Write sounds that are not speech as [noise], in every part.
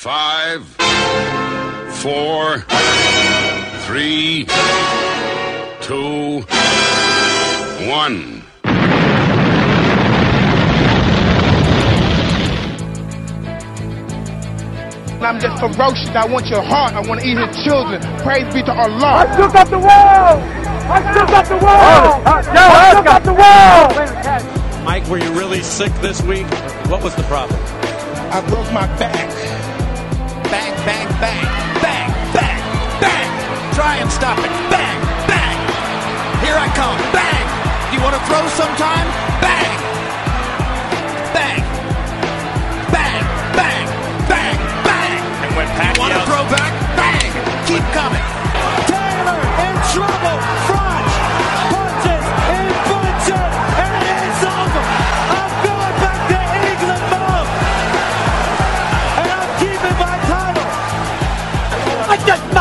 Five, four, three, two, one. I'm just ferocious. I want your heart. I want to eat your children. Praise be to Allah. I took up the world. I took up the world. Oh, I took up the world. Mike, were you really sick this week? What was the problem? I broke my back. Bang, bang, bang, bang. Try and stop it. Bang, bang. Here I come. Bang. Do You want to throw sometime? Bang. Bang. Bang, bang, bang, bang. And when Want to throw back? Bang. Keep coming. Taylor in trouble. Front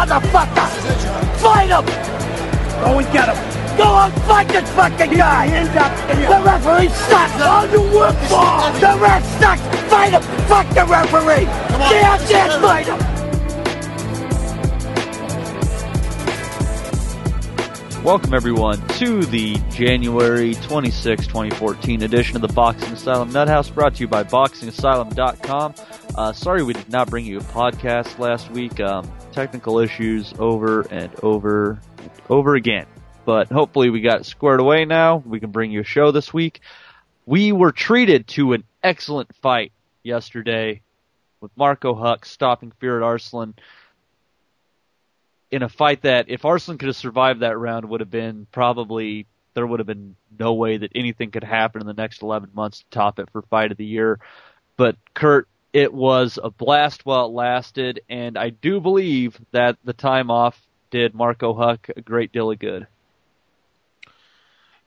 motherfucker! Fight him! Go and get him! Go and fight this fucking guy! The referee sucks! All you work for! The ref sucks! Fight him! Fuck the referee! Get out there and fight him! Welcome, everyone, to the January 26, 2014 edition of the Boxing Asylum Nuthouse, brought to you by BoxingAsylum.com. Uh, sorry we did not bring you a podcast last week. Um, technical issues over and over and over again. But hopefully we got it squared away now. We can bring you a show this week. We were treated to an excellent fight yesterday with Marco Huck stopping Firat Arslan in a fight that if Arslan could have survived that round would have been probably there would have been no way that anything could happen in the next 11 months to top it for fight of the year. But Kurt, it was a blast while it lasted, and I do believe that the time off did Marco Huck a great deal of good.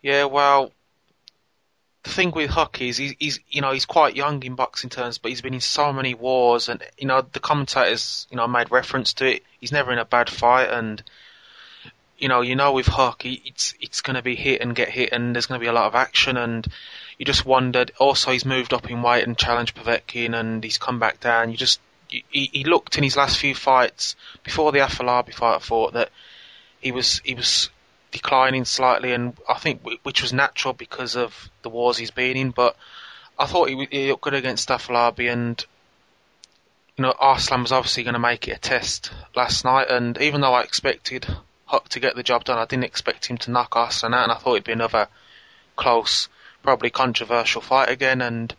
Yeah, well, the thing with Huck is he's, he's you know he's quite young in boxing terms, but he's been in so many wars, and you know the commentators you know made reference to it. He's never in a bad fight, and you know you know with Huck, he, it's it's going to be hit and get hit, and there's going to be a lot of action, and you just wondered. Also, he's moved up in weight and challenged Povetkin, and he's come back down. You just he, he looked in his last few fights before the Afolabi fight. I thought that he was he was declining slightly, and I think which was natural because of the wars he's been in. But I thought he, he looked good against Afolabi, and you know Arslan was obviously going to make it a test last night. And even though I expected Huck to get the job done, I didn't expect him to knock Arslan out, and I thought it'd be another close, probably controversial fight again. And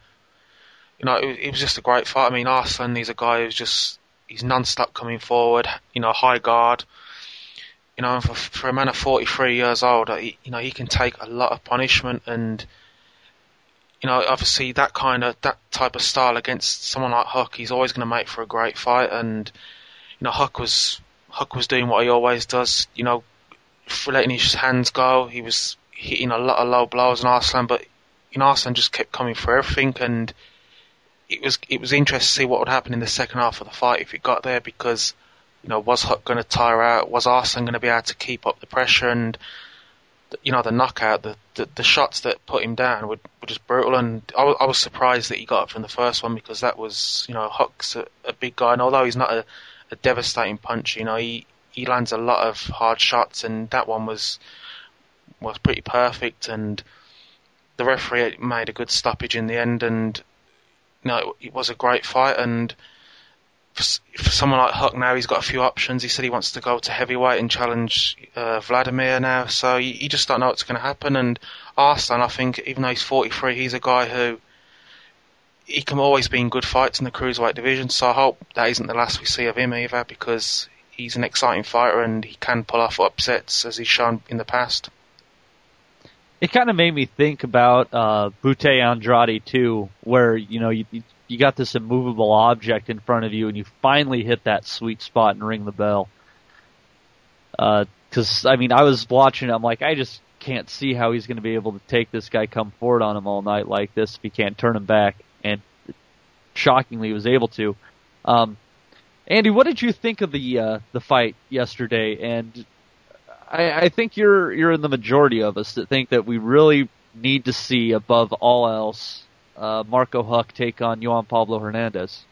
you know it, it was just a great fight. I mean Arslan, he's a guy who's just he's non-stop coming forward, you know, high guard you know, for, for a man of 43 years old, he, you know, he can take a lot of punishment and, you know, obviously that kind of, that type of style against someone like Huck, he's always going to make for a great fight and, you know, Huck was, Huck was doing what he always does, you know, letting his hands go, he was hitting a lot of low blows in Arslan, but, know, Arslan just kept coming for everything and it was, it was interesting to see what would happen in the second half of the fight if it got there because, you know, was Huck going to tire out? Was Arslan going to be able to keep up the pressure? And you know, the knockout, the the, the shots that put him down were, were just brutal. And I, was- I was surprised that he got it from the first one because that was, you know, Huck's a, a big guy, and although he's not a, a devastating punch, you know, he he lands a lot of hard shots, and that one was was pretty perfect. And the referee made a good stoppage in the end, and you know, it, it was a great fight and for, for someone like Huck now, he's got a few options. He said he wants to go to heavyweight and challenge uh, Vladimir now. So you, you just don't know what's going to happen. And Arslan, I think, even though he's 43, he's a guy who he can always be in good fights in the cruiserweight division. So I hope that isn't the last we see of him either, because he's an exciting fighter and he can pull off upsets as he's shown in the past. It kind of made me think about uh, Butte Andrade too, where you know you you got this immovable object in front of you, and you finally hit that sweet spot and ring the bell. Because I mean, I was watching, I'm like, I just can't see how he's going to be able to take this guy come forward on him all night like this if he can't turn him back, and shockingly he was able to. Um, Andy, what did you think of the uh, the fight yesterday? And I, I think you're you're in the majority of us that think that we really need to see above all else uh, Marco Huck take on Juan Pablo Hernandez.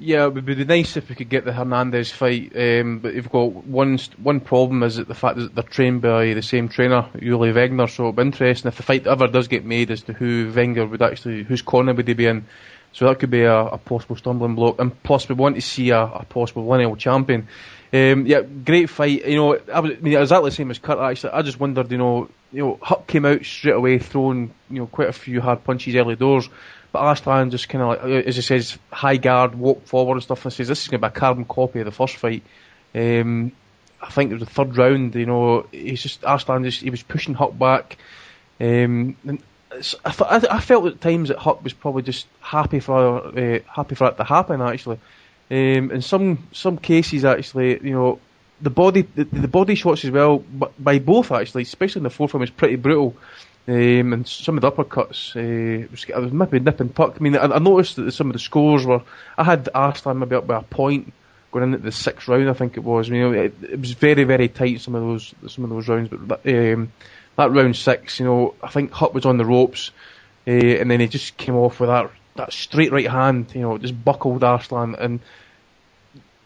Yeah, it would be nice if we could get the Hernandez fight, um, but you've got one one problem is that the fact that they're trained by the same trainer, Uli Wegner. So it'll be interesting if the fight ever does get made as to who Wegner would actually, whose corner would he be in. So that could be a, a possible stumbling block. And plus, we want to see a, a possible lineal champion. Um, yeah, great fight. You know, I, was, I mean, exactly the same as Kurt. Actually, I just wondered, you know, you know, Huck came out straight away, throwing you know quite a few hard punches early doors. But Arslan just kind of like, as he says, high guard, walk forward and stuff, and says this is going to be a carbon copy of the first fight. Um, I think it was the third round. You know, he's just Arslan just he was pushing Huck back. Um, and I, I, felt at times that Huck was probably just happy for uh, happy for it to happen. Actually, um, in some some cases, actually, you know, the body the, the body shots as well, by both actually, especially in the fourth one, was pretty brutal. Um, and some of the uppercuts, uh, was, I was maybe nip and. I mean, I, I, noticed that some of the scores were. I had Arslan maybe up by a point going into the sixth round. I think it was. I mean, it, it was very, very tight. Some of those, some of those rounds, but um, that round six, you know, I think Huck was on the ropes, uh, and then he just came off with that that straight right hand. You know, just buckled Arslan and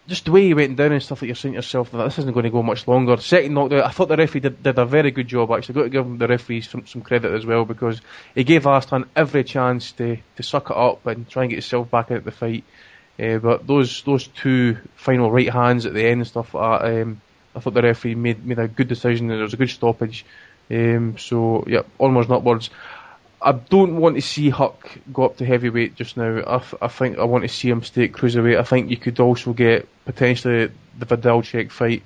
just the way he went down and stuff like you're saying to yourself that this isn't going to go much longer. Second knockdown, I thought the referee did, did a very good job actually. I've Got to give the referee some, some credit as well because he gave Arslan every chance to, to suck it up and try and get himself back into the fight. Uh, but those those two final right hands at the end and stuff um, I thought the referee made made a good decision and there was a good stoppage. Um, so yeah, onwards and upwards. I don't want to see Huck go up to heavyweight just now. I, th- I think I want to see him stay at cruiserweight. I think you could also get potentially the Wlodarczyk fight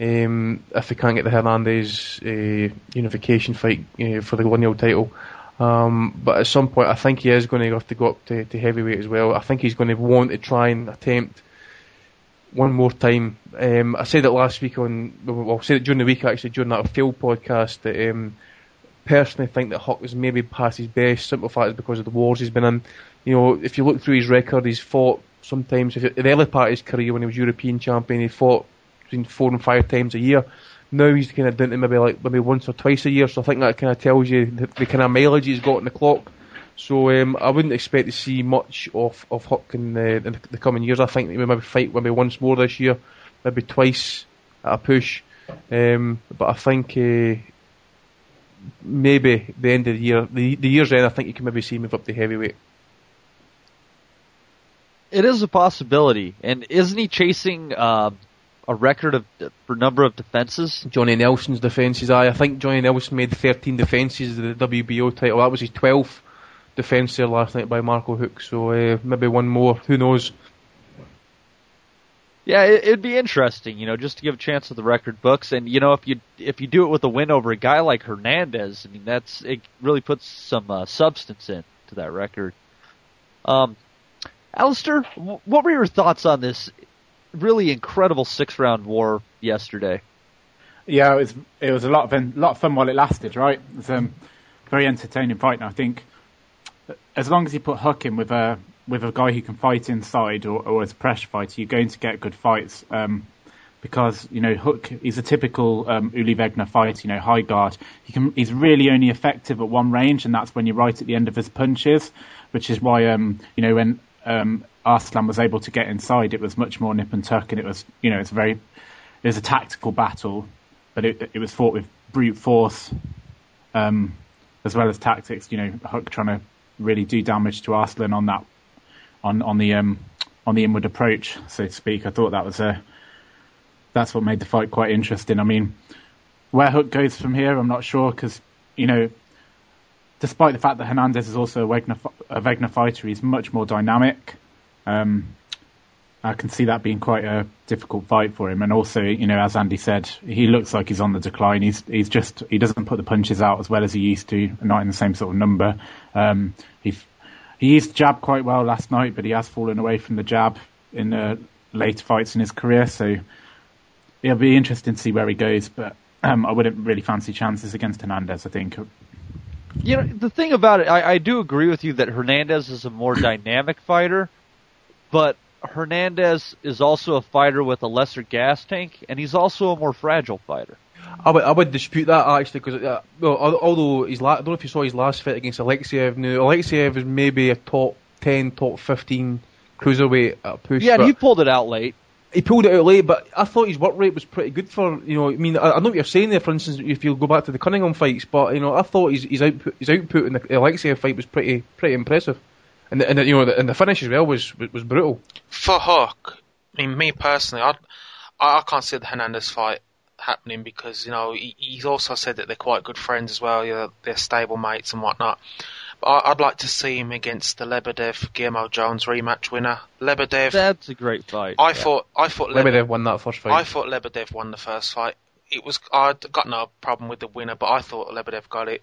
um, if they can't get the Hernandez uh, unification fight uh, for the one year title. Um, but at some point, I think he is going to have to go up to, to heavyweight as well. I think he's going to want to try and attempt one more time. Um, I said it last week on, well, I said it during the week actually, during that field podcast that. Um, personally think that Huck is maybe past his best. Simple fact is because of the wars he's been in. You know, if you look through his record, he's fought sometimes. If the early part of his career, when he was European champion, he fought between four and five times a year. Now he's kind of down to maybe like maybe once or twice a year. So I think that kind of tells you the, the kind of mileage he's got in the clock. So um, I wouldn't expect to see much of of Huck in the, in the coming years. I think he maybe fight maybe once more this year, maybe twice at a push. Um, but I think uh, maybe the end of the year, the, the year's end, I think you can maybe see move up to heavyweight. It is a possibility, and isn't he chasing uh, a record of for number of defenses? Johnny Nelson's defences. I I think Johnny Nelson made 13 defences of the WBO title. That was his 12th defence there last night by Marco Huck. So uh, maybe one more. Who knows? Yeah, it, would be interesting, you know, just to give a chance to the record books, and you know, if you if you do it with a win over a guy like Hernandez, I mean, that's it really puts some uh, substance in to that record. Um, Alistair, what were your thoughts on this really incredible six round war yesterday? Yeah, it was it was a lot of fun, lot of fun while it lasted, right? It was um, very entertaining fight, and I think as long as you put Huck in with a with a guy who can fight inside or, or as a pressure fighter, you're going to get good fights. Um, because you know Huck is a typical um, Uli Wegner fighter. You know, high guard. He can. He's really only effective at one range, and that's when you're right at the end of his punches. Which is why um, you know when um, Arslan was able to get inside, it was much more nip and tuck, and it was you know it's very. It was a tactical battle, but it, it was fought with brute force, um, as well as tactics. You know, Huck trying to really do damage to Arslan on that on on the um, on the inward approach, so to speak. I thought that was a that's what made the fight quite interesting. I mean, where Huck goes from here, I'm not sure because you know, despite the fact that Hernandez is also a Wegner, a Wegner fighter, he's much more dynamic. Um, I can see that being quite a difficult fight for him, and also, you know, as Andy said, he looks like he's on the decline. He's he's just he doesn't put the punches out as well as he used to, not in the same sort of number. Um, he he used jab quite well last night, but he has fallen away from the jab in the later fights in his career. So it'll be interesting to see where he goes. But um, I wouldn't really fancy chances against Hernandez. I think. You know, the thing about it, I, I do agree with you that Hernandez is a more dynamic fighter, but Hernandez is also a fighter with a lesser gas tank, and he's also a more fragile fighter. I would, I would dispute that actually because uh, well, although he's la- I don't know if you saw his last fight against Alexeyev. Now Alexeyev is maybe a top ten, top fifteen cruiserweight at a push. Yeah, and he pulled it out late. he pulled it out late, but I thought his work rate was pretty good for you know. I mean, I, I know what you're saying there. For instance, if you go back to the Cunningham fights, but you know, I thought his, his output his output in the Alexia fight was pretty pretty impressive, and the, and the, you know, the, and the finish as well was was, was brutal. For Huck, I mean, me personally, I'd, I I can't see the Hernandez fight happening because you know he, he's also said that they're quite good friends as well. You know, they're stable mates and whatnot. But I, I'd like to see him against the Lebedev Guillermo Jones rematch winner. Lebedev, That's a great fight. I thought I thought Lebedev won that first fight. I thought Lebedev won the first fight. It was I'd got no problem with the winner, but I thought Lebedev got it.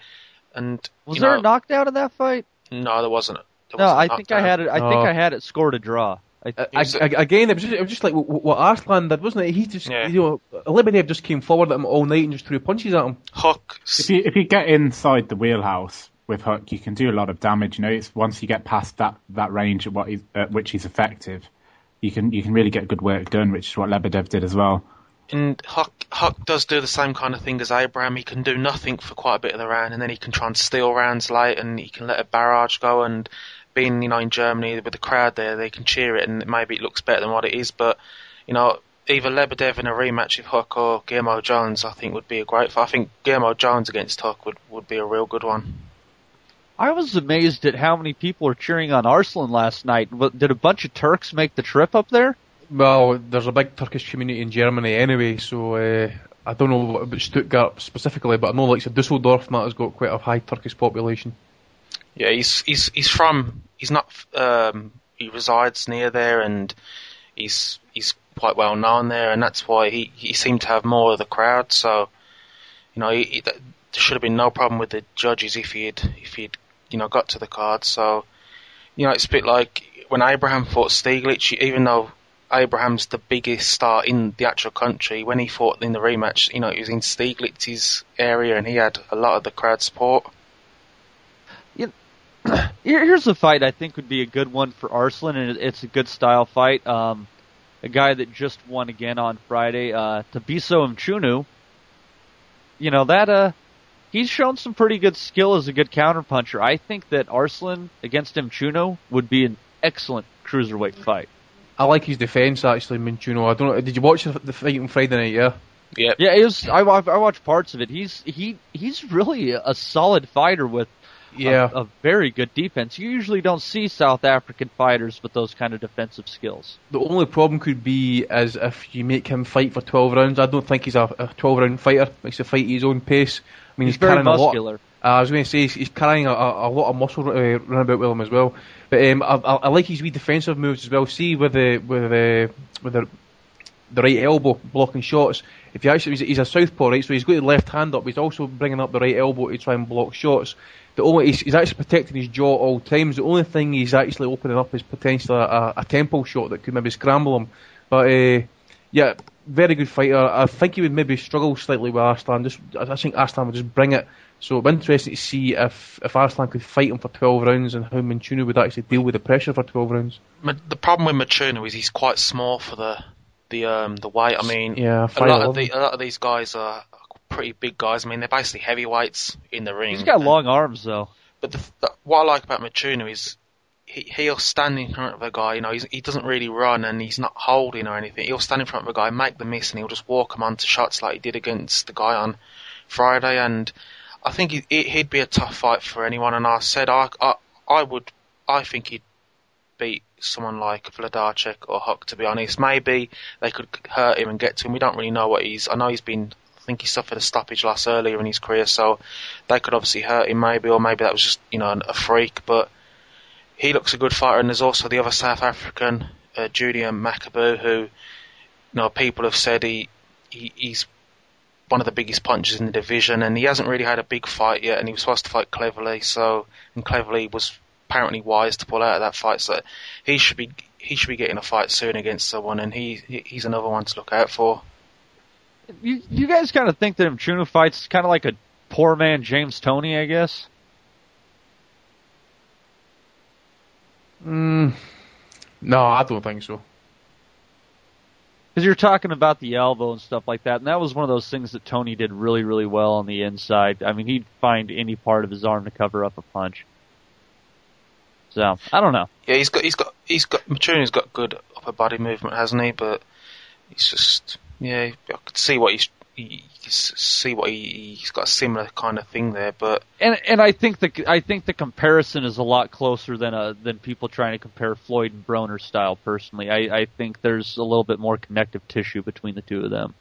And was you there know, a knockdown in that fight? No, there wasn't. There No, wasn't I a think I had it. I think Oh. I had it scored a draw. I, uh, I, was- again, it was just, it was just like what, what Arslan did, wasn't it? He just, Yeah. you know, Lebedev just came forward at him all night and just threw punches at him. Huck. If you if you get inside the wheelhouse with Huck, you can do a lot of damage. You know, it's once you get past that, that range at what he's, at which he's effective, you can you can really get good work done, which is what Lebedev did as well. And Huck, Huck does do the same kind of thing as Abraham. He can do nothing for quite a bit of the round, and then he can try and steal rounds late, and he can let a barrage go. And being, you know, in Germany with the crowd there, they can cheer it, and maybe it looks better than what it is. But you know, either Lebedev in a rematch with Huck or Guillermo Jones, I think would be a great. fight. I think Guillermo Jones against Huck would would be a real good one. I was amazed at how many people were cheering on Arslan last night. Did a bunch of Turks make the trip up there? Well, there's a big Turkish community in Germany anyway, so uh, I don't know about Stuttgart specifically, but I know like so Dusseldorf and that has got quite a high Turkish population. Yeah, he's he's he's from he's not um he resides near there and he's he's quite well known there and that's why he he seemed to have more of the crowd. So you know he, he, there should have been no problem with the judges if he'd if he'd you know got to the card. So you know it's a bit like when Abraham fought Stieglitz even though Abraham's the biggest star in the actual country when he fought in the rematch you know it was in Stieglitz's area and he had a lot of the crowd support [clears throat] here's a fight I think would be a good one for Arslan, and it's a good style fight. Um, a guy that just won again on Friday, uh, Thabiso Mchunu. You know that uh, he's shown some pretty good skill as a good counterpuncher. I think that Arslan against Mchunu would be an excellent cruiserweight fight. I like his defence actually, Minchuno. I don't know. Did you watch the, the fight on Friday night? Yeah. yeah Yeah, it was. I, I watched parts of it. He's he he's really a solid fighter with Yeah. a, a very good defense. You usually don't see South African fighters with those kind of defensive skills. The only problem could be as if you make him fight for 12 rounds. I don't think he's a, a 12 round fighter. Makes the fight at his own pace. I mean, He's he's, very carrying a lot. muscular. Uh, I was going to say he's, he's carrying a, a, a lot of muscle uh, running about with him as well. But um, I, I, I like his wee defensive moves as well. See with the with the with the the right elbow blocking shots. If you actually he's, a southpaw, right? So he's got the left hand up. He's also bringing up the right elbow to try and block shots. The only he's, he's actually protecting his jaw all times. The only thing he's actually opening up is potentially a, a, a temple shot that could maybe scramble him. But uh, yeah, very good fighter. I think he would maybe struggle slightly with Arslan. Just I think Arslan would just bring it. So it'd be interesting to see if if Arslan could fight him for 12 rounds and how Minchunu would actually deal with the pressure for 12 rounds. The problem with Machuna is he's quite small for the the um the weight. I mean, Yeah, a lot of the a lot of these guys are pretty big guys. I mean, they're basically heavyweights in the ring. He's got long arms though. But the, the, what I like about Machuna is he, he'll stand in front of a guy. You know, he's, he doesn't really run and he's not holding or anything. He'll stand in front of a guy, make the miss, and he'll just walk him onto shots like he did against the guy on Friday. And I think he, he- he'd be a tough fight for anyone. And I said I I, I would I think he'd beat someone like Wlodarczyk or Huck. To be honest, maybe they could hurt him and get to him. We don't really know what he's. I know he's been. I think he suffered a stoppage loss earlier in his career, so they could obviously hurt him maybe, or maybe that was just you know a freak. But he looks a good fighter, and there's also the other South African, uh, Julian who you know people have said he, he he's one of the biggest punches in the division, and he hasn't really had a big fight yet, and he was supposed to fight Cleverly, so and Cleverly was apparently wise to pull out of that fight, so he should be he should be getting a fight soon against someone, and he he- he's another one to look out for. You you guys kind of think that Mchunu fights kind of like a poor man James Toney, I guess. Mm, no, I don't think so. Because you're talking about the elbow and stuff like that, and that was one of those things that Toney did really, really well on the inside. I mean, he'd find any part of his arm to cover up a punch. So I don't know. Yeah, he's got he's got he's got Matuni's got good upper body movement, hasn't he? But he's just yeah, I could see what he's he, you see what he, he's got a similar kind of thing there, but and and I think the I think the comparison is a lot closer than a than people trying to compare Floyd and Broner style. Personally, I I think there's a little bit more connective tissue between the two of them.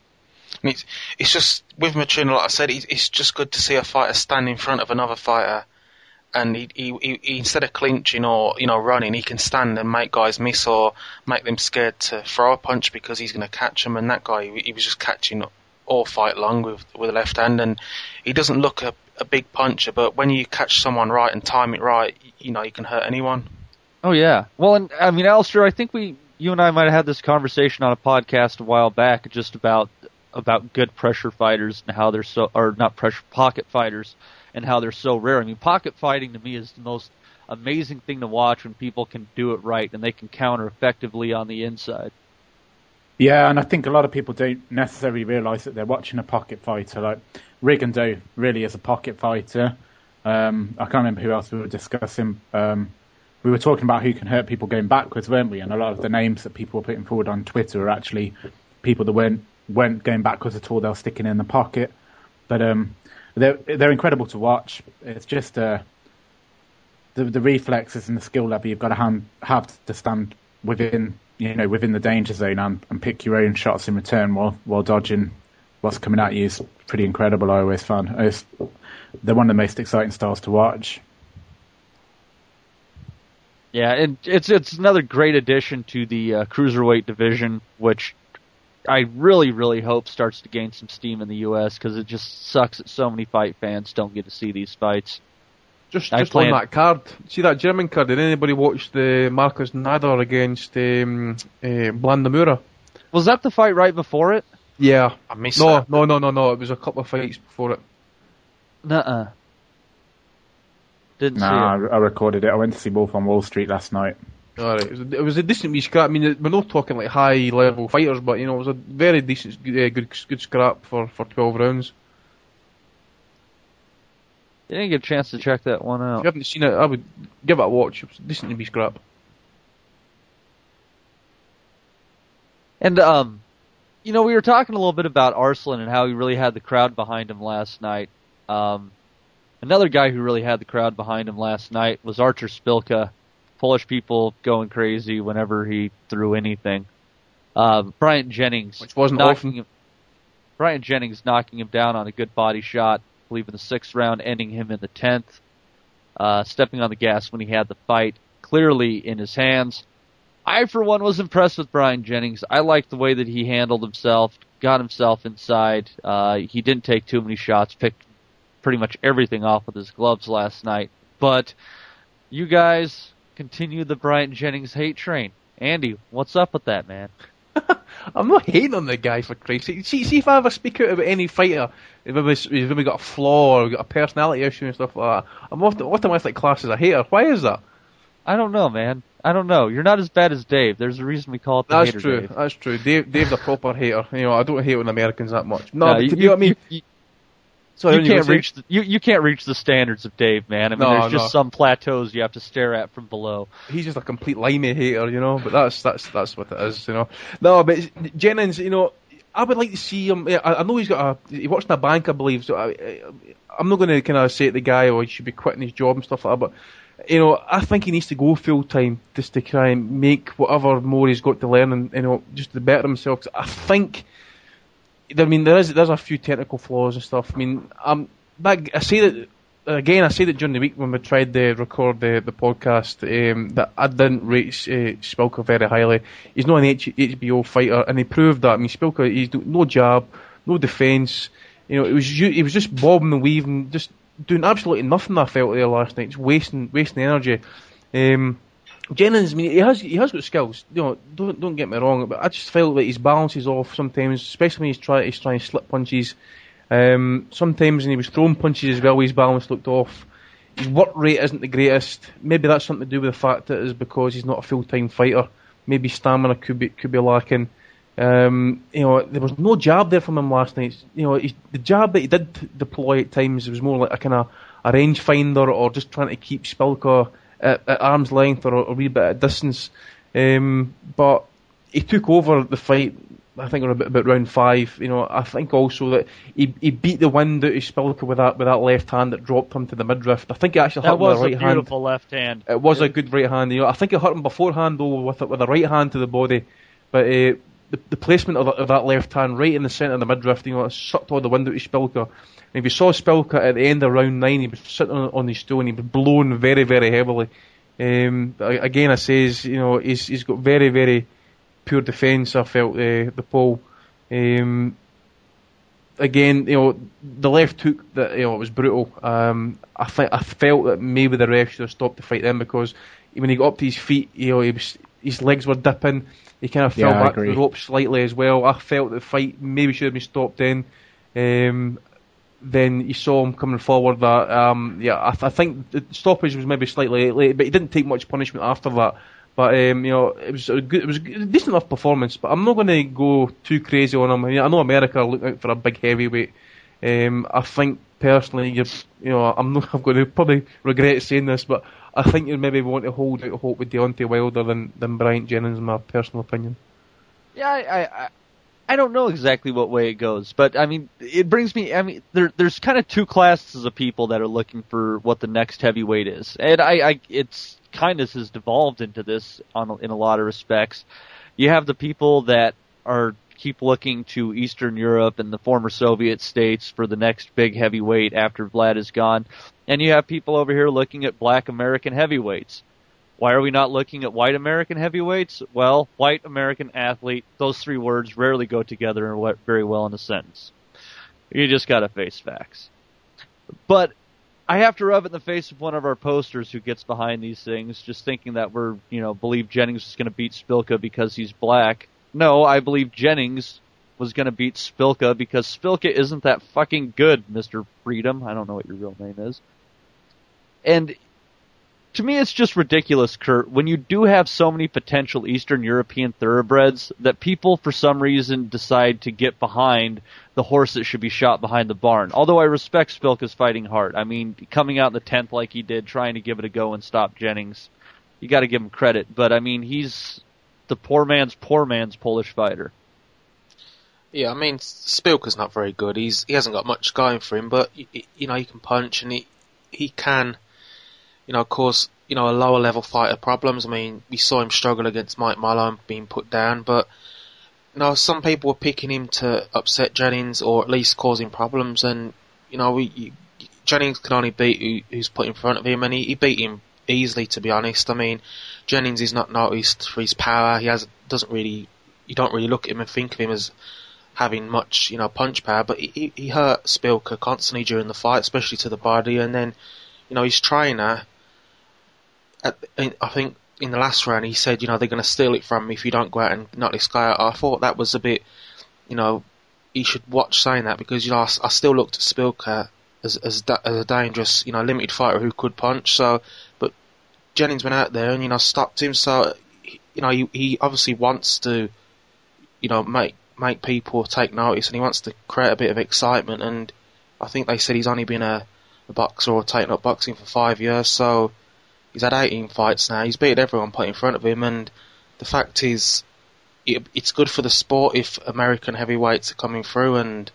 And it's it's just with Matuna, like I said, it's, it's just good to see a fighter stand in front of another fighter, and he, he, he, instead of clinching or you know running, he can stand and make guys miss or make them scared to throw a punch because he's going to catch them. And that guy, he, he was just catching all fight long with with the left hand, and he doesn't look a, a big puncher, but when you catch someone right and time it right, you know you can hurt anyone. Oh yeah. Well, and I mean, Alistair, I think we, you and I might have had this conversation on a podcast a while back, just about about good pressure fighters and how they're so, or not pressure pocket fighters, and how they're so rare. I mean, pocket fighting to me is the most amazing thing to watch when people can do it right and they can counter effectively on the inside. Yeah, and I think a lot of people don't necessarily realise that they're watching a pocket fighter. Like Rigondeaux really is a pocket fighter. Um, I can't remember who else we were discussing. Um, we were talking about who can hurt people going backwards, weren't we? And a lot of the names that people were putting forward on Twitter are actually people that weren't weren't going backwards at all. They were sticking in the pocket. But um, they're they're incredible to watch. It's just uh, the the reflexes and the skill level you've got to hand, have to stand within you know within the danger zone and, and pick your own shots in return while while dodging what's coming at you is pretty incredible. I always found it's, they're one of the most exciting styles to watch. Yeah, and it's it's another great addition to the uh, cruiserweight division, which I really really hope starts to gain some steam in the U.S. because it just sucks that so many fight fans don't get to see these fights. Just I just on plan- that card, see that German card. Did anybody watch the Marcos Nader against um, uh, Blandamura? Was that the fight right before it? Yeah. I missed No, that. no, no, no, no. It was a couple of fights before it. Nuh-uh. Didn't Nah, I, see it. I recorded it. I went to see Wolf on Wall Street last night. Alright, it was, a, it was a decent wee scrap. I mean, we're not talking like high level fighters, but you know, it was a very decent, uh, good, good scrap for for twelve rounds. You didn't get a chance to check that one If out. you haven't seen it, I would give it a watch. It was a decent wee scrap. And um, you know, we were talking a little bit about Arslan and how he really had the crowd behind him last night. Um, another guy who really had the crowd behind him last night was Artur Szpilka. Polish people going crazy whenever he threw anything. Um, Bryant Jennings, Which wasn't knocking him. Bryant Jennings knocking him down on a good body shot, I believe in the sixth round, ending him in the tenth. Uh, stepping on the gas when he had the fight clearly in his hands. I, for one, was impressed with Bryant Jennings. I liked the way that he handled himself, got himself inside. Uh, he didn't take too many shots, picked pretty much everything off with his gloves last night. But you guys continue the Bryant Jennings hate train. Andy, what's up with that, man? [laughs] I'm not hating on the guy for Christ's sake. See, see if I ever speak out about any fighter, if maybe if got a flaw or got a personality issue and stuff like that, I'm often automatically classed as a hater. Why is that? I don't know, man. I don't know. You're not as bad as Dave. There's a reason we call it the That's hater true. Dave. That's true. Dave, Dave's a proper hater. You know, I don't hate on Americans that much. No, you, you, know what I mean. you- Sorry, you can't reach the, you you can't reach the standards of Dave, man. I mean, No, there's just no. some plateaus you have to stare at from below. He's just a complete limey hater, you know. But that's that's that's what it is, you know. No, but Jennings, you know, I would like to see him. I, I know he's got a he works in a bank, I believe. So I, I, I'm not going to kind of say to the guy, oh, he should be quitting his job and stuff like that. But you know, I think he needs to go full time just to try and make whatever more he's got to learn, and you know, just to better himself. 'Cause I think. I mean, there is there's a few technical flaws and stuff. I mean, um, back I say that again. I say that during the week when we tried to record the the podcast, um, that I didn't rate uh, Szpilka very highly. He's not an H- HBO fighter, and he proved that. I mean, Szpilka, he's no jab, no defence. You know, it was he was just bobbing and weaving, just doing absolutely nothing. I felt there last night, just wasting wasting energy. Um, Jennings, I mean, he has he has got skills. You know, don't don't get me wrong, but I just felt that his balance is off sometimes, especially when he's trying he's trying slip punches. Um, sometimes when he was throwing punches as well, his balance looked off. His work rate isn't the greatest. Maybe that's something to do with the fact that it's because he's not a full time fighter. Maybe stamina could be could be lacking. Um, you know, there was no jab there from him last night. You know, he, the jab that he did deploy at times was more like a kind of a range finder or just trying to keep Szpilka at, at arm's length or a, a wee bit at distance. Um, but he took over the fight. I think about, about round five. You know, I think also that he he beat the wind out of Szpilka with that with that left hand that dropped him to the midriff. I think it actually hurt him with was a a right hand. beautiful left hand. It was a good right hand. You know, I think it hurt him beforehand though with a, with a right hand to the body, but uh, the, the placement of, of that left hand right in the centre of the midriff, you know, sucked all the wind out of Szpilka. And if you saw Szpilka at the end of round nine, he was sitting on, on his stool and he was blown very very heavily. Um, again, I says you know he's he's got very very poor defence. I felt uh, the Paul. Um, again, you know, the left hook that you know it was brutal. Um, I think I felt that maybe the ref should have stopped the fight then because when he got up to his feet, you know, was, his legs were dipping. He kind of fell Yeah, back the rope slightly as well. I felt the fight maybe should have been stopped then. Um, then you saw him coming forward. That um, yeah, I, th- I think the stoppage was maybe slightly late, but he didn't take much punishment after that. But um, you know, it was a good, it was a decent enough performance. But I'm not going to go too crazy on him. I, mean, I know America are looking out for a big heavyweight. Um, I think personally, you know, I'm not. [laughs] I'm going to probably regret saying this, but I think you maybe want to hold out hope with Deontay Wilder than than Bryant Jennings, in my personal opinion. Yeah, I, I, I- don't know exactly what way it goes, but I mean, it brings me. I mean, there, there's kind of two classes of people that are looking for what the next heavyweight is, and I, I it's kind of has devolved into this on in a lot of respects. You have the people that are keep looking to Eastern Europe and the former Soviet states for the next big heavyweight after Vlad is gone, and you have people over here looking at Black American heavyweights. Why are we not looking at white American heavyweights? Well, white American athlete, those three words rarely go together very well in a sentence. You just gotta face facts. But I have to rub it in the face of one of our posters who gets behind these things, just thinking that we're, you know, believe Jennings is gonna beat Szpilka because he's black. No, I believe Jennings was gonna beat Szpilka because Szpilka isn't that fucking good, Mr. Freedom. I don't know what your real name is. And to me, it's just ridiculous, Kurt, when you do have so many potential Eastern European thoroughbreds that people, for some reason, decide to get behind the horse that should be shot behind the barn. Although I respect Szpilka's fighting heart. I mean, coming out in the 10th like he did, trying to give it a go and stop Jennings, you gotta give him credit. But I mean, he's the poor man's poor man's Polish fighter. Yeah, I mean Szpilka's not very good. He's he hasn't got much going for him, but y- y- you know he can punch and he he can, you know, cause you know a lower level fighter problems. I mean, we saw him struggle against Mike Mollo being put down, but you know some people were picking him to upset Jennings or at least causing problems, and you know we you, Jennings can only beat who, who's put in front of him, and he, he beat him easily. To be honest, I mean Jennings is not noticed for his power. He has doesn't really you don't really look at him and think of him as having much, you know, punch power, but he, he hurt Szpilka constantly during the fight, especially to the body, and then, you know, his trainer, at, I think in the last round he said, you know, they're going to steal it from me if you don't go out and knock this guy out. I thought that was a bit, you know, he should watch saying that because, you know, I still looked at Szpilka as, as, da- as a dangerous, you know, limited fighter who could punch, so, Jennings went out there and, you know, stopped him, so, you know, he, he obviously wants to, you know, make make people take notice, and he wants to create a bit of excitement. And I think they said he's only been a, a boxer or taken up boxing for five years, so he's had 18 fights now. He's beaten everyone put in front of him, and the fact is, it, it's good for the sport if American heavyweights are coming through, and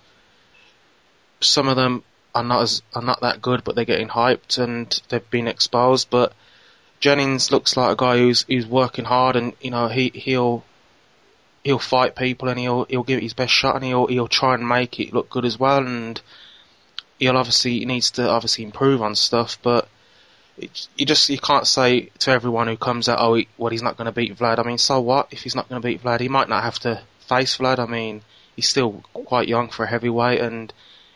some of them are not as are not that good, but they're getting hyped and they've been exposed. But Jennings looks like a guy who's who's working hard, and you know he he'll he'll fight people and he'll he'll give it his best shot and he'll he'll try and make it look good as well. And he'll obviously he needs to obviously improve on stuff but you just you can't say to everyone who comes out oh he, well he's not going to beat Vlad. I mean so what? If he's not going to beat Vlad he might not have to face Vlad. I mean he's still quite young for a heavyweight and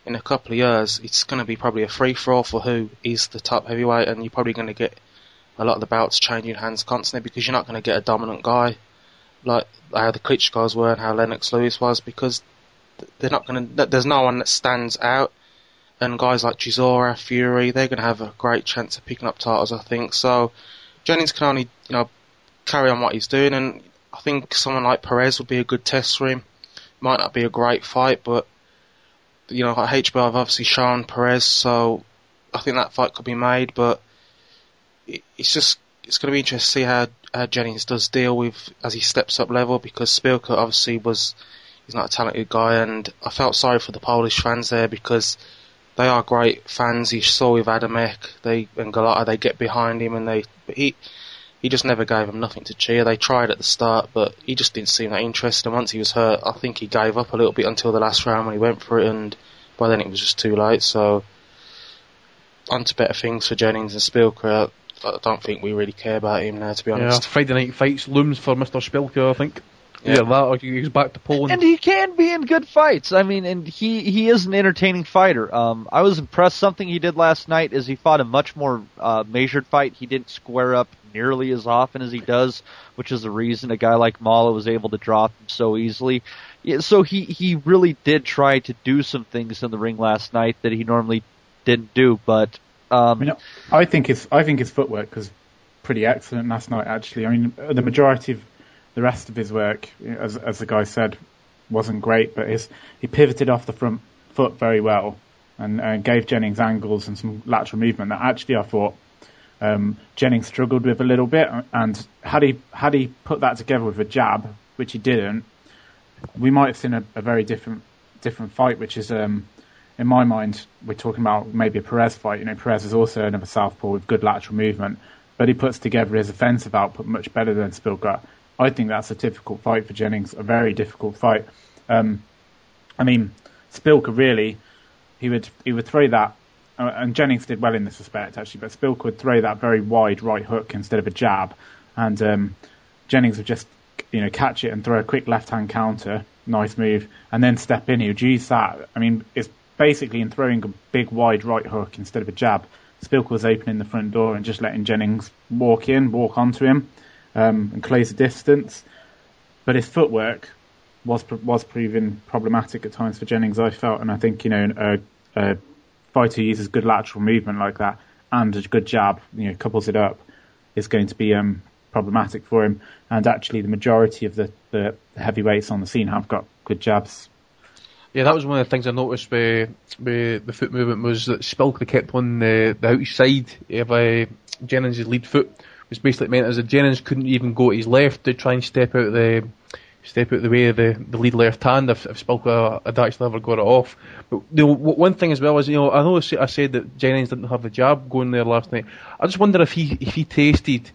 in a couple of years it's going to be probably a free for all for who is the top heavyweight and you're probably going to get a lot of the belts changing hands constantly because you're not going to get a dominant guy like how the Klitschko's were and how Lennox Lewis was because they're not going to. There's no one that stands out, and guys like Chisora, Fury, they're going to have a great chance of picking up titles. I think so. Jennings can only you know carry on what he's doing, and I think someone like Perez would be a good test for him. Might not be a great fight, but you know HBO have obviously shown Perez, so I think that fight could be made. But it's just it's going to be interesting to see how uh, Jennings does deal with as he steps up level because Szpilka obviously was he's not a talented guy, and I felt sorry for the Polish fans there because they are great fans. You saw with Adamek, they and Golota, they get behind him, and they but he he just never gave them nothing to cheer. They tried at the start, but he just didn't seem that interested. And once he was hurt, I think he gave up a little bit until the last round when he went for it, and by then it was just too late. So on to better things for Jennings and Szpilka. I don't think we really care about him now, to be Yeah, honest. Friday night fights looms for Mr. Szpilka, I think. Yeah. Either that or he's back to Poland. And he can be in good fights. I mean, and he he is an entertaining fighter. Um, I was impressed. Something he did last night is he fought a much more uh, measured fight. He didn't square up nearly as often as he does, which is the reason a guy like Mollo was able to drop him so easily. Yeah, so he he really did try to do some things in the ring last night that he normally didn't do. But um, I mean, I think his I think his footwork was pretty excellent last night. Actually, I mean, the majority of the rest of his work, as as the guy said, wasn't great, but his he pivoted off the front foot very well and gave Jennings angles and some lateral movement that actually I thought um, Jennings struggled with a little bit. And had he had he put that together with a jab, which he didn't, we might have seen a, a very different different fight, which is um, in my mind, we're talking about maybe a Perez fight. You know, Perez is also another southpaw with good lateral movement, but he puts together his offensive output much better than Szpilka. I think that's a difficult fight for Jennings, a very difficult fight. Um, I mean, Szpilka really, he would he would throw that, uh, and Jennings did well in this respect actually, but Spilka would throw that very wide right hook instead of a jab, and um, Jennings would just you know catch it and throw a quick left hand counter, nice move, and then step in. He would use that. I mean, it's basically in throwing a big wide right hook instead of a jab. Szpilka was opening the front door and just letting Jennings walk in, walk onto him, um, and close the distance. But his footwork was was proving problematic at times for Jennings. I felt, and I think you know a, a fighter who uses good lateral movement like that and a good jab, you know, couples it up, is going to be um, problematic for him. And actually, the majority of the, the heavyweights on the scene have got good jabs. Yeah, that was one of the things I noticed with, with the foot movement was that Szpilka kept on the, the outside of uh, Jennings' lead foot, which basically meant as that Jennings couldn't even go to his left to try and step out the step out the way of the, the lead left hand if, if Szpilka had actually ever got it off. But one thing as well is, you know, I know I said that Jennings didn't have the jab going there last night. I just wonder if he if he tasted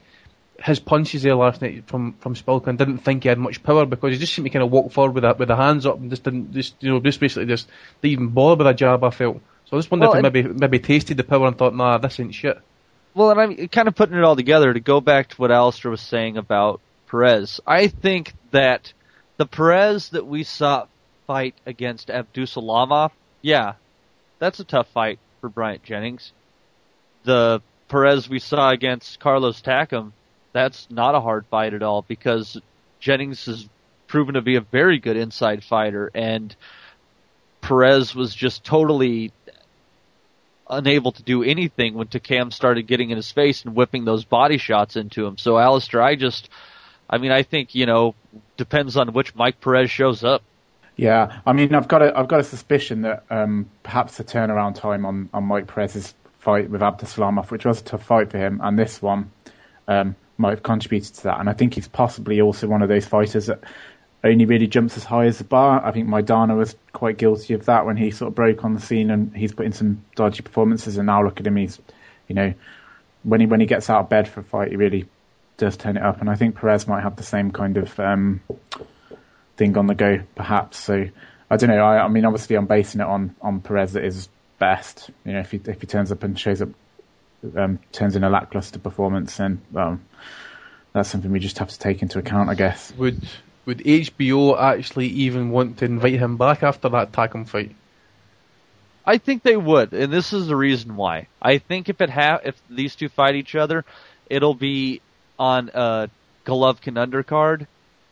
his punches there last night from from Szpilka and didn't think he had much power because he just seemed to kind of walk forward with that with the hands up and just didn't just you know just basically just didn't even bother with a jab. I felt so. I just wonder Well, if he maybe maybe tasted the power and thought, nah, this ain't shit. Well, and I'm kind of putting it all together to go back to what Alistair was saying about Perez. I think that the Perez that we saw fight against Abdusalamov, yeah, that's a tough fight for Bryant Jennings. The Perez we saw against Carlos Takam, that's not a hard fight at all because Jennings has proven to be a very good inside fighter and Perez was just totally unable to do anything when Takam started getting in his face and whipping those body shots into him. So Alistair, I just, I mean, I think, you know, depends on which Mike Perez shows up. Yeah, I mean, I've got a I've got a suspicion that um, perhaps the turnaround time on, on Mike Perez's fight with Abdusalamov, which was a tough fight for him, and this one um, might have contributed to that. And I think he's possibly also one of those fighters that only really jumps as high as the bar. I think Maidana was quite guilty of that when he sort of broke on the scene and he's put in some dodgy performances. And now look at him, he's you know when he when he gets out of bed for a fight, he really does turn it up. And I think Perez might have the same kind of um, thing on the go, perhaps. So I don't know. I, I mean, obviously, I'm basing it on on Perez at his best. You know, if he if he turns up and shows up, um, turns in a lackluster performance, then well, that's something we just have to take into account, I guess. Would would HBO actually even want to invite him back after that Takam fight? I think they would, and this is the reason why. I think if it ha- if these two fight each other, it'll be on a Golovkin undercard,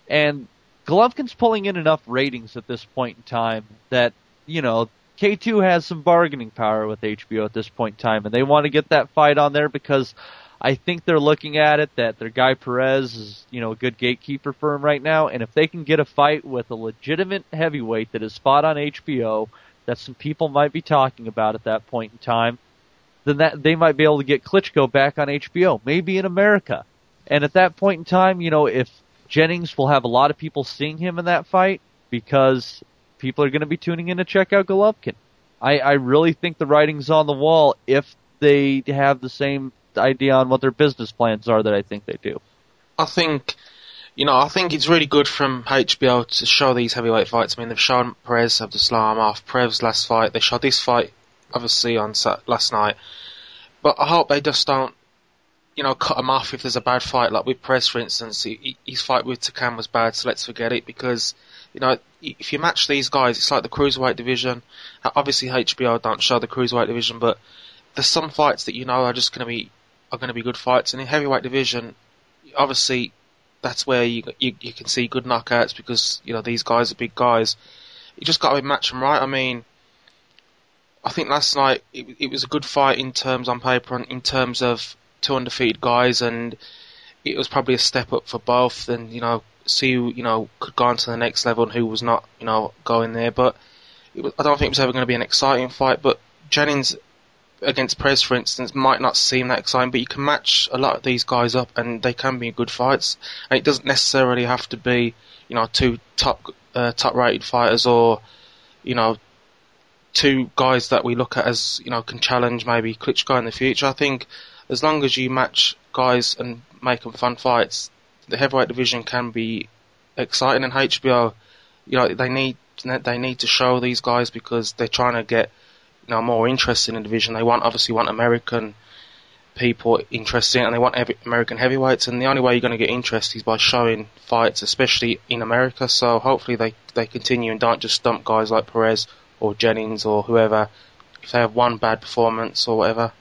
and Golovkin's pulling in enough ratings at this point in time that you know K2 has some bargaining power with HBO at this point in time, and they want to get that fight on there because I think they're looking at it that their guy Perez is you know a good gatekeeper for him right now, and if they can get a fight with a legitimate heavyweight that is fought on HBO that some people might be talking about at that point in time, then that they might be able to get Klitschko back on HBO, maybe in America. And at that point in time, you know, if Jennings will have a lot of people seeing him in that fight because people are going to be tuning in to check out Golovkin. I, I really think the writing's on the wall if they have the same idea on what their business plans are that I think they do. I think, you know, I think it's really good from HBO to show these heavyweight fights. I mean, they've shown Perez Abdusalamov. Perez's last fight, they showed this fight, obviously, on last night. But I hope they just don't, you know, cut him off if there's a bad fight. Like with Perez, for instance, he, his fight with Takam was bad, so let's forget it because, you know, if you match these guys, it's like the cruiserweight division. Obviously, HBO don't show the cruiserweight division, but there's some fights that you know are just going to be are going to be good fights. And in heavyweight division, obviously, that's where you, you you can see good knockouts because you know these guys are big guys. You just got to match them right. I mean, I think last night it, it was a good fight in terms on paper and in terms of two undefeated guys, and it was probably a step up for both. And you know, see who you know could go on to the next level and who was not you know going there. But was, I don't think it was ever going to be an exciting fight. But Jennings against Perez, for instance, might not seem that exciting, but you can match a lot of these guys up, and they can be good fights. And it doesn't necessarily have to be, you know, two top uh, top rated fighters or, you know, two guys that we look at as you know can challenge maybe Klitschko in the future. I think as long as you match guys and make them fun fights, the heavyweight division can be exciting. And HBO, you know, they need they need to show these guys because they're trying to get you know more interest in the division. They want obviously want American people interested and they want heavy, American heavyweights. And the only way you're going to get interest is by showing fights, especially in America. So hopefully they they continue and don't just stump guys like Perez or Jennings or whoever if they have one bad performance or whatever.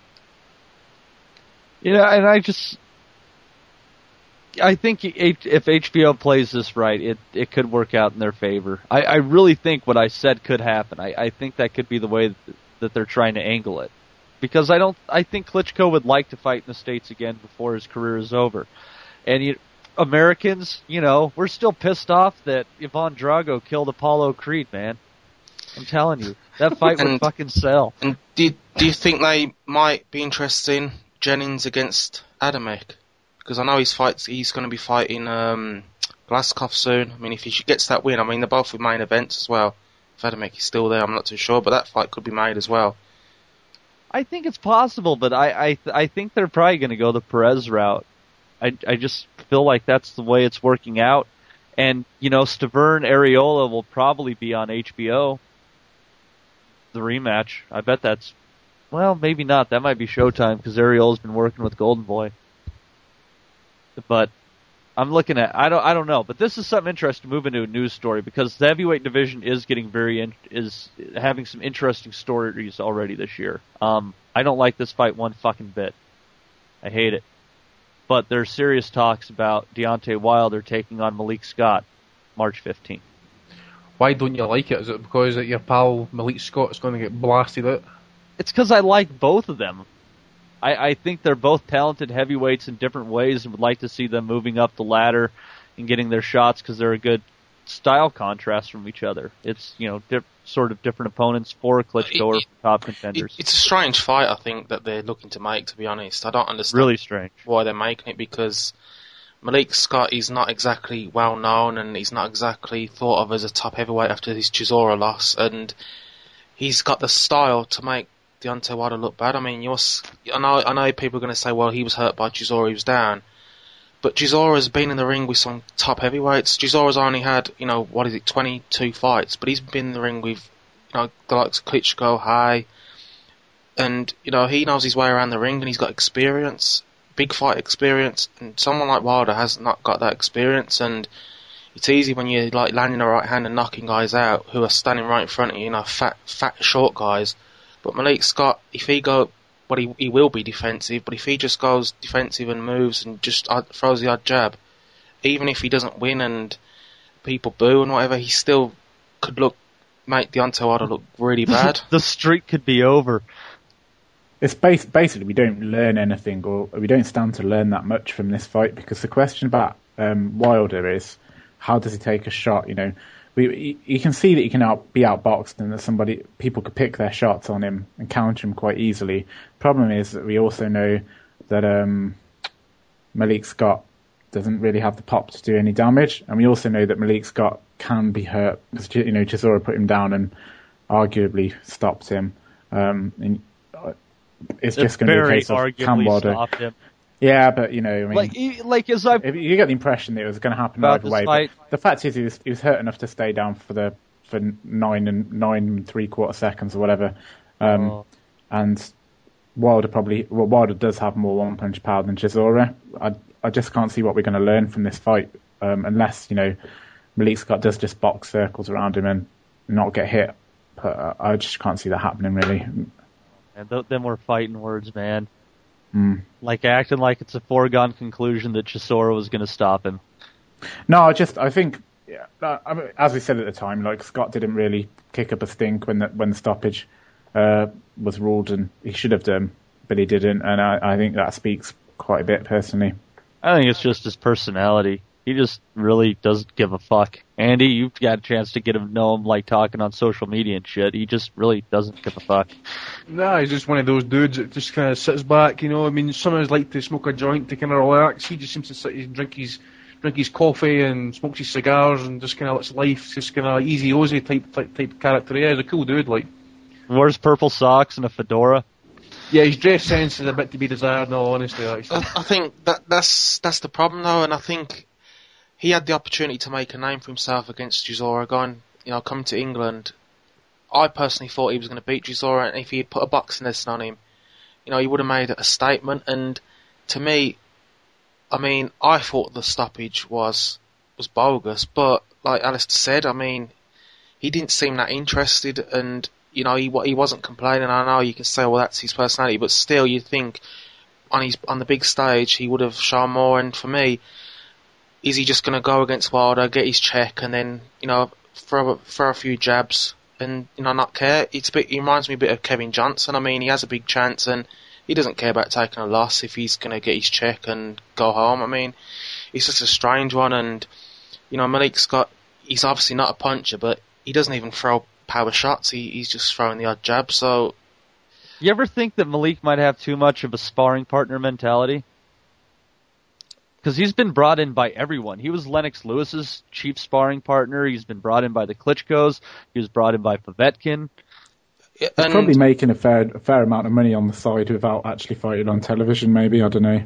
You know, and I just, I think if HBO plays this right, it it could work out in their favor. I, I really think what I said could happen. I, I think that could be the way that, they're trying to angle it, because I don't. I think Klitschko would like to fight in the states again before his career is over, and you, Americans, you know, we're still pissed off that Ivan Drago killed Apollo Creed, man. I'm telling you, that fight would [laughs] fucking sell. And do do you think they might be interested in Jennings against Adamek? Because I know he's fights he's going to be fighting um, Glazkov soon. I mean, if he gets that win, I mean they're both with main events as well. If is still there, I'm not too sure, but that fight could be made as well. I think it's possible, but I I, I think they're probably going to go the Perez route. I I just feel like that's the way it's working out, and you know, Stiverne Arreola will probably be on HBO. The rematch, I bet that's, well, maybe not. That might be Showtime because Arreola's been working with Golden Boy. But I'm looking at I don't I don't know, but this is something interesting to move into a news story because the heavyweight division is getting very in, is having some interesting stories already this year. Um, I don't like this fight one fucking bit. I hate it. But there's serious talks about Deontay Wilder taking on Malik Scott March 15th. Why don't you like it? Is it because that your pal Malik Scott's going to get blasted out? It's because I like both of them. I, I think they're both talented heavyweights in different ways and would like to see them moving up the ladder and getting their shots because they're a good style contrast from each other. It's, you know, sort of different opponents for Klitschko or It- top It, contenders. it's a strange fight, I think, that they're looking to make. To be honest, I don't understand really strange. why they're making it because Malik Scott is not exactly well known and he's not exactly thought of as a top heavyweight after his Chisora loss, and he's got the style to make Deontay Wilder look bad. I mean, you're, I know, I know people are going to say, well, he was hurt by Chisora, he was down. But Chisora's been in the ring with some top heavyweights. Chisora's only had, you know, what is it, 22 fights, but he's been in the ring with, you know, the likes of Klitschko, Haye, and, you know, he knows his way around the ring and he's got experience, big fight experience, and someone like Wilder has not got that experience, and it's easy when you're, like, landing a right hand and knocking guys out who are standing right in front of you, you know, fat, fat, short guys. But Malik Scott, if he go, well, he, he will be defensive, but if he just goes defensive and moves and just throws the odd jab, even if he doesn't win and people boo and whatever, he still could look, make Deontay Wilder look really [laughs] bad. the streak could be over. It's bas- basically we don't learn anything, or we don't stand to learn that much from this fight because the question about um, Wilder is how does he take a shot? You know, we you can see that he can out, be outboxed and that somebody people could pick their shots on him and counter him quite easily. Problem is that we also know that um, Malik Scott doesn't really have the pop to do any damage, and we also know that Malik Scott can be hurt because you know Chisora put him down and arguably stopped him. Um, and uh, it's just going to be a case of can Wilder. Yeah, but you know, I mean, Like, e- like as I you get the impression that it was going to happen either way. But the fact is, he was, he was hurt enough to stay down for the for nine and nine and three quarter seconds or whatever. Um, Oh. And Wilder probably well, Wilder does have more one punch power than Chisora. I I just can't see what we're going to learn from this fight um, unless you know Malik Scott does just box circles around him and not get hit. But uh, I just can't see that happening really. And th- then we're fighting words, man. Mm. Like acting like it's a foregone conclusion that Chisora was going to stop him. No, I just I think yeah, I mean, as we said at the time, like Scott didn't really kick up a stink when the when the stoppage uh, was ruled, and he should have done, but he didn't, and I, I think that speaks quite a bit personally. I think it's just his personality. He just really doesn't give a fuck. Andy, you've got a chance to get him know him like talking on social media and shit. He just really doesn't give a fuck. Nah, he's just one of those dudes that just kind of sits back, you know. I mean, some of us like to smoke a joint to kind of relax. He just seems to sit and drink his drink his coffee and smokes his cigars and just kind of lets life just kind of easy Ozzy type type type character. Yeah, he's a cool dude. Like, Wears purple socks and a fedora. yeah, his dress sense is a bit to be desired. In all honesty. I, I think that that's that's the problem though, and I think he had the opportunity to make a name for himself against Chisora. Going, you know, coming to England, I personally thought he was going to beat Chisora, and if he had put a boxing lesson on him, you know, he would have made a statement. And to me, I mean, I thought the stoppage was was bogus, but like Alistair said, I mean, he didn't seem that interested, and you know, he he wasn't complaining. I know you can say, well, that's his personality, but still, you'd think on his on the big stage he would have shown more. And for me, is he just going to go against Wilder, get his check, and then you know throw throw a few jabs and you know not care? It's a bit, he reminds me a bit of Kevin Johnson. I mean, he has a big chance and he doesn't care about taking a loss if he's going to get his check and go home. I mean, it's just a strange one. And you know, Malik Scott, he's obviously not a puncher, but he doesn't even throw power shots. He, he's just throwing the odd jab. So You ever think that Malik might have too much of a sparring partner mentality? Because he's been brought in by everyone. He was Lennox Lewis's chief sparring partner. He's been brought in by the Klitschko's. He was brought in by Povetkin. He's and probably making a fair a fair amount of money on the side without actually fighting on television. Maybe I don't know.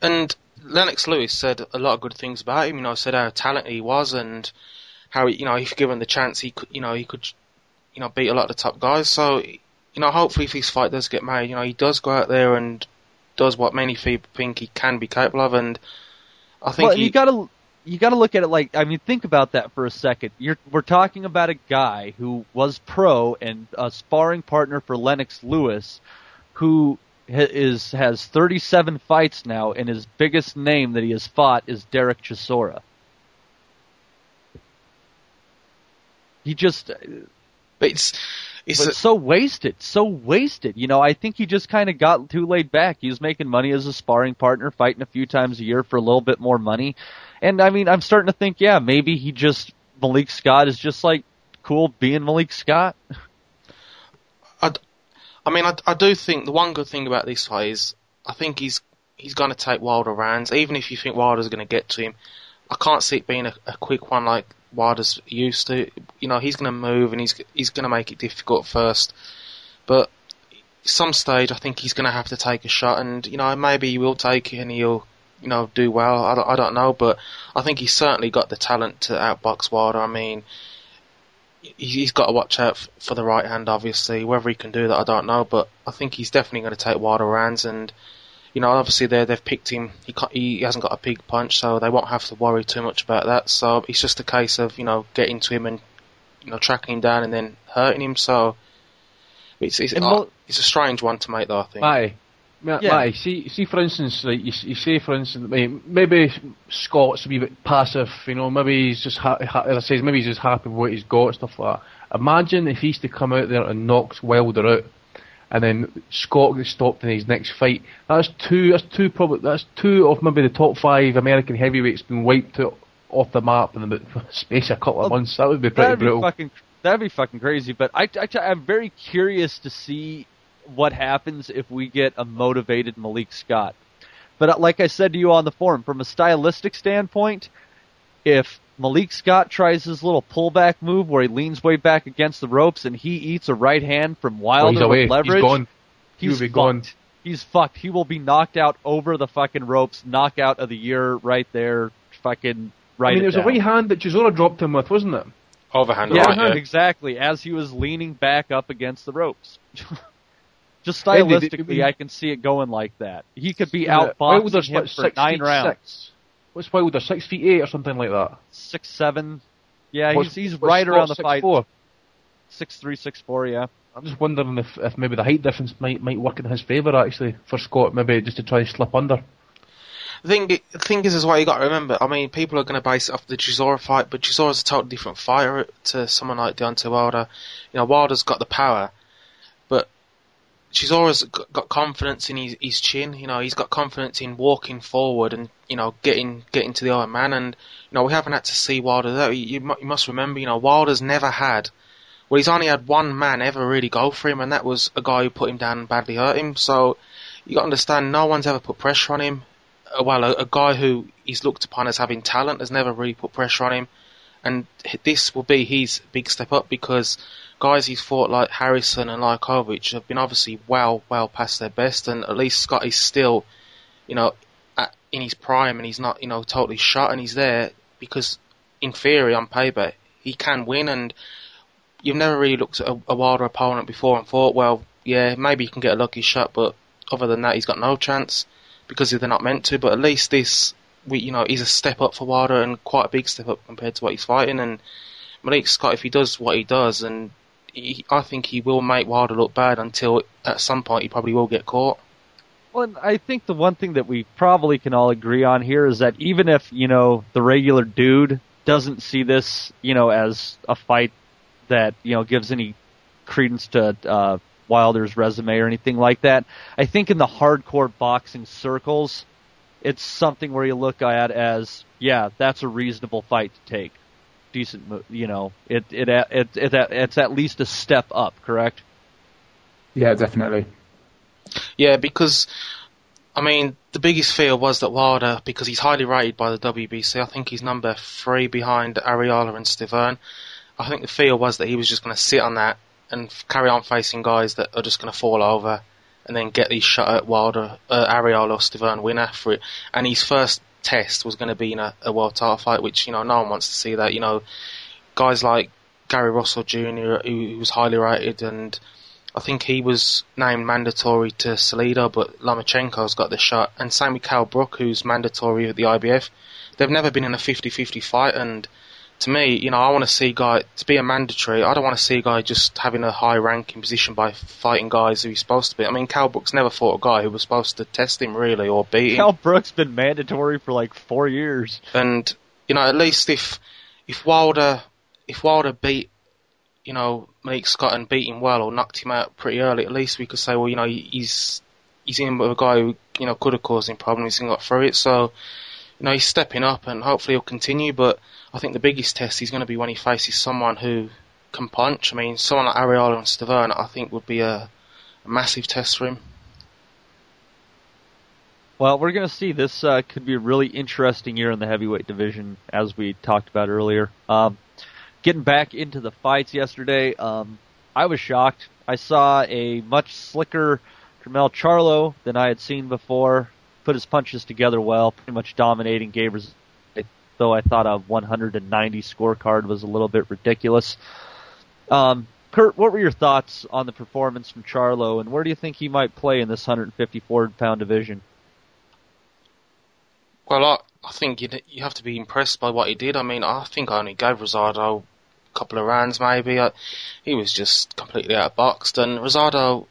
And Lennox Lewis said a lot of good things about him. You know, said how talented he was and how you know if given the chance he could you know he could you know beat a lot of the top guys. So you know hopefully if this fight does get made, you know he does go out there and does what many people think he can be capable of. And I think Well, he, you gotta you gotta look at it like I mean, think about that for a second. You're we're talking about a guy who was pro and a sparring partner for Lennox Lewis, who is has 37 fights now, and his biggest name that he has fought is Derek Chisora. He just but it's it's but a- so wasted, so wasted. You know, I think he just kind of got too laid back. He was making money as a sparring partner, fighting a few times a year for a little bit more money. And I mean, I'm starting to think, yeah, maybe he just Malik Scott is just like cool being Malik Scott. I I mean, I, I do think the one good thing about this fight is I think he's he's going to take Wilder rounds. Even if you think Wilder's going to get to him, I can't see it being a, a quick one like Wilder's used to. You know, he's going to move and he's he's going to make it difficult first. But some stage, I think he's going to have to take a shot, and you know, maybe he will take it and he'll you know do well. I don't, I don't know, but I think he's certainly got the talent to outbox Wilder. I mean he- he's got to watch out for the right hand, obviously. Whether he can do that, I don't know, but I think he's definitely going to take Wilder rounds. And you know, obviously they they've picked him. He can't, he hasn't got a big punch, so they won't have to worry too much about that. So it's just a case of you know getting to him and you know tracking him down and then hurting him. So it's it's, uh, mo- it's a strange one to make, though. I think. Aye. Yeah. Aye, see, see, for instance, like you, s- you say, for instance, maybe Scott's a wee bit passive, you know, maybe he's just, ha- ha- as I say, maybe he's just happy with what he's got, stuff like that. Imagine if he's to come out there and knocks Wilder out, and then Scott gets stopped in his next fight. That's two, that's two, probably, that's two of maybe the top five American heavyweights being wiped off the map in about [laughs] space of a couple of Well, months. That would be pretty That'd be brutal. fucking that'd be fucking crazy. But I, I I'm very curious to see what happens if we get a motivated Malik Scott. But uh, like I said to you on the forum, from a stylistic standpoint, if Malik Scott tries his little pullback move where he leans way back against the ropes and he eats a right hand from he's Wilder away. with leverage, He's gone. he's He'll be fucked. gone. He's fucked. He will be knocked out over the fucking ropes. Knockout of the year right there. Fucking right. I mean, it was down. a right hand that Chisora dropped him with, wasn't it? Overhand, Yeah, right? Yeah. exactly. As he was leaning back up against the ropes. [laughs] Just Yeah, they- they- stylistically, I can see it going like that. He could be out Wilder's boxing him what, for nine feet rounds. Six. What's Wilder? Six feet eight or something like that. Six seven. Yeah, What's- he's he's what's right around the Scott, fight. 6'4"? Six three, six four. Yeah. I'm just wondering if, if maybe the height difference might might work in his favour actually for Scott, maybe just to try to slip under. The thing, the thing is, as well, you got to remember. I mean, people are going to base it off the Chisora fight, but Chisora's a totally different fighter to someone like Deontay Wilder. You know, Wilder's got the power, but Chisora's got, got confidence in his, his chin. You know, he's got confidence in walking forward and you know getting getting to the Iron Man. And you know, we haven't had to see Wilder there. You, you, must remember, you know, Wilder's never had. Well, he's only had one man ever really go for him, and that was a guy who put him down and badly hurt him. So you got to understand, no one's ever put pressure on him. Uh, well, a, a guy who he's looked upon as having talent has never really put pressure on him, and this will be his big step up because guys he's fought like Harrison and Liakhovich have been obviously well, well past their best, and at least Scott is still, you know, at, in his prime, and he's not, you know, totally shot, and he's there because, in theory, on paper, he can win, and you've never really looked at a, a Wilder opponent before and thought, well, yeah, maybe he can get a lucky shot, but other than that, he's got no chance because they're not meant to. But at least this, we, you know, he's a step up for Wilder and quite a big step up compared to what he's fighting. And Malik Scott, if he does what he does, and he, I think he will make Wilder look bad until at some point he probably will get caught. Well, I think the one thing that we probably can all agree on here is that even if, you know, the regular dude doesn't see this, you know, as a fight that, you know, gives any credence to uh, Wilder's resume or anything like that, I think in the hardcore boxing circles, it's something where you look at as, yeah, that's a reasonable fight to take. Decent, you know, it it it, it, it it's at least a step up, correct? Yeah, definitely. Yeah, because I mean the biggest fear was that Wilder, because he's highly rated by the WBC, I think he's number three behind Arreola and Stiverne. I think the fear was that he was just going to sit on that and carry on facing guys that are just going to fall over, and then get these shot at Wilder, uh, Arreola or win after it. And his first test was going to be in a, a world title fight, which you know no one wants to see that. You know, guys like Gary Russell Jr., who, who was highly rated and I think he was named mandatory to Salido, but Lomachenko's got the shot. And with Kell Brook, who's mandatory at the IBF. They've never been in a 50-50 fight, and to me, you know, I want to see a guy to be a mandatory. I don't want to see a guy just having a high ranking position by fighting guys who he's supposed to be. I mean, Kell Brook's never fought a guy who was supposed to test him really or beat him. Kell Brooks been mandatory for like four years. And you know, at least if if Wilder if Wilder beat you know Malik Scott and beat him well or knocked him out pretty early, at least we could say, well, you know, he's he's in with a guy who you know could have caused him problems and got through it. So you know, he's stepping up and hopefully he'll continue. But I think the biggest test is going to be when he faces someone who can punch. I mean, someone like Arreola and Stiverne, I think would be a, a massive test for him. Well, we're going to see. This uh, could be a really interesting year in the heavyweight division, as we talked about earlier. Um, getting back into the fights yesterday, um, I was shocked. I saw a much slicker Jermell Charlo than I had seen before. Put his punches together well, pretty much dominating Gabers. Though I thought a 190 scorecard was a little bit ridiculous. Um, Kurt, what were your thoughts on the performance from Charlo, and where do you think he might play in this 154 pound division? Well, I, I think you you have to be impressed by what he did. I mean, I think I only gave Rosado a couple of rounds, maybe. I, he was just completely outboxed, and Rosado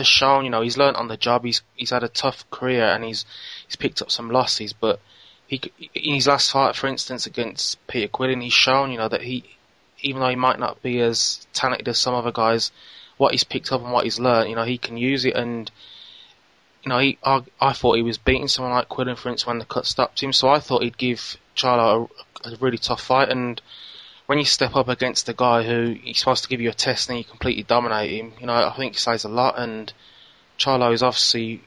has shown, you know, he's learned on the job. He's he's had a tough career, and he's he's picked up some losses. But he in his last fight, for instance, against Peter Quillin, he's shown, you know, that he, even though he might not be as talented as some other guys, what he's picked up and what he's learned, you know, he can use it and you know, he, I, I thought he was beating someone like Quillin, for instance, when the cut stopped him. So I thought he'd give Charlo a, a really tough fight. And when you step up against a guy who he's supposed to give you a test and you completely dominate him, you know, I think he says a lot. And Charlo is obviously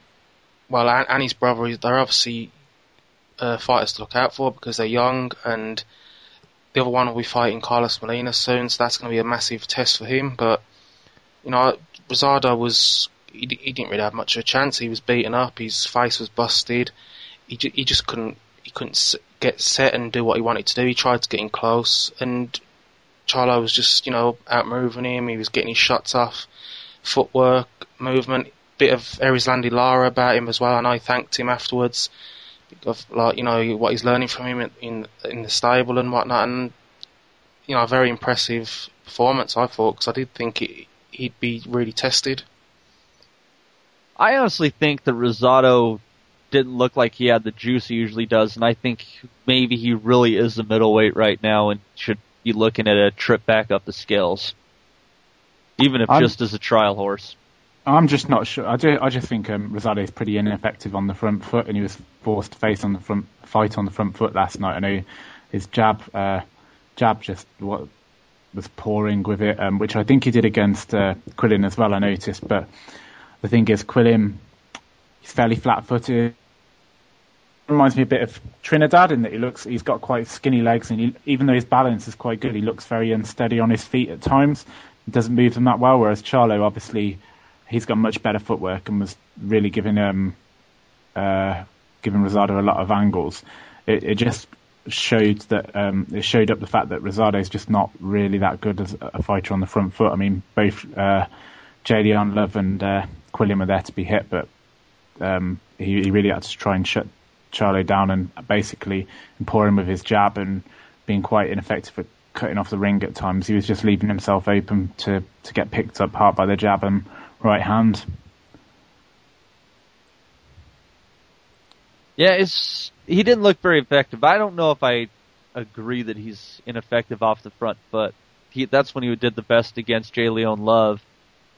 well, and, and his brother, they're obviously uh, fighters to look out for because they're young, and the other one will be fighting Carlos Molina soon, so that's going to be a massive test for him. But you know, Rosado was he, he didn't really have much of a chance. He was beaten up, his face was busted. He, he just couldn't he couldn't get set and do what he wanted to do. He tried to get in close, and Charlo was just you know outmoving him. He was getting his shots off, footwork, movement, bit of Erislandy Lara about him as well. And I thanked him afterwards of like you know what he's learning from him in in, in the stable and whatnot. And you know, a very impressive performance I thought because I did think it, he'd be really tested. I honestly think that Rosado didn't look like he had the juice he usually does, and I think maybe he really is a middleweight right now and should be looking at a trip back up the scales, even if I'm- just as a trial horse. I'm just not sure. I, do, I just think um, Rosado is pretty ineffective on the front foot, and he was forced to face on the front fight on the front foot last night. I know his jab, uh, jab just what was pouring with it, um, which I think he did against uh, Quillin as well. I noticed, but the thing is, Quillin, he's fairly flat-footed. Reminds me a bit of Trinidad in that he looks, he's got quite skinny legs, and he, even though his balance is quite good, he looks very unsteady on his feet at times. He doesn't move them that well. Whereas Charlo, obviously, he's got much better footwork and was really giving um uh giving Rosado a lot of angles. It, it just showed that um it showed up the fact that Rosado is just not really that good as a fighter on the front foot. I mean, both uh, J'Leon Love and uh, Quillin are there to be hit, but um, he, he really had to try and shut Charlo down and basically pour him with his jab and being quite ineffective at cutting off the ring at times. He was just leaving himself open to, to get picked up hard by the jab and right hand. Yeah, it's he didn't look very effective. I don't know if I agree that he's ineffective off the front foot. He that's when he did the best against J'Leon Love.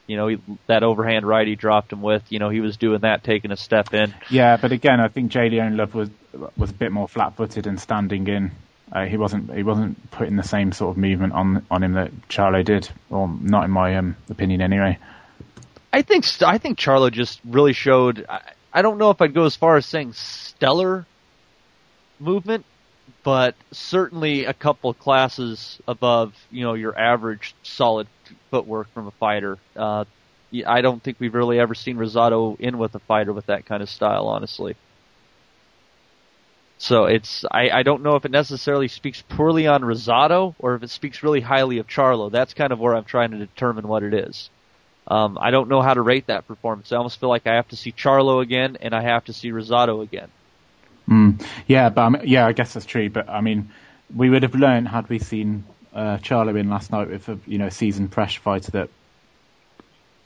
You know, he, that overhand right he dropped him with. You know, he was doing that, taking a step in. Yeah, but again, I think J'Leon Love was was a bit more flat-footed and standing in. Uh, he wasn't he wasn't putting the same sort of movement on on him that Charlo did, or not in my um, opinion anyway. I think st- I think Charlo just really showed. I, I don't know if I'd go as far as saying stellar movement, but certainly a couple classes above you know your average solid footwork from a fighter. Uh, I don't think we've really ever seen Rosado in with a fighter with that kind of style, honestly. So it's I, I don't know if it necessarily speaks poorly on Rosado or if it speaks really highly of Charlo. That's kind of where I'm trying to determine what it is. Um, I don't know how to rate that performance. I almost feel like I have to see Charlo again and I have to see Rosado again. Mm. Yeah, but yeah, I guess that's true. But I mean, we would have learned had we seen uh, Charlo in last night with a you know seasoned pressure fighter that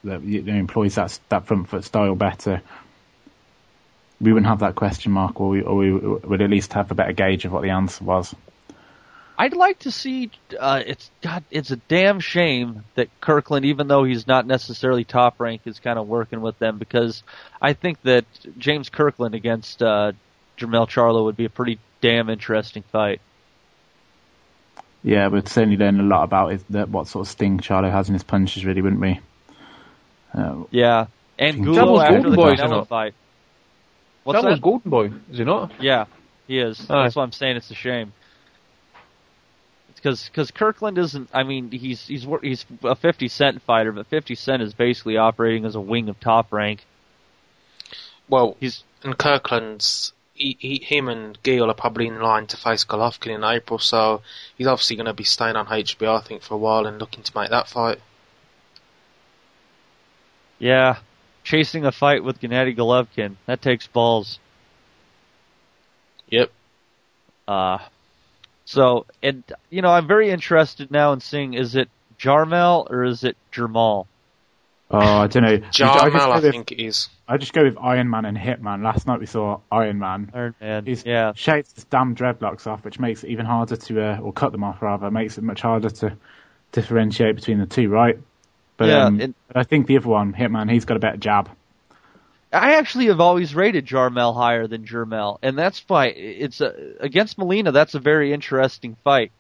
that you know, employs that that front foot style better. We wouldn't have that question mark, or we, or we would at least have a better gauge of what the answer was. I'd like to see. Uh, it's God. It's a damn shame that Kirkland, even though he's not necessarily top rank, is kind of working with them because I think that James Kirkland against uh, Jermell Charlo would be a pretty damn interesting fight. Yeah, we'd certainly learn a lot about his, that, what sort of sting Charlo has in his punches, really, wouldn't we? Uh, Yeah, and That Gulo was after Golden the Boy, isn't Canelo it? fight. What's that that? was Golden Boy, is he not? Yeah, he is. Aye. That's why I'm saying it's a shame. Because because Kirkland isn't. I mean, he's he's he's a 50 Cent fighter, but 50 Cent is basically operating as a wing of Top Rank. Well, He's and Kirkland's he, he, him and Gill are probably in line to face Golovkin in April, so he's obviously going to be staying on HBO, I think, for a while and looking to make that fight. yeah, chasing a fight with Gennady Golovkin. That takes balls. Yep. Uh, so, and, you know, I'm very interested now in seeing is it Jarmel or is it Jermal? Oh, I don't know. I just go Jarmel, I with- think it is. I just go with Iron Man and Hitman. Last night we saw Iron Man. Iron Man. He's Yeah. shakes his damn dreadlocks off, which makes it even harder to, uh, or cut them off rather, makes it much harder to differentiate between the two, right? But Yeah, um, and- I think the other one, Hitman, he's got a better jab. I actually have always rated Jarmel higher than Jermel, and that's why it's a, against Molina. That's a very interesting fight.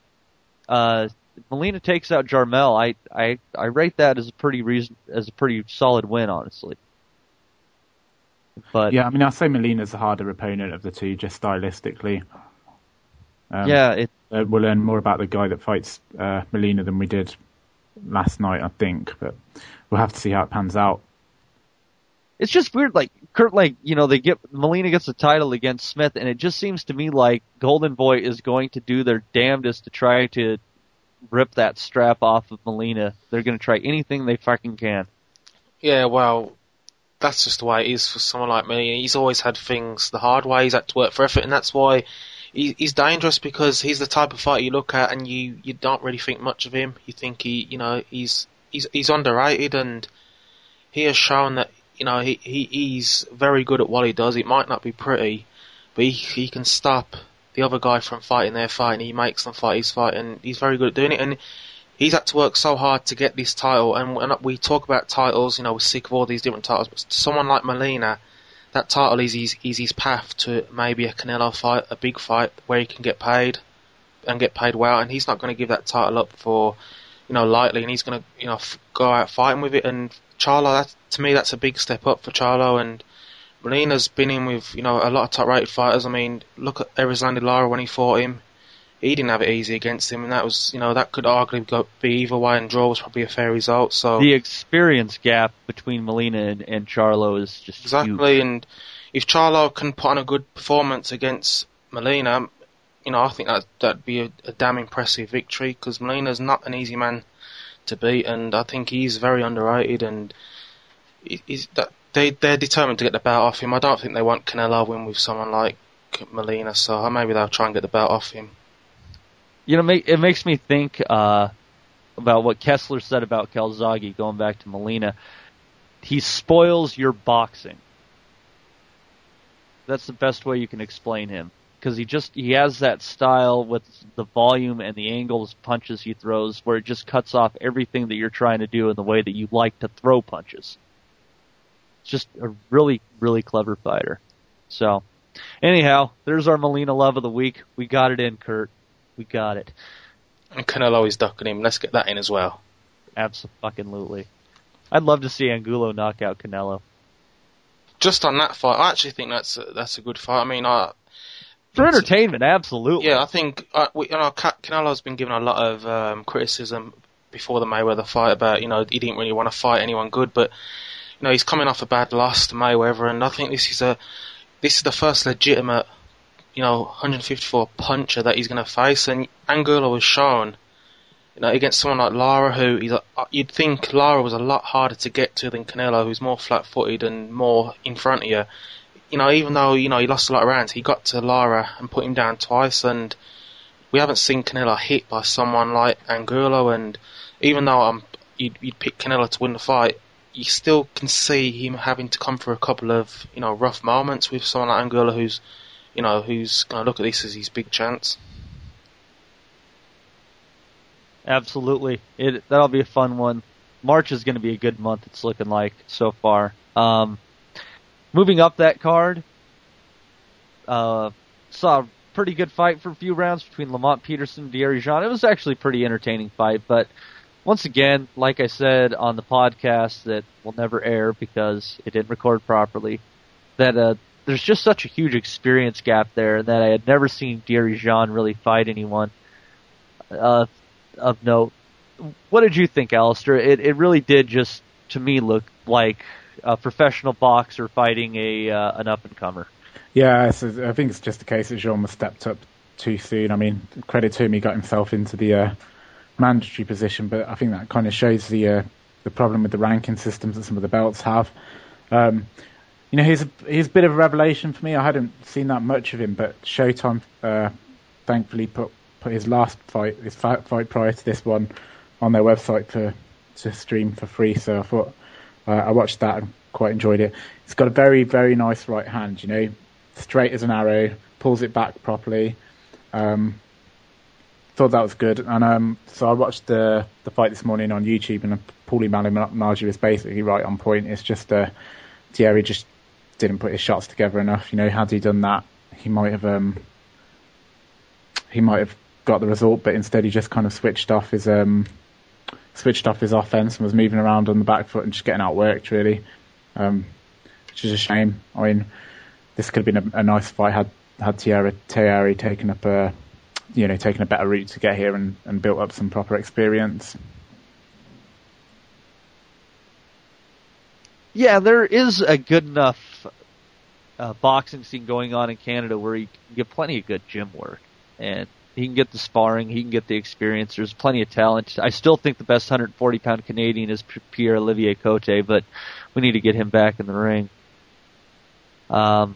Uh, Molina takes out Jarmel. I, I I rate that as a pretty reason as a pretty solid win, honestly. But Yeah, I mean, I'll say Molina's the harder opponent of the two, just stylistically. Um, yeah, it uh, we'll learn more about the guy that fights uh, Molina than we did last night, I think. But we'll have to see how it pans out. it's just weird. Like Kurt, like you know, they get Molina gets the title against Smith, and it just seems to me like Golden Boy is going to do their damnedest to try to rip that strap off of Molina. They're going to try anything they fucking can. Yeah, well, that's just the way it is for someone like me. He's always had things the hard way. He's had to work for effort, and that's why he, he's dangerous because he's the type of fighter you look at and you, you don't really think much of him. You think he, you know, he's he's he's underrated, and he has shown that you know he, he he's very good at what he does. It might not be pretty, but he he can stop the other guy from fighting their fight, and he makes them fight his fight, and he's very good at doing it. And he's had to work so hard to get this title. And we talk about titles, you know, we're sick of all these different titles. But someone like Molina, that title is his, is his path to maybe a Canelo fight, a big fight where he can get paid and get paid well. And he's not going to give that title up for, you know, lightly. And he's going to, you know, go out fighting with it. And Charlo, to me, that's a big step up for Charlo. And Molina's been in with, you know, a lot of top-rated fighters. I mean, look at Erislandy Lara when he fought him he didn't have it easy against him, and that was, you know, that could arguably go, be either way, and draw was probably a fair result. So The experience gap between Molina and, and Charlo is just exactly, huge. and if Charlo can put on a good performance against Molina, you know, I think that that'd be a, a damn impressive victory because Molina's not an easy man to beat, and I think he's very underrated, and he's that they they're determined to get the belt off him. I don't think they want Canelo win with someone like Molina, so maybe they'll try and get the belt off him. You know, it makes me think uh, about what Kessler said about Calzaghe, going back to Molina. He spoils your boxing. That's the best way you can explain him. Because he just he has that style with the volume and the angles punches he throws, where it just cuts off everything that you're trying to do in the way that you like to throw punches. Just a really really clever fighter. So, anyhow, there's our Molina love of the week. We got it in, Kurt. We got it. And Canelo is ducking him. Let's get that in as well. Absolutely. I'd love to see Angulo knock out Canelo. Just on that fight, I actually think that's a, that's a good fight. I mean, I For entertainment, absolutely. yeah, I think uh, we, you know Canelo's been given a lot of um, criticism before the Mayweather fight about you know he didn't really want to fight anyone good, but you know he's coming off a bad loss to Mayweather, and I think this is a this is the first legitimate you know 154 puncher that he's going to face, and Angulo was shown. You know, against someone like Lara, who a, uh, you'd think Lara was a lot harder to get to than Canelo, who's more flat-footed and more in front of you. You know, even though you know he lost a lot of rounds, he got to Lara and put him down twice, and we haven't seen Canelo hit by someone like Angulo. And even though I'm, you'd, you'd pick Canelo to win the fight, you still can see him having to come through a couple of you know rough moments with someone like Angulo, who's you know who's going to look at this as his big chance. Absolutely. It that'll be a fun one. March is going to be a good month. It's looking like so far. Um, moving up that card, uh, saw a pretty good fight for a few rounds between Lamont Peterson and Dierry Jean. It was actually a pretty entertaining fight, but once again, like I said on the podcast that will never air because it didn't record properly, that uh, there's just such a huge experience gap there that I had never seen Dierry Jean really fight anyone. Uh, of note. What did you think, Alistair? It it really did just to me look like a professional boxer fighting a uh, an up and comer. Yeah, I think it's just a case that Jean was stepped up too soon. I mean, credit to him, he got himself into the uh, mandatory position, but I think that kind of shows the uh, the problem with the ranking systems that some of the belts have. Um, you know, he's a, he's a bit of a revelation for me. I hadn't seen that much of him, but Showtime uh, thankfully put put his last fight, his fight, prior to this one, on their website for to stream for free. So I thought uh, I watched that and quite enjoyed it. He's got a very very nice right hand. You know, straight as an arrow, pulls it back properly. Um, thought that was good, and um, so I watched the the fight this morning on YouTube, and Paulie Malignaggi was basically right on point. It's just uh, Dierry just didn't put his shots together enough. You know, had he done that, he might have um, he might have got the result, but instead he just kind of switched off his um, switched off his offense and was moving around on the back foot and just getting outworked really. Um, which is a shame. I mean, this could have been a, a nice fight had had Dierry, Dierry taken up a you know taken a better route to get here and, and built up some proper experience. Yeah, there is a good enough uh, boxing scene going on in Canada where he can get plenty of good gym work, and he can get the sparring, he can get the experience. There's plenty of talent. I still think the best 140 pound Canadian is Pier Olivier Côté, but we need to get him back in the ring. Um, I'm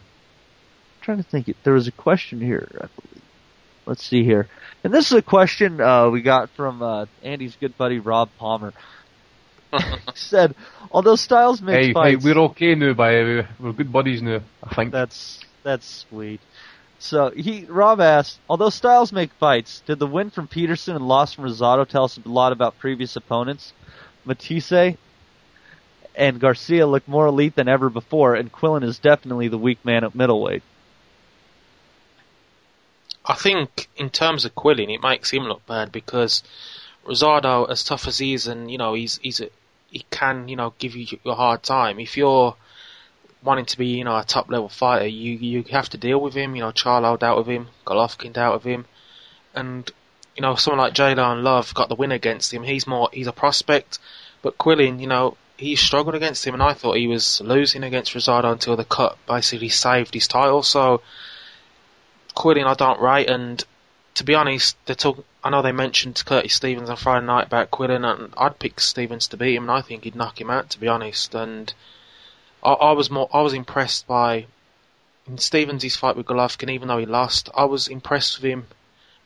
trying to think. There was a question here, I believe. Let's see here, and this is a question uh, we got from uh, Andy's good buddy Rob Palmer. [laughs] he said, although Styles makes Hey, hey, fights, we're okay now, by the way. We're good buddies now, I think. that's that's sweet. So he Rob asked, although Styles make fights, did the win from Peterson and loss from Rosado tell us a lot about previous opponents? Matthysse and Garcia look more elite than ever before, and Quillin is definitely the weak man at middleweight. I think in terms of Quillin, it makes him look bad because Rosado, as tough as he is, and you know he's he's a, he can you know give you a hard time. If you're wanting to be you know a top level fighter, you you have to deal with him. You know Charlo dealt with him, Golovkin dealt with him, and you know someone like J'Leon Love got the win against him. He's more he's a prospect, but Quillin, you know. He struggled against him, and I thought he was losing against Rosado until the cut basically saved his title. So, Quillin I don't rate, and to be honest, they talk. I know they mentioned Curtis Stevens on Friday night about Quillin, and I'd pick Stevens to beat him, and I think he'd knock him out. To be honest, and I, I was more. I was impressed by in Stevens' fight with Golovkin, even though he lost. I was impressed with him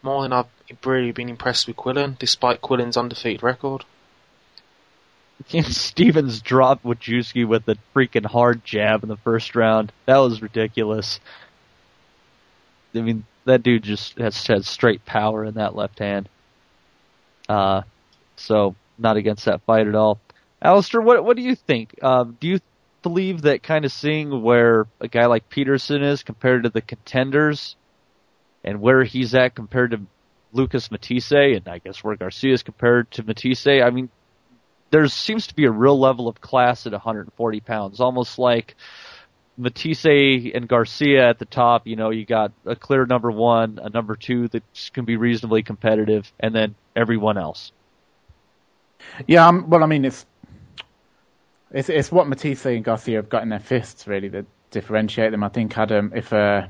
more than I've really been impressed with Quillin, despite Quillin's undefeated record. Stevens dropped Wojcicki with a freaking hard jab in the first round. That was ridiculous. I mean, that dude just has, has straight power in that left hand. Uh, so not against that fight at all. Alistair, what what do you think? Um, do you believe that kind of seeing where a guy like Peterson is compared to the contenders, and where he's at compared to Lucas Matthysse, and I guess where Garcia is compared to Matthysse? I mean, there seems to be a real level of class at 140 pounds, almost like Matthysse and Garcia at the top. You know, you got a clear number one, a number two that can be reasonably competitive, and then everyone else. Yeah, um, well, I mean, it's it's it's what Matthysse and Garcia have got in their fists really that differentiate them. I think Adam, if uh,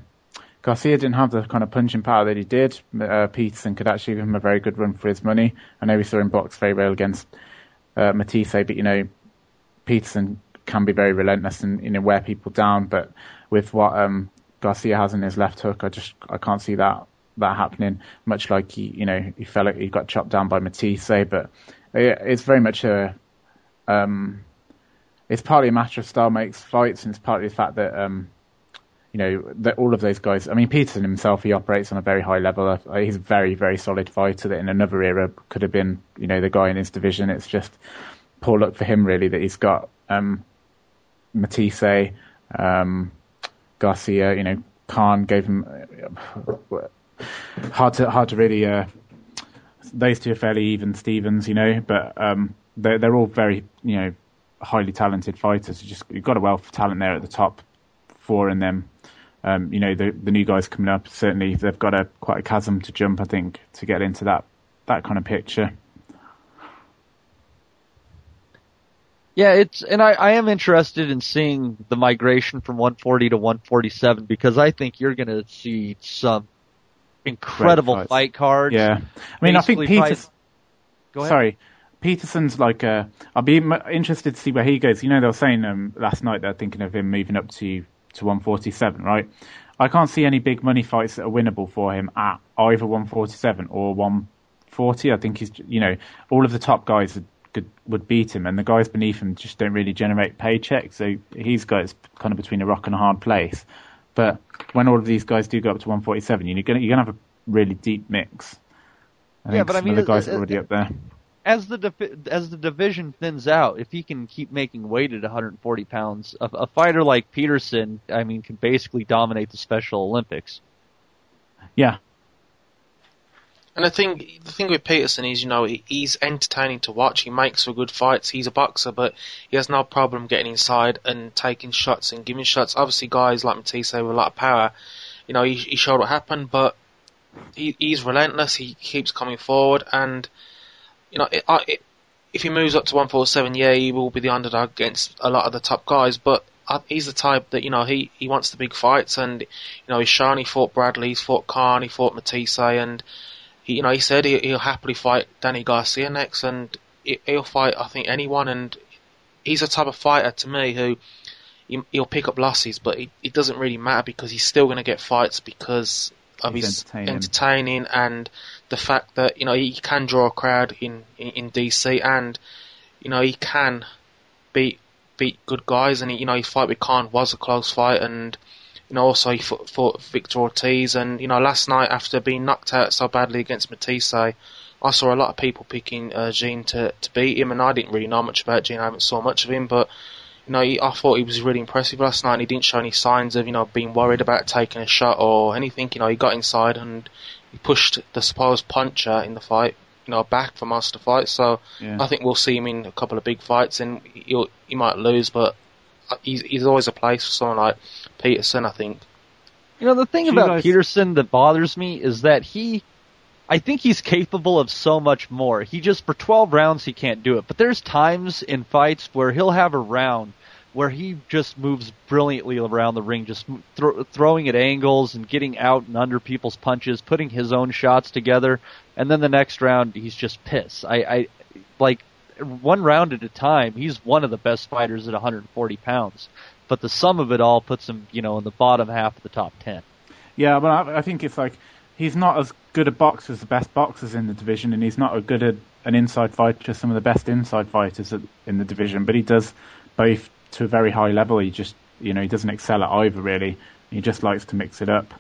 Garcia didn't have the kind of punching power that he did, uh, Peterson could actually give him a very good run for his money. I know we saw him box very well against uh, Matthysse, but you know, Peterson can be very relentless and you know wear people down. But with what um, Garcia has in his left hook, I just I can't see that that happening. Much like he you know he felt like he got chopped down by Matthysse, but it, it's very much a um, it's partly a matter of style makes fights, and it's partly the fact that um, you know that all of those guys. I mean, Peterson himself, he operates on a very high level. He's a very, very solid fighter that in another era could have been, you know, the guy in his division. It's just poor luck for him, really, that he's got um, Matthysse, um, Garcia. You know, Khan gave him uh, hard to hard to really. Uh, those two are fairly even Stevens, you know, but um, they're they're all very, you know, highly talented fighters. You just you've got a wealth of talent there at the top four, and then um, you know the the new guys coming up. Certainly, they've got a quite a chasm to jump, I think, to get into that that kind of picture. Yeah, it's and I, I am interested in seeing the migration from 140 to 147 because I think you're going to see some incredible fight cards. Yeah, I mean, I think Peters. Sorry, Peterson's like uh, I'll be interested to see where he goes. You know, they were saying um, last night they're thinking of him moving up to to 147, right? I can't see any big money fights that are winnable for him at either 147 or 140. I think he's, you know, all of the top guys would, could, would beat him, and the guys beneath him just don't really generate paychecks. So he's got it's kind of between a rock and a hard place. But when all of these guys do go up to 147, you're gonna you're gonna have a really deep mix. I Yeah, think but I mean, the guys it- are already it- up there. as the as the division thins out, if he can keep making weight at 140 pounds, a, a fighter like Peterson, I mean, can basically dominate the Special Olympics. Yeah, And the thing, the thing with Peterson is, you know, he's entertaining to watch. He makes for good fights. He's a boxer, but he has no problem getting inside and taking shots and giving shots. Obviously, guys like Matthysse with a lot of power, you know, he, he showed what happened, but he, he's relentless. He keeps coming forward, and you know, it, it, if he moves up to 147, yeah, he will be the underdog against a lot of the top guys, but. I, he's the type that you know he, he wants the big fights, and you know he's shown he fought Bradley, he's fought Khan, he fought Matthysse, and he, you know, he said he, he'll happily fight Danny Garcia next, and he, he'll fight, I think, anyone. And he's a type of fighter to me who he, he'll pick up losses, but it, it doesn't really matter because he's still going to get fights because of He's his entertaining. entertaining and the fact that you know he can draw a crowd in, in, in DC, and you know he can beat beat good guys, and he, you know his fight with Khan was a close fight, and you know, also he fought, fought Victor Ortiz, and you know, last night after being knocked out so badly against Matthysse, I saw a lot of people picking uh, Jean to to beat him, and I didn't really know much about Jean. I haven't saw much of him, but you know, he, I thought he was really impressive last night. And he didn't show any signs of you know being worried about taking a shot or anything. You know, he got inside and he pushed the supposed puncher in the fight. You know, back for most of the fight. So Yeah. I think we'll see him in a couple of big fights, and he'll, he might lose, but he's, he's always a place for someone like Peterson. I think. You know, the thing You about guys- Peterson that bothers me is that he, I think he's capable of so much more. He just, for 12 rounds, he can't do it. But there's times in fights where he'll have a round where he just moves brilliantly around the ring, just thro- throwing at angles and getting out and under people's punches, putting his own shots together. And then the next round, he's just pissed. I, I, like, one round at a time, he's one of the best fighters at 140 pounds. But the sum of it all puts him, you know, in the bottom half of the top 10. Yeah, but I, I think it's like he's not as good a boxer as the best boxers in the division, and he's not as good at an inside fighter as some of the best inside fighters in the division. But he does both to a very high level. He just, you know, he doesn't excel at either really. He just likes to mix it up.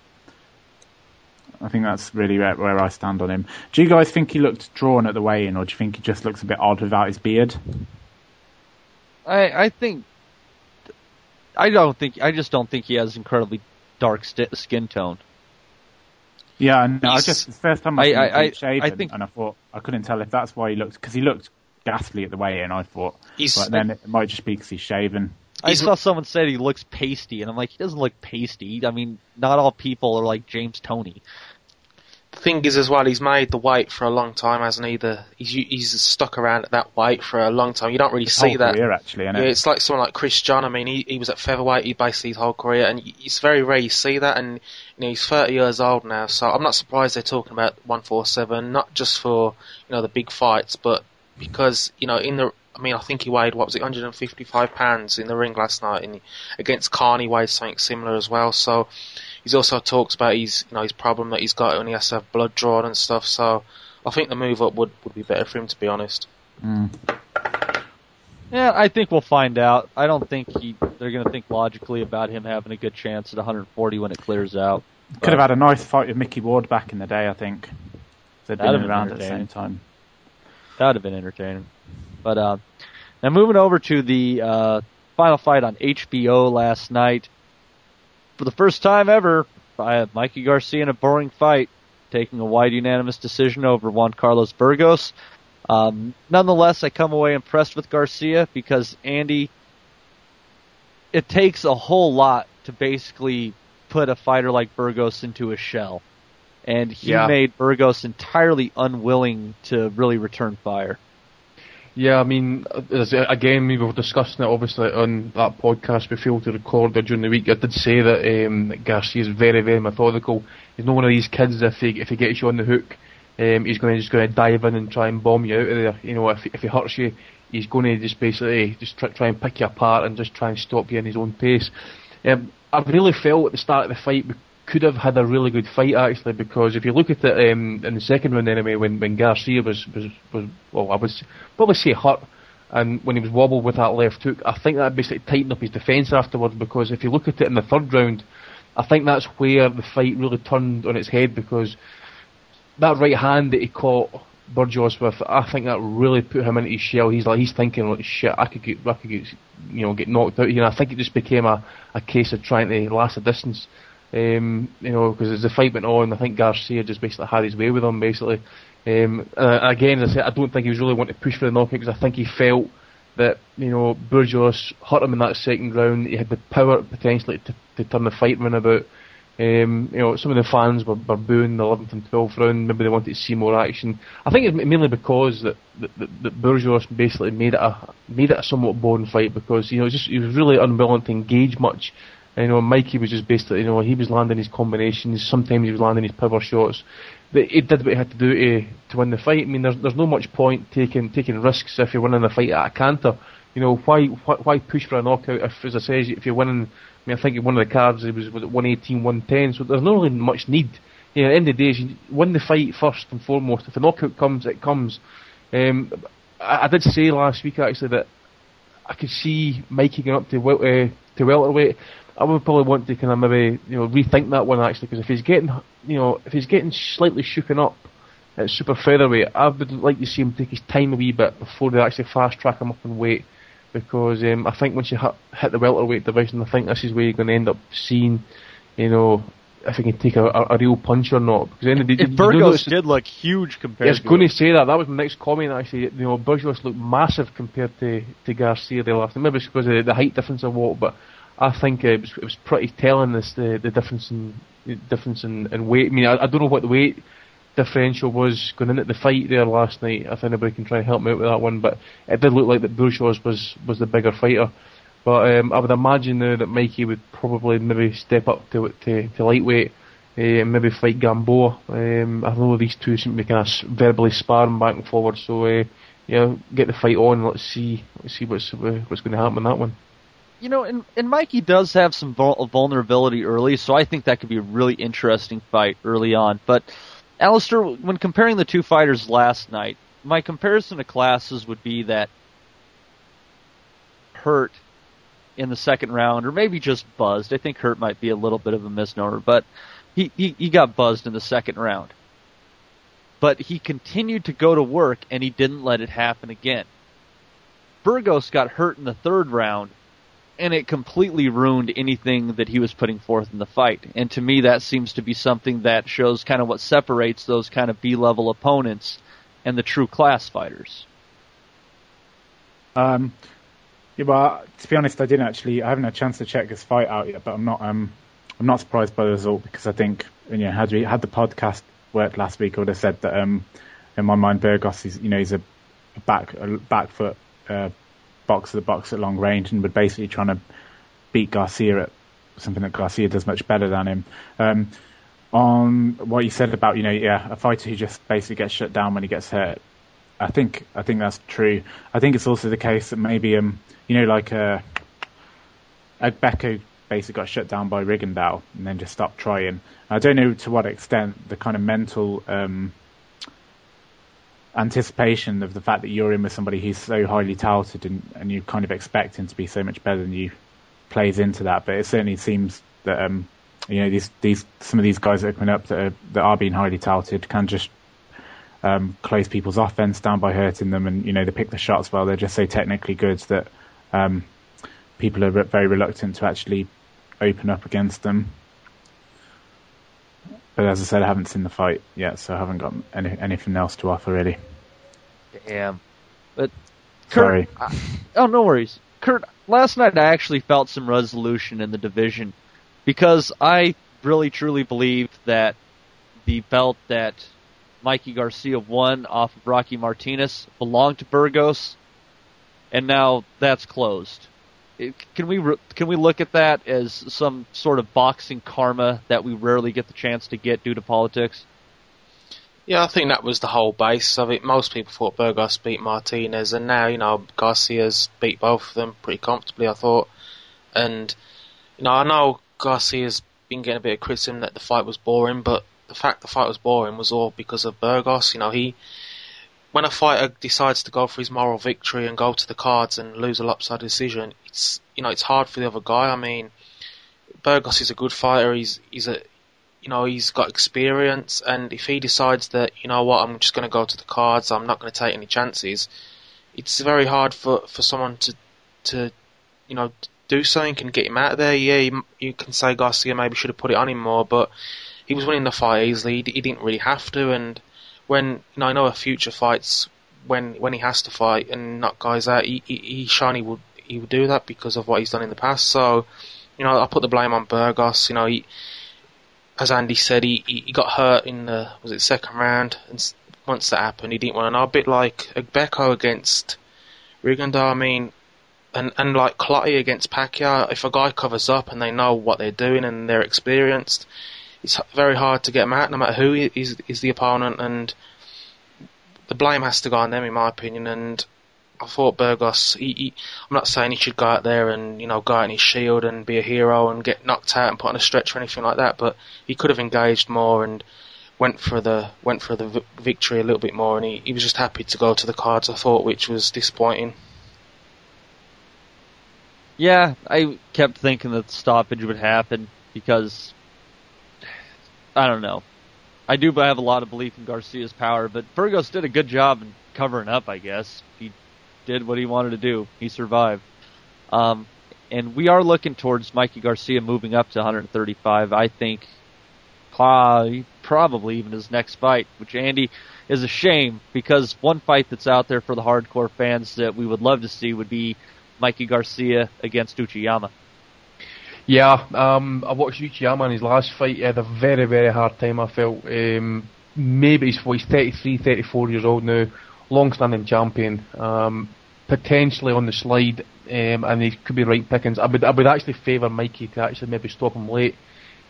I think that's really where, where I stand on him. Do you guys think he looked drawn at the weigh-in, or do you think he just looks a bit odd without his beard? I I think I don't think I just don't think he has incredibly dark st- skin tone. Yeah, and I just the first time I, I- him I- clean shaven, I think- and I thought I couldn't tell if that's why he looked because he looked ghastly at the weigh-in. I thought, He's but then it might just be because he's shaven. I saw someone said he looks pasty, and I'm like, he doesn't look pasty. I mean, not all people are like James Toney. Thing is as well, he's made the weight for a long time, hasn't he? The, he's he's stuck around at that weight for a long time. You don't really His see that. career, actually, and Yeah, it's like someone like Chris John. I mean, he, he was at featherweight he basically his whole career, and it's very rare you see that. And you know, he's 30 years old now, so I'm not surprised they're talking about 147, not just for you know the big fights, but because you know in the. I mean, I think he weighed what was it, 155 pounds in the ring last night, and against Carney he weighed something similar as well. So he's also talks about his you know his problem that he's got when he has to have blood drawn and stuff. So I think the move up would would be better for him, to be honest. Yeah, I think we'll find out. I don't think he they're going to think logically about him having a good chance at 140 when it clears out. Could have had a nice fight with Micky Ward back in the day, I think. They'd That'd been have been around at the same time. That would have been entertaining. But uh, now moving over to the uh, final fight on HBO last night. For the first time ever, I have Mikey Garcia in a boring fight, taking a wide unanimous decision over Juan Carlos Burgos. Um, nonetheless, I come away impressed with Garcia because Andy. It takes a whole lot to basically put a fighter like Burgos into a shell, and he Yeah. made Burgos entirely unwilling to really return fire. Yeah, I mean, again, we were discussing it obviously on that podcast we failed to record during the week. I did say that um, Garcia is very, very methodical. He's not one of these kids if he if he gets you on the hook, um, he's going to just going to dive in and try and bomb you out of there. You know, if if he hurts you, he's going to just basically just try, try and pick you apart and just try and stop you in his own pace. Um, I really felt at the start of the fight could have had a really good fight actually because if you look at it um, in the second round anyway when, when Garcia was, was, was well I would probably say hurt and when he was wobbled with that left hook I think that basically tightened up his defence afterwards because if you look at it in the third round I think that's where the fight really turned on its head because that right hand that he caught Burgos with, I think that really put him into his shell. He's like he's thinking like shit, I could get I could get you know get knocked out here. And I think it just became a, a case of trying to last a distance. Um, you know, because as the fight went on, I think Garcia just basically had his way with him, basically. Um, uh, again, as I said, I don't think he was really wanting to push for the knockout because I think he felt that you know Burgos hurt him in that second round. He had the power potentially to, to turn the fight round about. Um, you know, some of the fans were, were booing the 11th and 12th round. Maybe they wanted to see more action. I think it's mainly because that that, that, basically made it a made it a somewhat boring fight because you know just he was really unwilling to engage much. And, you know, Mikey was just basically, you know, he was landing his combinations. Sometimes he was landing his power shots. But he did what he had to do to to win the fight. I mean, there's there's no much point taking taking risks if you're winning the fight at a canter. You know, why why, push for a knockout if, as I say, if you're winning? I mean, I think one of the cards it was was it 118, 110. So there's not really much need. You know, at the end of the day, you win the fight first and foremost. If the knockout comes, it comes. Um, I, I did say last week actually that I could see Mikey going up to uh, to welterweight. I would probably want to kind of maybe you know rethink that one actually because if he's getting you know if he's getting slightly shooken up at super featherweight, I would like to see him take his time a wee bit before they actually fast track him up in weight because um, I think once you hit, hit the welterweight division, I think this is where you're going to end up seeing you know if he can take a, a, a real punch or not. Because then If Burgos did look huge compared I was to going him. to say that. That was my next comment actually. You know, Burgos looked massive compared to, to Garcia the last time. Maybe it's because of the, the height difference or what, but I think uh, it was, it was pretty telling this the, the difference in the difference in, in weight. I mean, I, I don't know what the weight differential was going into the fight there last night. If anybody can try and help me out with that one, but it did look like that Burgos was was the bigger fighter. But um, I would imagine now that Mikey would probably maybe step up to to, to lightweight uh, and maybe fight Gamboa. Um, I know these two seem to be kind of verbally sparring back and forward. So uh, yeah, get the fight on. Let's see let's see what's what's going to happen in that one. You know, and, and Mikey does have some vulnerability early, so I think that could be a really interesting fight early on. But, Alistair, when comparing the two fighters last night, my comparison to classes would be that Hurt in the second round, or maybe just buzzed. I think Hurt might be a little bit of a misnomer, but he, he, he got buzzed in the second round. But he continued to go to work, and he didn't let it happen again. Burgos got hurt in the third round, and it completely ruined anything that he was putting forth in the fight. And to me, that seems to be something that shows kind of what separates those kind of B-level opponents and the true class fighters. Um, yeah, well, to be honest, I didn't actually. I haven't had a chance to check this fight out yet, but I'm not. Um, I'm not surprised by the result because I think, you know, had we had the podcast worked last week, I would have said that. Um, in my mind, Burgos is, you know, he's a, a back a back foot uh, boxer the box at long range and would basically trying to beat Garcia at something that Garcia does much better than him. Um, on what you said about, you know, yeah, a fighter who just basically gets shut down when he gets hurt. I think I think that's true. I think it's also the case that maybe um you know like uh Agbeko basically got shut down by Rigondeaux and then just stopped trying. I don't know to what extent the kind of mental um anticipation of the fact that you're in with somebody who's so highly touted and, and you kind of expect him to be so much better than you plays into that. But it certainly seems that um you know these these some of these guys that are coming up that are, that are being highly touted can just um, close people's offense down by hurting them, and you know they pick the shots well. They're just so technically good that um, people are very reluctant to actually open up against them. But as I said, I haven't seen the fight yet, so I haven't got any, anything else to offer really. Damn. But Sorry. Kurt, I- oh, no worries. Kurt, last night I actually felt some resolution in the division because I really truly believed that the belt that Mikey Garcia won off of Rocky Martinez belonged to Burgos, and now that's closed. Can we re- can we look at that as some sort of boxing karma that we rarely get the chance to get due to politics? Yeah, I think that was the whole base of it. Most people thought Burgos beat Martinez, and now, you know, Garcia's beat both of them pretty comfortably, I thought. And, you know, I know Garcia's been getting a bit of criticism that the fight was boring, but the fact the fight was boring was all because of Burgos. You know, he, when a fighter decides to go for his moral victory and go to the cards and lose a lopsided decision, it's, you know, it's hard for the other guy. I mean, Burgos is a good fighter. He's, he's a, you know, he's got experience, and if he decides that, you know what, I'm just going to go to the cards, I'm not going to take any chances, it's very hard for, for someone to, to, you know, do something and get him out of there. Yeah, you, you can say Garcia maybe should have put it on him more, but he was winning the fight easily. He, he didn't really have to. And when you know, I know a future fights when when he has to fight and knock guys out, he, he, he he would he would do that because of what he's done in the past. So, you know, I put the blame on Burgos. You know, he, as Andy said, he, he got hurt in the was it second round, and once that happened, he didn't want to know. A bit like Becco against Rigondeaux. I mean, and and like Clottey against Pacquiao. If a guy covers up and they know what they're doing and they're experienced, it's very hard to get them out, no matter who is is the opponent. And the blame has to go on them, in my opinion. And I thought Burgos. He, he, I'm not saying he should go out there and you know go out in his shield and be a hero and get knocked out and put on a stretch or anything like that. But he could have engaged more and went for the went for the victory a little bit more. And he, he was just happy to go to the cards. I thought, which was disappointing. Yeah, I kept thinking that stoppage would happen because I don't know. I do have a lot of belief in Garcia's power, but Burgos did a good job in covering up. I guess he did what he wanted to do. He survived. Um, and we are looking towards Mikey Garcia moving up to 135. I think probably even his next fight, which Andy is a shame because one fight that's out there for the hardcore fans that we would love to see would be Mikey Garcia against Uchiyama. Yeah, um, I watched Uchiyama in his last fight. He had a very, very hard time, I felt. Um, maybe he's, well, he's 33, 34 years old now, long-standing champion, um, potentially on the slide, um, and he could be right pickings. I would, I would actually favour Mikey to actually maybe stop him late.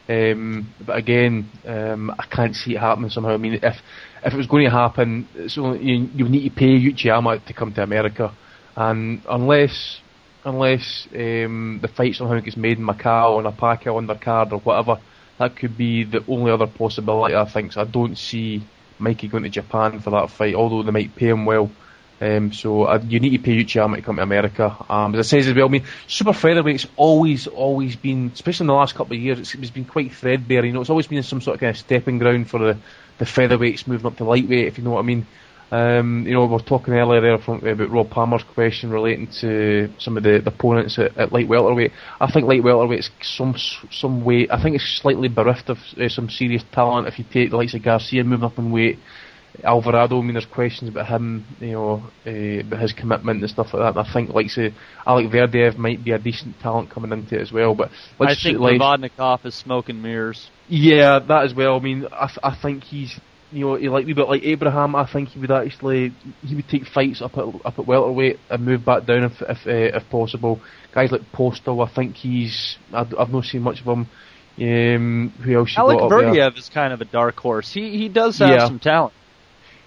Um, but again, um, I can't see it happening somehow. I mean, if if it was going to happen, so you, you need to pay Uchiyama to come to America. And unless unless um, the fight somehow gets made in Macau on a Pacquiao undercard or whatever, that could be the only other possibility I think. So I don't see Mikey going to Japan for that fight, although they might pay him well. Um, so uh, you need to pay Uchiyama to come to America. Um, as I says as well, I mean, super featherweight's always, always been, especially in the last couple of years, it's, it's been quite threadbare. You know, it's always been some sort of kind of stepping ground for the, the featherweights moving up to lightweight, if you know what I mean. Um, you know, we were talking earlier there from, about Rob Palmer's question relating to some of the, the opponents at, at light welterweight. I think light welterweight's some some weight. I think it's slightly bereft of uh, some serious talent. If you take the likes of Garcia moving up in weight, Alvarado. I mean, there's questions about him, you know, uh, about his commitment and stuff like that. And I think, like say, Allakhverdiev might be a decent talent coming into it as well. But I think like, Vodnikov is smoking mirrors. Yeah, that as well. I mean, I, th- I think he's you know, like a bit like Abraham, I think he would actually he would take fights up at up at welterweight and move back down if if, uh, if possible. Guys like Postol, I think he's I've, I've not seen much of him. Um, who else? Allakhverdiev is kind of a dark horse. He he does have yeah. some talent.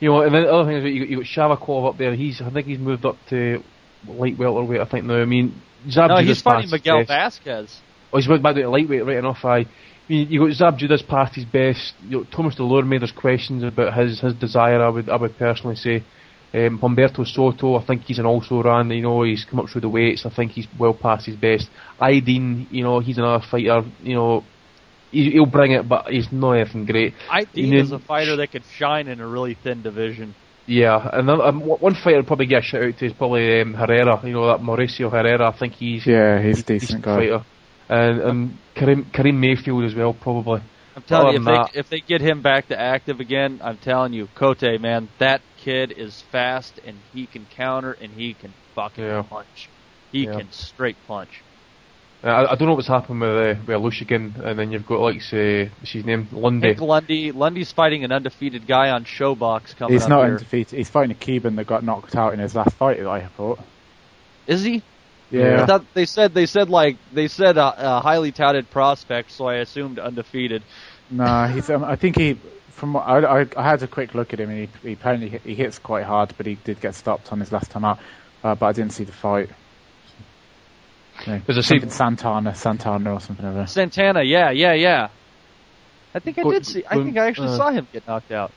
You know, and then the other thing is you got, you got Shavakov up there. He's I think he's moved up to light welterweight. I think now. I mean, Zab no, Judas he's fighting Miguel best. Vasquez. Oh, he's went back to lightweight right enough. I mean, you got Zab Judas past his best. You know, Thomas Dulorme, there's questions about his his desire. I would I would personally say. Um, Humberto Soto, I think he's an also ran. You know, he's come up through the weights. I think he's well past his best. Aydin, you know, he's another fighter. You know, he, will bring it, but he's not anything great. Aydin you know, is a fighter that could shine in a really thin division. Yeah, and um, one fighter I'd probably get a shout out to is probably um, Herrera. You know that Mauricio Herrera. I think he's yeah, he's, he's a decent guy. fighter. And, and Karim, Karim Mayfield as well, probably. I'm telling you, if they, if they get him back to active again, I'm telling you, Côté, man, that kid is fast and he can counter and he can fucking Yeah. punch. He Yeah. can straight punch. I, I don't know what's happened with uh, with Lushigan, and then you've got like say, what's his name, Lundy. Nick Lundy, Lundy's fighting an undefeated guy on ShoBox coming He's up not here. undefeated. He's fighting a Cuban that got knocked out in his last fight. I thought. Is he? Yeah. I thought they said they said like they said a, a highly touted prospect, so I assumed undefeated. No, he's. Um, I think he. From what I, I, I had a quick look at him, and he, he apparently hit, he hits quite hard, but he did get stopped on his last time out. Uh, but I didn't see the fight. Yeah, There's a scene- something Santana, Santana or something like that. Santana, yeah, yeah, yeah. I think I Go- did see. I think I actually uh, saw him get knocked out.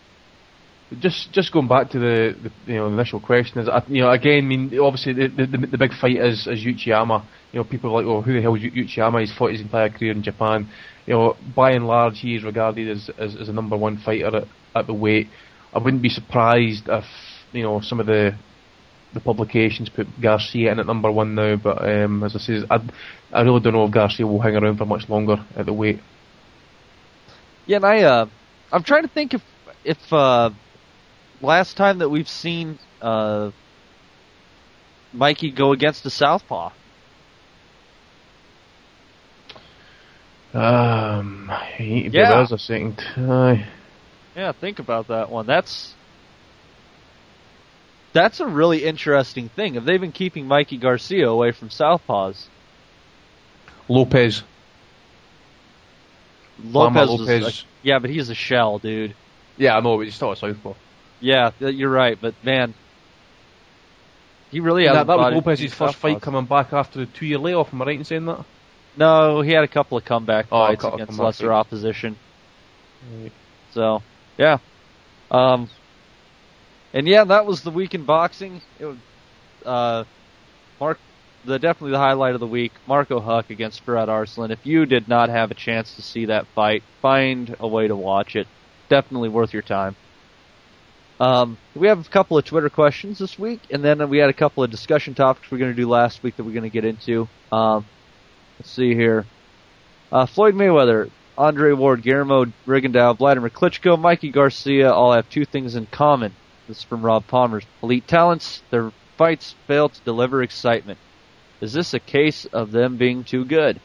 Just just going back to the, the you know initial question is uh, you know again I mean obviously the the, the, the big fight is is Uchiyama you know people are like oh who the hell is Yu- Uchiyama he's fought his entire career in Japan you know by and large he is regarded as as, as a number one fighter at, at the weight I wouldn't be surprised if you know some of the the publications put Garcia in at number one now, but um, as I say, I, I really don't know if Garcia will hang around for much longer at the weight. Yeah, and I, uh, I'm trying to think if, if, uh, last time that we've seen, uh, Mikey go against a southpaw. Um, he, Yeah. there is a second. Aye. Yeah, think about that one. That's, that's a really interesting thing. If they've been keeping Mikey Garcia away from southpaws, Lopez. Lopez, a- yeah, but he's a shell, dude. Yeah, I know, but he's still a southpaw. Yeah, you're right, but man, he really that, hasn't that was Lopez's first fight coming back after the two-year layoff. Am I right in saying that? No, he had a couple of comeback Oh, fights against lesser opposition. So, yeah. Um, and yeah, that was the week in boxing. It was, uh, Mark, the definitely the highlight of the week. Marco Huck against Firat Arslan. If you did not have a chance to see that fight, find a way to watch it. Definitely worth your time. Um, we have a couple of Twitter questions this week, and then we had a couple of discussion topics we are going to do last week that we're going to get into. Um, let's see here. Uh, Floyd Mayweather, Andre Ward, Guillermo Rigondeaux, Vladimir Klitschko, Mikey Garcia all have two things in common. This is from Rob Palmer's. Elite talents, their fights fail to deliver excitement. Is this a case of them being too good?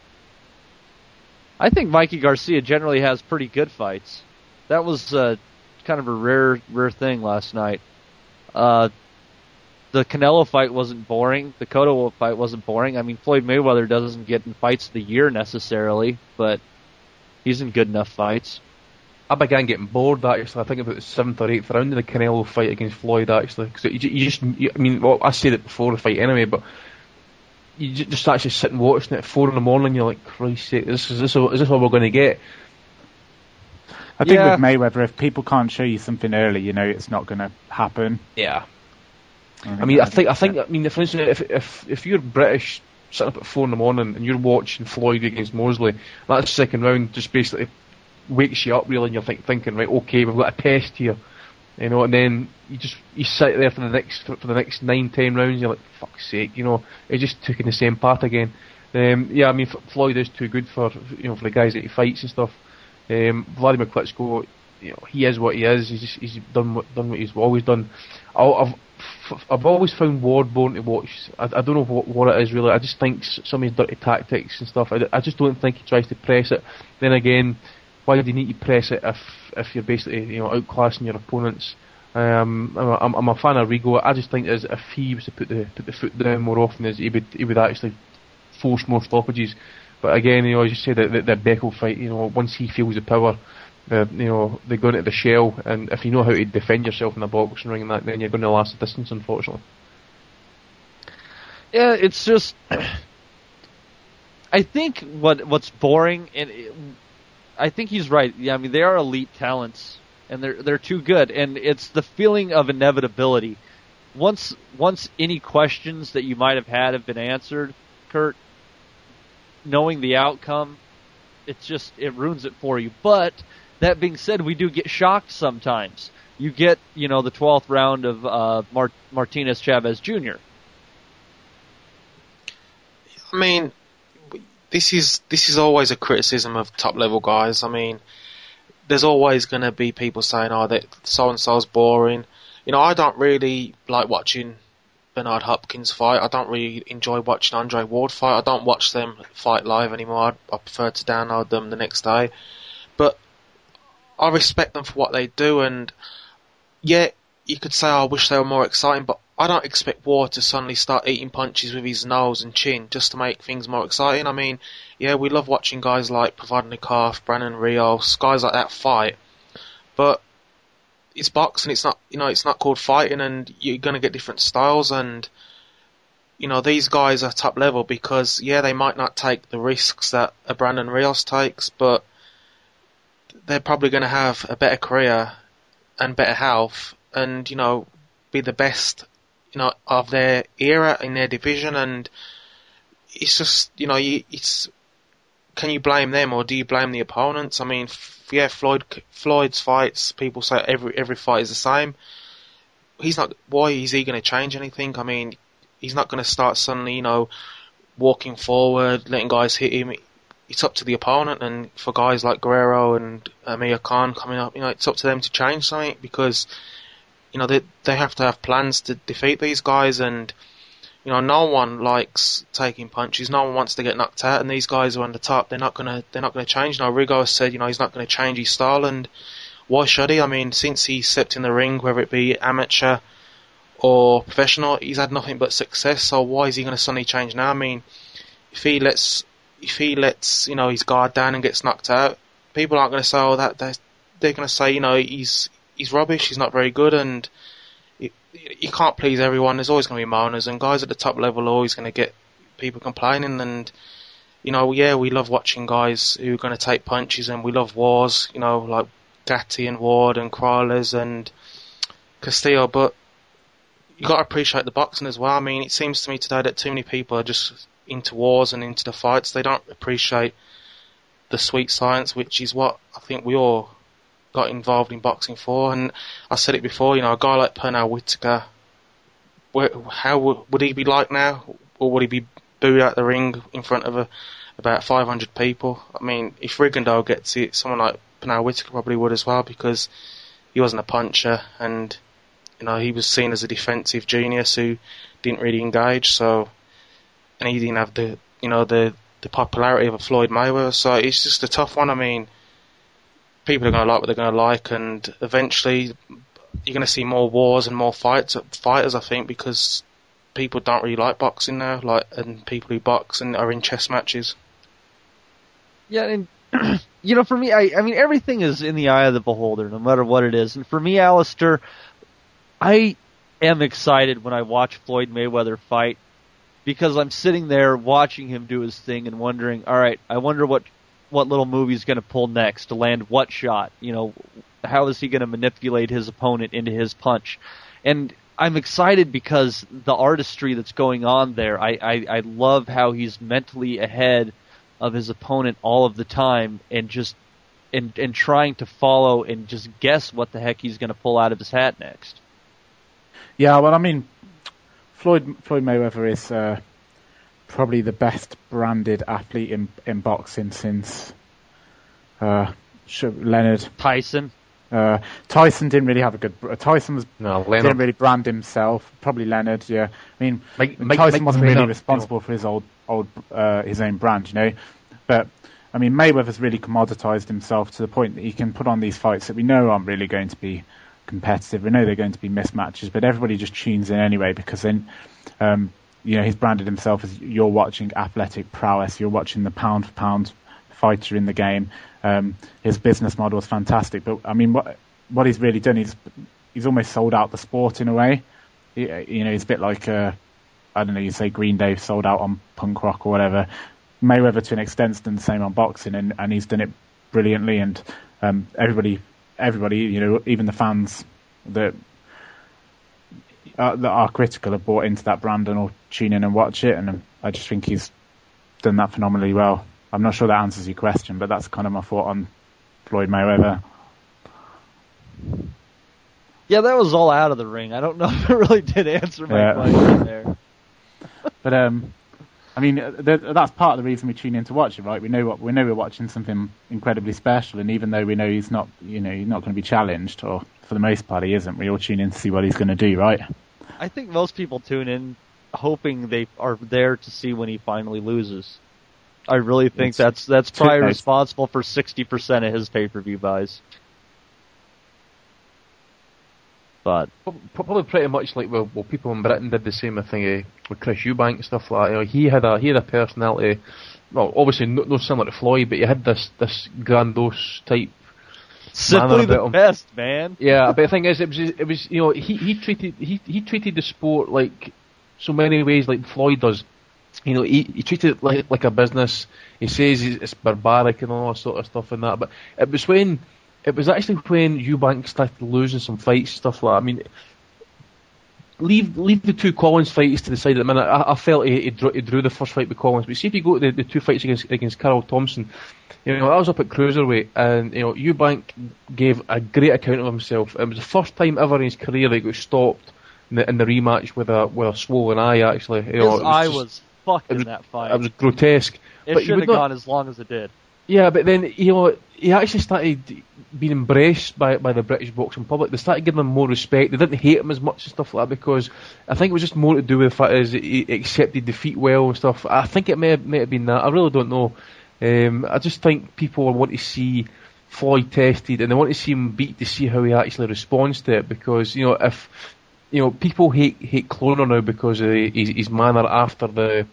I think Mikey Garcia generally has pretty good fights. That was uh, kind of a rare, rare thing last night. Uh, the Canelo fight wasn't boring. The Cotto fight wasn't boring. I mean, Floyd Mayweather doesn't get in fights of the year necessarily, but he's in good enough fights. I began getting bored actually. I think about the seventh or eighth round of the Canelo fight against Floyd actually, because you, you just, you, I mean, well, I said it before the fight anyway, but you ju- just actually sit and watching it at four in the morning. You're like, Christ sake, this is this is this what we're going to get? I think Yeah. with Mayweather, if people can't show you something early, you know it's not going to happen. Yeah. I mean, I think, I think, I mean, for instance, if if if you're British sitting up at four in the morning and you're watching Floyd against Mosley, that second round just basically wakes you up really, and you're think, thinking, right, okay, we've got a test here, you know, and then you just you sit there for the next for the next nine, ten rounds, you're like, fuck's sake, you know, it just taking the same path again. Um, yeah, I mean, Floyd is too good for you know for the guys that he fights and stuff. Um, Vladimir Klitschko, you know, he is what he is. He's just, he's done what done what he's always done. I, I've I've always found Ward to watch. I, I don't know what, what it is really. I just think some of his dirty tactics and stuff. I, I just don't think he tries to press it. Then again, why do you need to press it if if you're basically you know outclassing your opponents? Um, I'm, I'm, a fan of Rigo. I just think as if he was to put the put the foot down more often, as he would he would actually force more stoppages. But again, you know, as you say, the, the, the Beckel fight, you know, once he feels the power, uh, you know, they go into the shell, and if you know how to defend yourself in a boxing ring and that, then you're going to last the distance, unfortunately. Yeah, it's just. [coughs] I think what what's boring, and I think he's right. Yeah, I mean they are elite talents, and they're they're too good, and it's the feeling of inevitability. Once once any questions that you might have had have been answered, Kurt, knowing the outcome, it's just it ruins it for you. But that being said, we do get shocked sometimes. You get you know the twelfth round of uh, Mart- Martinez Chavez Jr. I mean, this is this is always a criticism of top level guys. I mean, there's always going to be people saying, "Oh, that so and so's boring." You know, I don't really like watching Bernard Hopkins fight. I don't really enjoy watching Andre Ward fight. I don't watch them fight live anymore. I, I prefer to download them the next day. But I respect them for what they do, and yeah, you could say, oh, I wish they were more exciting, but I don't expect Ward to suddenly start eating punches with his nose and chin just to make things more exciting. I mean, yeah, we love watching guys like Provodnikov, Brandon Rios, guys like that fight, but it's boxing. It's not, you know, it's not called fighting, and you're gonna get different styles. And you know, these guys are top level because yeah, they might not take the risks that a Brandon Rios takes, but they're probably going to have a better career and better health, and you know, be the best, you know, of their era in their division. And it's just, you know, it's can you blame them or do you blame the opponents? I mean, yeah, Floyd Floyd's fights, people say every every fight is the same. he's not. Why is he going to change anything? I mean, he's not going to start suddenly, you know, walking forward, letting guys hit him. It's up to the opponent, and for guys like Guerrero and Amir Khan coming up, you know, it's up to them to change something because, you know, they they have to have plans to defeat these guys, and you know, no one likes taking punches. No one wants to get knocked out, and these guys are on the top. They're not gonna they're not gonna change. Now, Rigo said, you know, he's not gonna change his style, and why should he? I mean, since he stepped in the ring, whether it be amateur or professional, he's had nothing but success. So why is he going to suddenly change now? I mean, if he lets if he lets you know his guard down and gets knocked out, people aren't going to say, oh, that they're, they're to say, you know, he's he's rubbish, he's not very good, and you, can't please everyone. There's always going to be moaners, and guys at the top level are always going to get people complaining, and you know, yeah, we love watching guys who are going to take punches, and we love wars, you know, like Gatti and Ward and Corrales and Castillo, but you got to appreciate the boxing as well. I mean, it seems to me today that too many people are just into wars and into the fights. They don't appreciate the sweet science, which is what I think we all got involved in boxing for. And I said it before, you know, a guy like Pernell Whitaker, how would, would he be like now? Or would he be booed out the ring in front of a, about 500 people? I mean, if Rigondeaux gets it, someone like Pernell Whitaker probably would as well because he wasn't a puncher and you know he was seen as a defensive genius who didn't really engage. So and he didn't have the you know the the popularity of a Floyd Mayweather. So it's just a tough one. I mean, people are going to like what they're going to like, and eventually you're going to see more wars and more fights fighters. I think because people don't really like boxing now, like and people who box and are in chess matches. Yeah, and [clears throat] you know, for me, I, I mean, everything is in the eye of the beholder, no matter what it is. And for me, Alistair, I am excited when I watch Floyd Mayweather fight because I'm sitting there watching him do his thing and wondering, all right, I wonder what what little movie he's going to pull next to land what shot. You know, how is he going to manipulate his opponent into his punch? And I'm excited because the artistry that's going on there. I, I, I love how he's mentally ahead of his opponent all of the time and just and and trying to follow and just guess what the heck he's going to pull out of his hat next. Yeah, well, I mean, Floyd Floyd Mayweather is uh, probably the best branded athlete in in boxing since uh, Leonard Tyson. Uh, Tyson didn't really have a good. Uh, Tyson was No, didn't really brand himself. Probably Leonard. Yeah, I mean, Mike- Mike- Tyson Mike wasn't really Leonard, responsible for his old old uh, his own brand, you know. But I mean, Mayweather's really commoditized himself to the point that he can put on these fights that we know aren't really going to be competitive. We know they're going to be mismatches, but everybody just tunes in anyway because then. Um, you know, he's branded himself as you're watching athletic prowess, you're watching the pound for pound fighter in the game. Um, his business model is fantastic, but I mean, what what he's really done, he's he's almost sold out the sport in a way. He, you know, he's a bit like uh, I don't know, you say Green Day sold out on punk rock or whatever. Mayweather, to an extent, done the same on boxing, and, and he's done it brilliantly. And um, everybody, everybody, you know, even the fans that uh, that are critical have bought into that brand and will tune in and watch it. And um, I just think he's done that phenomenally well. I'm not sure that answers your question, but that's kind of my thought on Floyd Mayweather. Yeah, that was all out of the ring. I don't know [laughs] if it really did answer my Yeah. question there. [laughs] But um, I mean, uh, th- that's part of the reason we tune in to watch it, right? We know what we know we're watching something incredibly special, and even though we know he's not, you know, he's not going to be challenged, or for the most part he isn't, we all tune in to see what he's going to do, right? I think most people tune in hoping they are there to see when he finally loses. I really think It's that's that's probably nice. responsible for sixty percent of his pay per view buys. But Probably pretty much like well, well, people in Britain did the same thing uh, with Chris Eubank and stuff like that. You know, he had a he had a personality. Well, obviously no, no similar to Floyd, but he had this this grandiose type. Simply the him. best, man. Yeah, but the thing is, it was it was you know he he treated he he treated the sport like so many ways like Floyd does. You know, he, he treated it like like a business. He says he's- it's barbaric and all that sort of stuff and that. But it was when it was actually when Eubank started losing some fights, stuff like that. I mean, leave leave the two Collins fights to the side at the minute. I, I felt he, he, drew, he drew the first fight with Collins, but see if you go to the, the two fights against against Carl Thompson, you know I was up at cruiserweight, and you know Eubank gave a great account of himself. It was the first time ever in his career that he got stopped in the, in the rematch with a with a swollen eye. Actually, you know, His it eye just- was fucked in was- that fight. It was grotesque. it but should have not- gone as long as it did. Yeah, but then you know he actually started being embraced by by the British boxing public. They started giving him more respect. They didn't hate him as much and stuff like that because I think it was just more to do with the fact is he accepted defeat well and stuff. I think it may have, may have been that. I really don't know. Um, I just think people want to see Floyd tested and they want to see him beat to see how he actually responds to it because you know if you know people hate hate Broner now because of his, his manner after the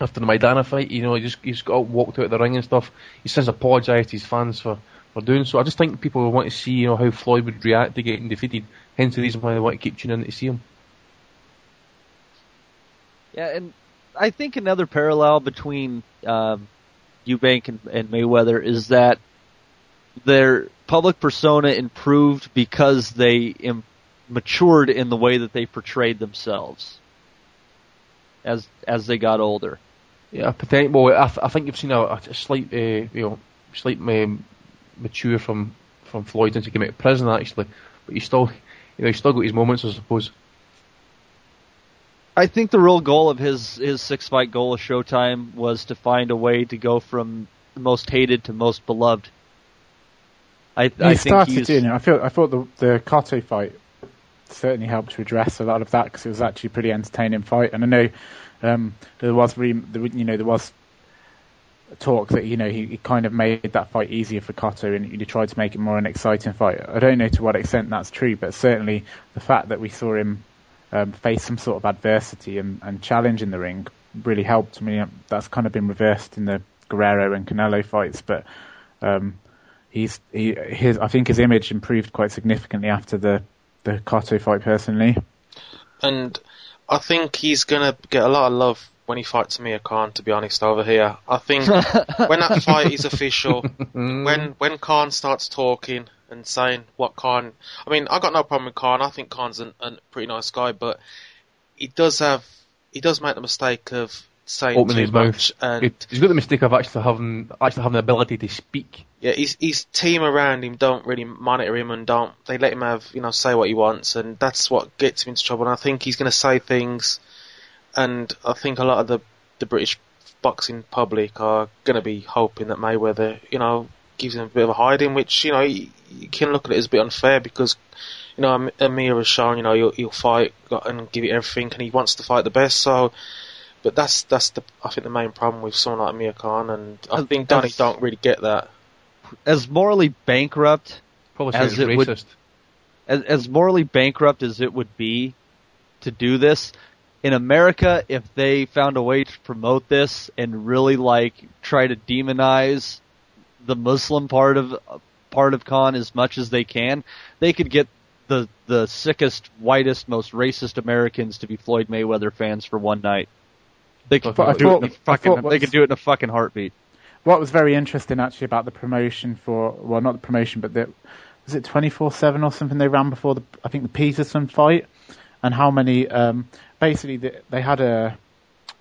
after the Maidana fight, you know, he just he's got walked out of the ring and stuff. He since apologised to his fans for, for doing so. I just think people want to see, you know, how Floyd would react to getting defeated. Hence the reason why they want to keep tuning in to see him. Yeah, and I think another parallel between um, Eubank and, and Mayweather is that their public persona improved because they Im- matured in the way that they portrayed themselves as as they got older. Yeah, potentially. Well, I, th- I think you've seen a, a slight, uh, you know, slight um, mature from from Floyd since he came out of prison actually, but he's still, you know, he's still got his moments, I suppose. I think the real goal of his his six fight goal of Showtime was to find a way to go from most hated to most beloved. I, He I think started he's, doing it. I feel I thought the the Cotto fight certainly helped to address a lot of that because it was actually a pretty entertaining fight. And I know um, there was re- there, you know there was talk that you know he, he kind of made that fight easier for Cotto and he tried to make it more an exciting fight. I don't know to what extent that's true, but certainly the fact that we saw him um, face some sort of adversity and, and challenge in the ring really helped. I mean that's kind of been reversed in the Guerrero and Canelo fights, but um, he's he his I think his image improved quite significantly after the the Cotto fight personally. and I think he's gonna get a lot of love when he fights Amir Khan. To be honest, over here, I think [laughs] when that fight is official, mm. when when Khan starts talking and saying what Khan, I mean, I got no problem with Khan. I think Khan's an, a pretty nice guy, but he does have he does make the mistake of saying Opening his mouth. much and He- He's got the mistake of actually having actually having the ability to speak. yeah, his his team around him don't really monitor him and don't they let him have you know say what he wants, and that's what gets him into trouble. And I think he's going to say things, and I think a lot of the the British boxing public are going to be hoping that Mayweather you know gives him a bit of a hiding, which you know you, you can look at it as a bit unfair because. You know, Amir has shown, you know, he'll, he'll fight and give it everything, and he wants to fight the best. So, but that's that's the I think the main problem with someone like Amir Khan, and I think Danny That's- don't really get that. as morally bankrupt Probably As sounds it would- as, as morally bankrupt as it would be to do this in America, if they found a way to promote this and really like try to demonize the Muslim part of part of Khan as much as they can, they could get the the sickest, whitest, most racist Americans to be Floyd Mayweather fans for one night. They I do it in a fucking, they could do it in a fucking heartbeat. What was very interesting actually about the promotion for well not the promotion but the was it twenty four seven or something they ran before the I think the Peterson fight? And how many um, basically the, they had a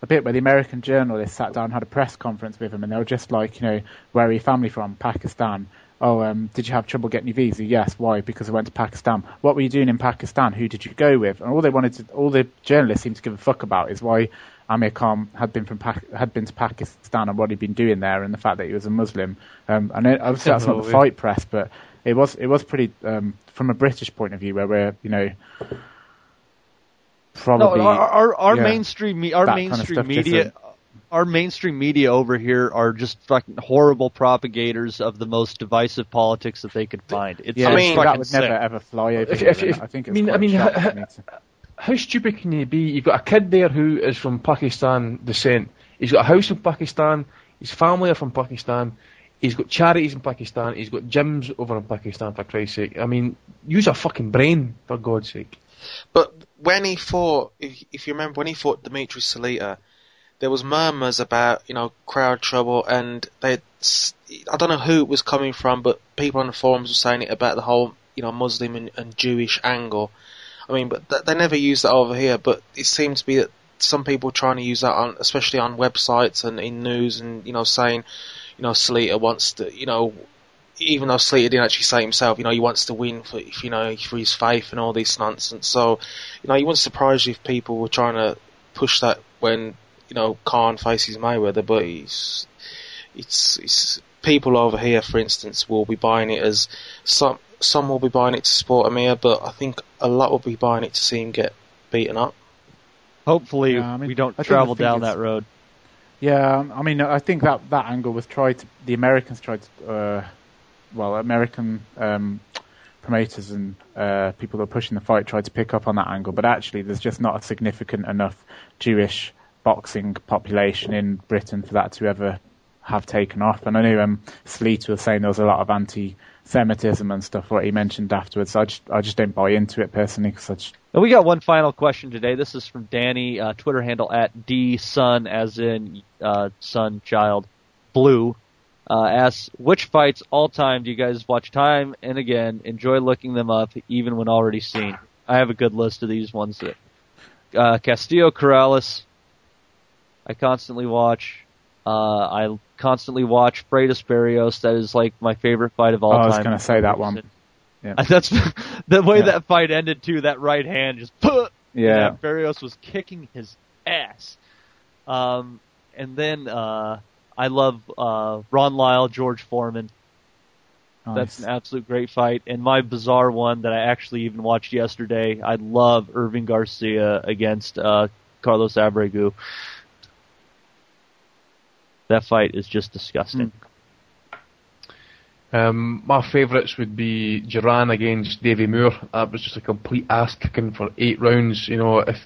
a bit where the American journalist sat down and had a press conference with him and they were just like you know where are your family from? Pakistan. Oh um, did you have trouble getting your visa? Yes. Why? Because I went to Pakistan. What were you doing in Pakistan? Who did you go with? And all they wanted to all the journalists seemed to give a fuck about is why Amir Khan had been from Pak- had been to Pakistan and what he'd been doing there, and the fact that he was a Muslim. Um, and it, obviously that's not the fight press, but it was it was pretty um, from a British point of view, where we're you know probably no, our our, our yeah, mainstream me- our that kind of mainstream stuff media our mainstream media over here are just fucking horrible propagators of the most divisive politics that they could find. It's yeah, I it's mean- that would sick. never ever fly over. If- here, if- if- I think I it's mean- I mean, [laughs] How stupid can you be? You've got a kid there who is from Pakistan descent. He's got a house in Pakistan. His family are from Pakistan. He's got charities in Pakistan. He's got gyms over in Pakistan, for Christ's sake. I mean, use a fucking brain, for God's sake. But when he fought, if, if you remember, when he fought Dimitri Salita, there was murmurs about you know crowd trouble, and they I don't know who it was coming from, but people on the forums were saying it about the whole you know Muslim and, and Jewish angle. I mean, but th- they never use that over here. But it seems to be that some people trying to use that on, especially on websites and in news, and you know, saying, you know, Salita wants to, you know, even though Salita didn't actually say himself, you know, he wants to win for, you know, for his faith and all this nonsense. So, you know, he wouldn't surprise you if people were trying to push that when, you know, Khan faces Mayweather, but it's, it's, people over here, for instance, will be buying it as, some, some will be buying it to support Amir, but I think a lot will be buying it to see him get beaten up. Hopefully, Yeah, I mean, we don't I travel down that road. Yeah, I mean, I think that that angle was tried. To, the Americans tried to, uh, well, American um, promoters and uh, people that are pushing the fight tried to pick up on that angle, but actually, there's just not a significant enough Jewish boxing population in Britain for that to ever have taken off. And I know um, Salita was saying there was a lot of anti-Semitism and stuff. What he mentioned afterwards, I just I just don't buy into it personally because just we got one final question today. This is from Danny, uh, Twitter handle at dsun, as in uh, child, blue. Uh, asks, which fights all time do you guys watch time and again, enjoy looking them up, even when already seen? I have a good list of these ones that, uh, Castillo Corrales, I constantly watch. Uh, I constantly watch Freitas Barrios. That is like my favorite fight of all Oh, I was gonna say that one. Yeah. [laughs] That's [laughs] the way Yeah. that fight ended too. That right hand just [laughs] put. Yeah. Barrios was kicking his ass. Um, and then uh, I love uh, Ron Lyle, George Foreman. That's an absolute great fight. And my bizarre one that I actually even watched yesterday. I love Irving Garcia against uh, Carlos Abregu. That fight is just disgusting. Um, my favourites would be Duran against Davy Moore. That was just a complete ass kicking for eight rounds. You know, if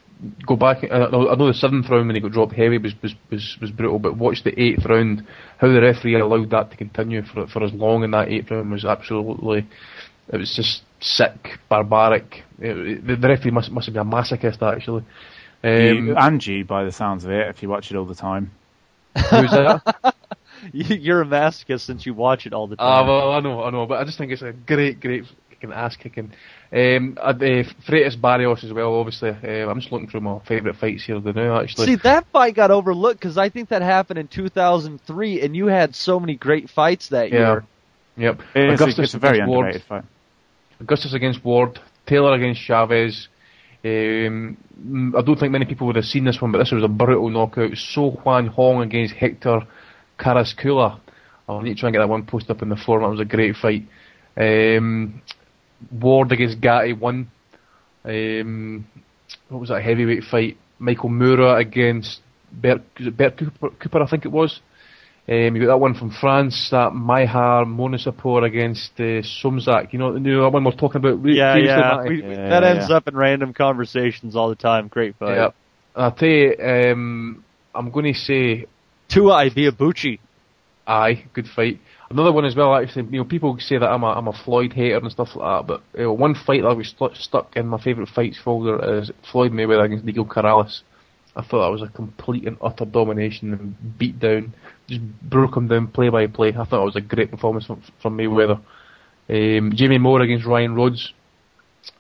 go back, I know, I know the seventh round when he got dropped heavy was, was was was brutal, but watch the eighth round. How the referee allowed that to continue for for as long in that eighth round was absolutely. It was just sick, barbaric. It, it- the, the referee must must have been a masochist actually. You- Um, and you, by the sounds of it, if you watch it all the time. Who's that? [laughs] [laughs] You- You're a masochist since you watch it all the Ah, time. well, I know, I know, but I just think it's a great, great kicking ass kicking. Um, uh, uh, Freitas Barrios as well, obviously. Uh, I'm just looking through my favourite fights here the now, actually. See, that fight got overlooked because I think that happened in 2003, and you had so many great fights that yeah. year. Yep. It is, Augustus it's a very against Ward. fight. Augustus against Ward. Taylor against Chavez. Um, I don't think many people would have seen this one, but this was a brutal knockout. So Juan Hong against Hector Carrasquilla. I'll need to try and get that one posted up in the forum. That was a great fight. Um, Ward against Gatti won. Um, what was that heavyweight fight? Michael Moorer against Bert, Bert Cooper, Cooper, I think it was. Um, you got that one from France, that Mahyar Monshipour against uh, Somsak. You know, you know that one we're talking about. re- Yeah, yeah. Matty? We, Yeah, that yeah, ends yeah. up in random conversations all the time. Great fight. Yeah. I'll tell you, um, I'm going to say Tua Ibeabuchi. aye, good fight. Another one as well. Actually, you know, people say that I'm a I'm a Floyd hater and stuff like that, but you know, one fight that was stu- stuck in my favourite fights folder is Floyd Mayweather against Nigel Corrales. I thought that was a complete and utter domination and beat down, just broke him down play by play. I thought it was a great performance from, from Mayweather. Um, Jamie Moore against Ryan Rhodes.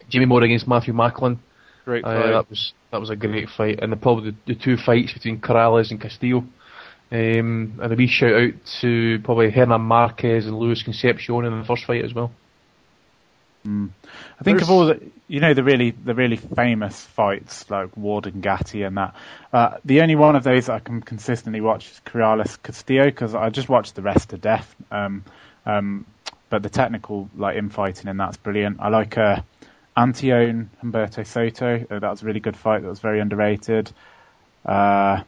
Jamie Moore against Matthew Macklin. Great Uh, that was that was a great fight, and the, probably the, the two fights between Corrales and Castillo. Um, and a wee shout out to probably Hernan Marquez and Luis Concepcion in the first fight as well. I think There's- of all the, you know, the really, the really famous fights like Ward and Gatti and that. Uh, the only one of those I can consistently watch is Corrales Castillo because I just watched the rest to death. Um, um, but the technical like infighting in that's brilliant. I like uh, Antione Humberto Soto. Uh, that was a really good fight. That was very underrated. Uh,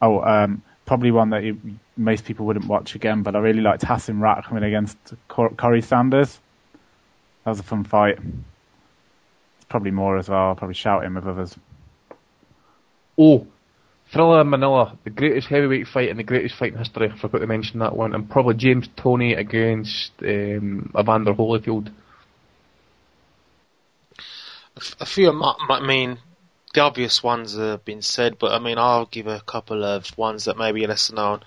oh, um, probably one that you, most people wouldn't watch again, but I really liked Hasim Rahman against Cor- Corey Sanders. That was a fun fight. It's Probably more as well. I'll probably shout him with others. Oh, Thriller in Manila, the greatest heavyweight fight and the greatest fight in history. I forgot to mention that one, and probably James Toney against um, Evander Holyfield. A few of my, my, I mean, the obvious ones have been said, but I mean, I'll give a couple of ones that may be lesser known.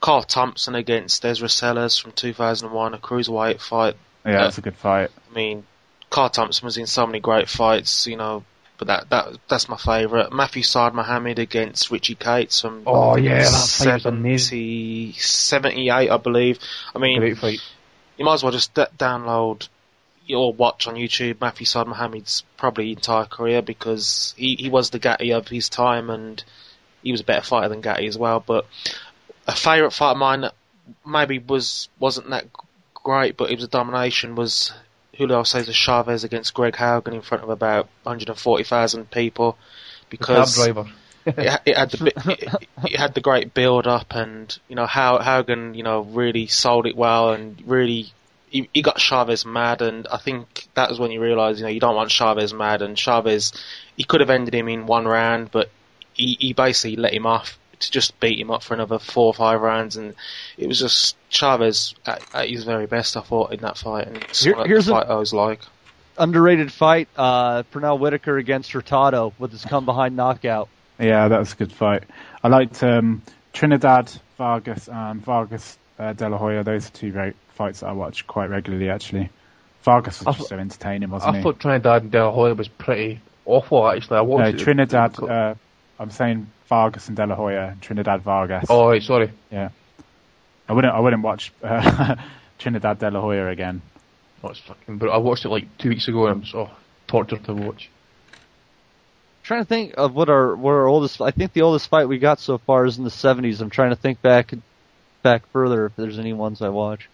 Carl Thompson against Ezra Sellers from 2001, a cruiserweight fight. Yeah, Uh, that's a good fight. I mean, Carl Thompson was in so many great fights, you know. But that that that's my favourite. Matthew Saad Muhammad against Richie Kates from Oh, yeah, that was amazing. 70, 78, I believe. I mean, Great fight. you might as well just d- download or watch on YouTube Matthew Saad Muhammad's probably entire career because he, he was the Gatti of his time and he was a better fighter than Gatti as well. But a favourite fight of mine that maybe was wasn't that g- great, but it was a domination was Julio Cesar Chavez against Greg Haugen in front of about 140,000 people because [laughs] it, it had the it, it had the great build up, and you know how Haugen, you know, really sold it well, and really he, he got Chavez mad, and I think that was when you realise, you know, you don't want Chavez mad, and Chavez, he could have ended him in one round, but he, he basically let him off to just beat him up for another four or five rounds, and it was just Chavez at, at his very best, I thought, in that fight, and Here- one here's the fight I was like. Underrated fight, uh, Pernell Whitaker against Hurtado with his come behind knockout. Yeah, that was a good fight. I liked um, Trinidad Vargas and Vargas uh, De La Hoya. Those are two great fights that I watch quite regularly. Actually, Vargas was I just thought- so entertaining, wasn't I he? I thought Trinidad and De La Hoya was pretty awful, actually. I No, watched it. Trinidad. Uh, I'm saying Vargas and De La Hoya. Trinidad Vargas. Oh, right, sorry. yeah. I wouldn't. I wouldn't watch uh, [laughs] Trinidad De La Hoya again. Oh, it's fucking brutal. I watched it like two weeks ago and I'm so tortured to watch. trying to think of what our what our oldest. I think the oldest fight we got so far is in the '70s. I'm trying to think back back further if there's any ones I watch.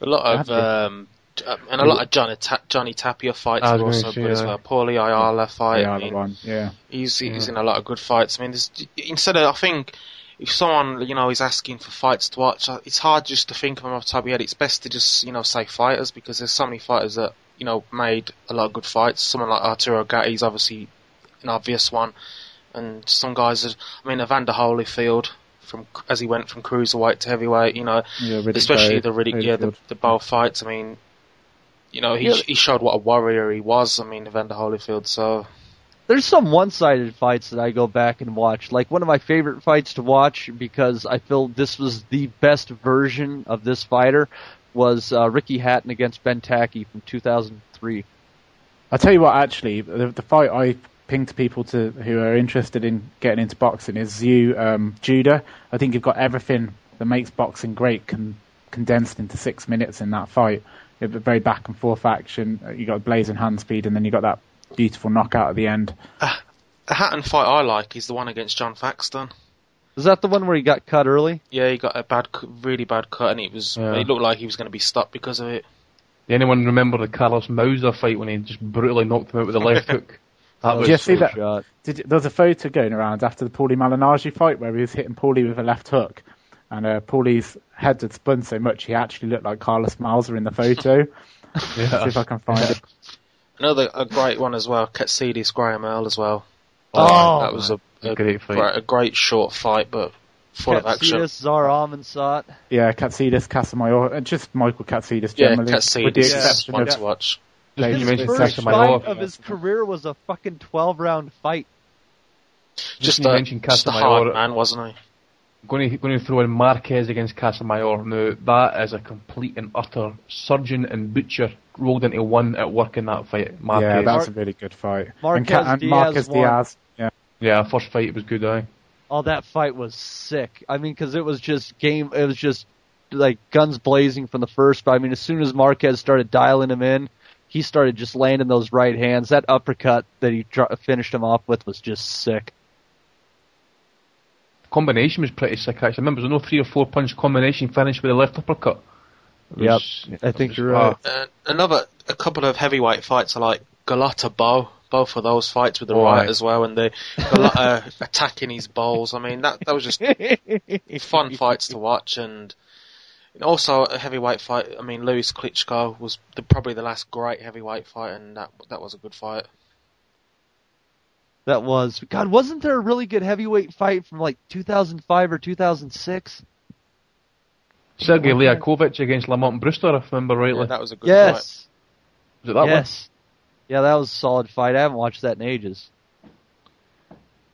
A lot of um, j- uh, and a lot of Johnny Ta- Johnny Tapia fights I are also good as well. Paulie Ayala fight. Yeah, I mean, one. Yeah. he's he's in a lot of good fights. I mean, instead of I think if someone you know is asking for fights to watch, uh, it's hard just to think of them off the top of your head. It's best to just you know say fighters because there's so many fighters that you know made a lot of good fights. Someone like Arturo Gatti is obviously an obvious one, and some guys. That, I mean, Evander Holyfield from as he went from cruiserweight to heavyweight. You know, Yeah, especially the Riddick, yeah, the, the Bowe fights. I mean, you know, he Yeah. he showed what a warrior he was. I mean, Evander Holyfield. So There's some one-sided fights that I go back and watch. Like one of my favorite fights to watch because I feel this was the best version of this fighter was uh, Ricky Hatton against Ben Tackie from 2003. I'll tell you what, actually, the, the fight I ping to people to who are interested in getting into boxing is you, um, Judah. I think you've got everything that makes boxing great con- condensed into six minutes in that fight. You have a very back and forth action. uh, You got blazing hand speed, and then you got that beautiful knockout at the end. the Hatton fight I like is the one against John Thaxton. Is that the one where he got cut early? Yeah, he got a bad, really bad cut, and it was Yeah. it looked like he was going to be stopped because of it. Did anyone remember the Carlos Maussa fight when he just brutally knocked him out with a left [laughs] hook? That was Did you see Good that? shot. Did you, there was a photo going around after the Paulie Malignaggi fight where he was hitting Paulie with a left hook, and uh, Paulie's head had spun so much he actually looked like Carlos Maussa in the photo. [laughs] See if I can find it. Another a great one as well, Katsidis Graham Earl as well. Oh, that was a, a great fight. a great short fight, but full of action. Katsidis, Czar Amonsot. Yeah, Katsidis, Casamayor, and just Michael Katsidis Yeah, generally. with the Katsidis exception one of to watch. Just His you First Casamayor. fight of his career was a fucking 12-round fight. Just you a, mentioned just a hard man, wasn't he? Going to, going to throw in Marquez against Casamayor. Now, that is a complete and utter surgeon and butcher rolled into one at work in that fight. Marquez. Yeah, Yeah, that's a really good fight. Marquez and, and Diaz Marquez won. Diaz. Yeah. first fight it was good, aye. Oh, that fight was sick. I mean, because it was just game. It was just like guns blazing from the first. But I mean, as soon as Marquez started dialing him in, he started just landing those right hands. That uppercut that he dr- finished him off with was just sick. Combination was pretty sick, actually. I remember there was no three or four punch combination finish with a left uppercut. It Yep, I think you're right. Uh, another, a couple of heavyweight fights are like Golota Bowe. Both of those fights with the Oh, right as well, and the Golota [laughs] attacking his bowls. I mean, that that was just [laughs] fun fights to watch, and also a heavyweight fight. I mean, Lewis Klitschko was the, probably the last great heavyweight fight, and that that was a good fight. That was God. Wasn't there a really good heavyweight fight from like 2005 or 2006? Sergey Liakhovich against Lamont Brewster, if I remember rightly. Yeah, that was a good fight. Yes. was it that yes. Yeah, that was a solid fight. I haven't watched that in ages.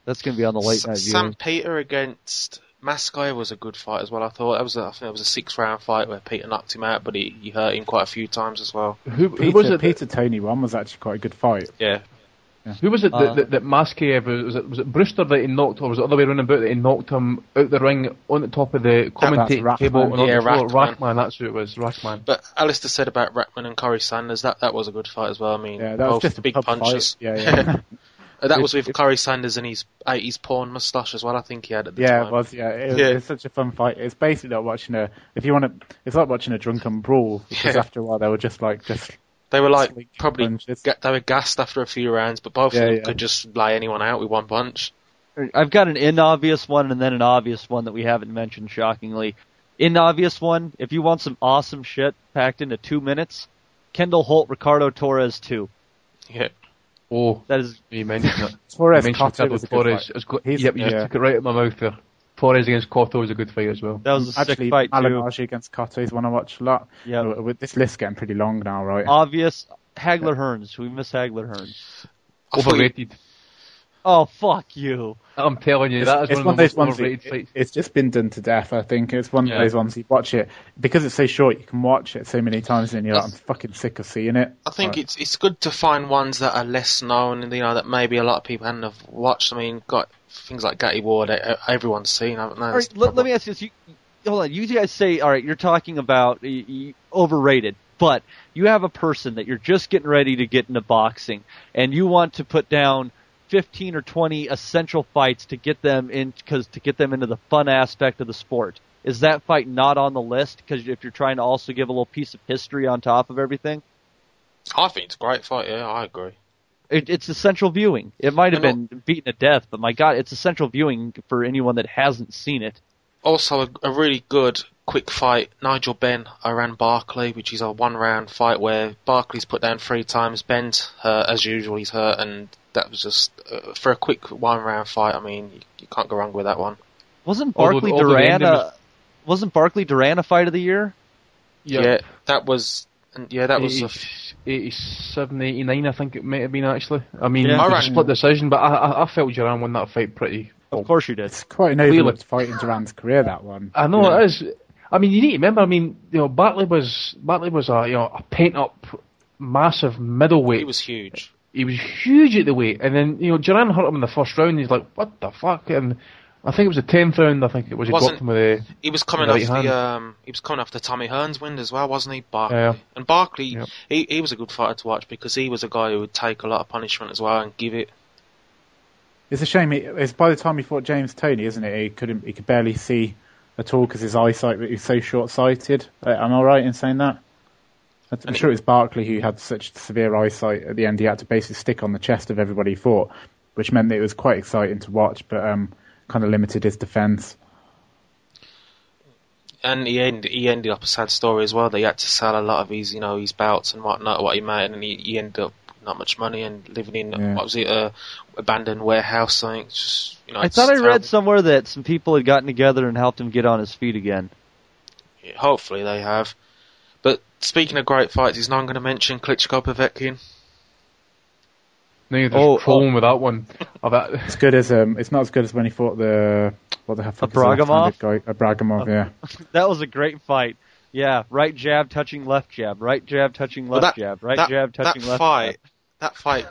That's gonna be on the late S- night Sam. Peter against Maskaev was a good fight as well. I thought that was a, I think it was a six round fight where Peter knocked him out, but he, he hurt him quite a few times as well. Who, who was it? Peter Toney one was actually quite a good fight. Yeah, Who was it Uh, that, that, that Maskaev was, was it was it Brewster that he knocked, or was it the other way around about that he knocked him out the ring on the top of the commentating Rahman. table? and Yeah, the floor? Rahman. Rahman, that's who it was, Rahman. but Alistair said about Rahman and Corey Sanders that that was a good fight as well. I mean, Yeah, that was both just a big pub punches. Fight. Yeah, yeah. Uh, [laughs] [laughs] that was with Corey Sanders and his 80s porn moustache as well. I think he had at the Yeah, time. it was. Yeah, it was, Yeah. it's such a fun fight. It's basically like watching a. If you want to, it's like watching a drunken brawl because Yeah. after a while they were just like just. They were like Swinging probably punches. ga- they were gassed after a few rounds, but both Yeah, of them yeah. could just lay anyone out with one punch. I've got an inobvious one and then an obvious one that we haven't mentioned, shockingly. Inobvious one, if you want some awesome shit packed into two minutes, Kendall Holt, Ricardo Torres 2. Yeah, Oh, That is, you mentioned it. [laughs] Torres you mentioned Cotto Ricardo a good Torres. fight. It's got, He's- yep, you yeah. just took it right out of my mouth there. Torres against Cotto was a good fight as well. that was a Actually, sick fight too. Malignaggi against Cotto is one I watch a lot. Yeah. With this list getting pretty long now, right? Obvious, Hagler Hearns. We miss Hagler Hearns. I thought you- Overrated. Oh, fuck you. I'm telling you, that is it's one of those ones. overrated That, fights. it's just been done to death. I think it's one Yeah. of those ones you watch it because it's so short. You can watch it so many times, and you're like, I'm fucking sick of seeing it. I think Right. it's it's good to find ones that are less known and you know that maybe a lot of people hadn't have watched. I mean, got things like Gatti Ward, everyone's seen, haven't they? All right, let, let me ask you this. You, hold on. You guys say, all right, you're talking about y y overrated, but you have a person that you're just getting ready to get into boxing, and you want to put down 15 or 20 essential fights to get them in, cause to get them into the fun aspect of the sport. Is that fight not on the list? Because if you're trying to also give a little piece of history on top of everything, I think it's a great fight. Yeah, I agree. It, it's essential viewing. It might have And been beaten to death, but my God, it's essential viewing for anyone that hasn't seen it. Also, a, a really good quick fight. Nigel Benn Iran Barkley, which is a one round fight where Barkley's put down three times. Benn's hurt as usual. He's hurt, and that was just uh, for a quick one round fight. I mean, you, you can't go wrong with that one. Wasn't Although- Barkley Duran ending a, was- wasn't Barkley Duran a fight of the year? Yeah, that was. And yeah, that was. A, 87, 89, I think it might have been actually. I mean, Yeah. it was a split decision, but I, I, I felt Duran won that fight pretty. Of course you did. It's quite an Clearly. overlooked fight in Duran's career. That one. I know Yeah. it is. I mean, you need to remember. I mean, you know, Barkley was Barkley was a you know a pent up, massive middleweight. he was huge. he was huge at the weight, and then you know Duran hurt him in the first round. He's like, what the fuck? And I think it was the tenth round. I think it was. He Wasn't- got him with a He was coming Right off hand. the um, he was coming off the Tommy Hearns win as well, wasn't he? Barkley Yeah. and Barkley, Yep. he he was a good fighter to watch because he was a guy who would take a lot of punishment as well and give it. It's a shame. It, it's by the time he fought James Toney, isn't it? He couldn't. He could barely see at all because his eyesight was so short-sighted. Uh, am I right in saying that? I'm sure it was Barkley who had such severe eyesight at the end. He had to basically stick on the chest of everybody he fought, which meant that it was quite exciting to watch, but um, kind of limited his defence. And he ended, he ended up a sad story as well. That he had to sell a lot of his, you know, his belts and whatnot, what he made, and he, he ended up not much money and living in Yeah. what was it, a abandoned warehouse. Something. It's just, you know, I thought I read somewhere that some people had gotten together and helped him get on his feet again. Yeah, hopefully they have. But speaking of great fights, he's not going to mention Klitschko Povetkin. No, you're just Oh, trolling with that one. Of [laughs] that. It's good as um, it's not as good as when he fought the what the fuck is the Ibragimov? left-handed guy? Ibragimov, yeah. [laughs] That was a great fight. Yeah, right jab touching left jab, right jab touching Well, left that- jab, right that, jab touching that left fight, jab. that fight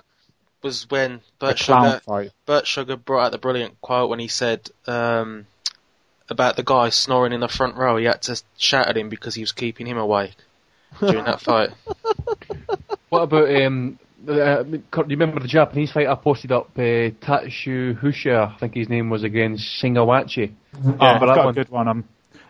was when Bert Sugar, fight. Bert Sugar brought out the brilliant quote when he said um, about the guy snoring in the front row. He had to shout at him because he was keeping him awake during that [laughs] fight. What about um? Uh, Kurt, do you remember the Japanese fight I posted up? Uh, Tatsu Husha, I think his name was against Singawachi. Oh, Yeah, I've but got one- a good one. Um,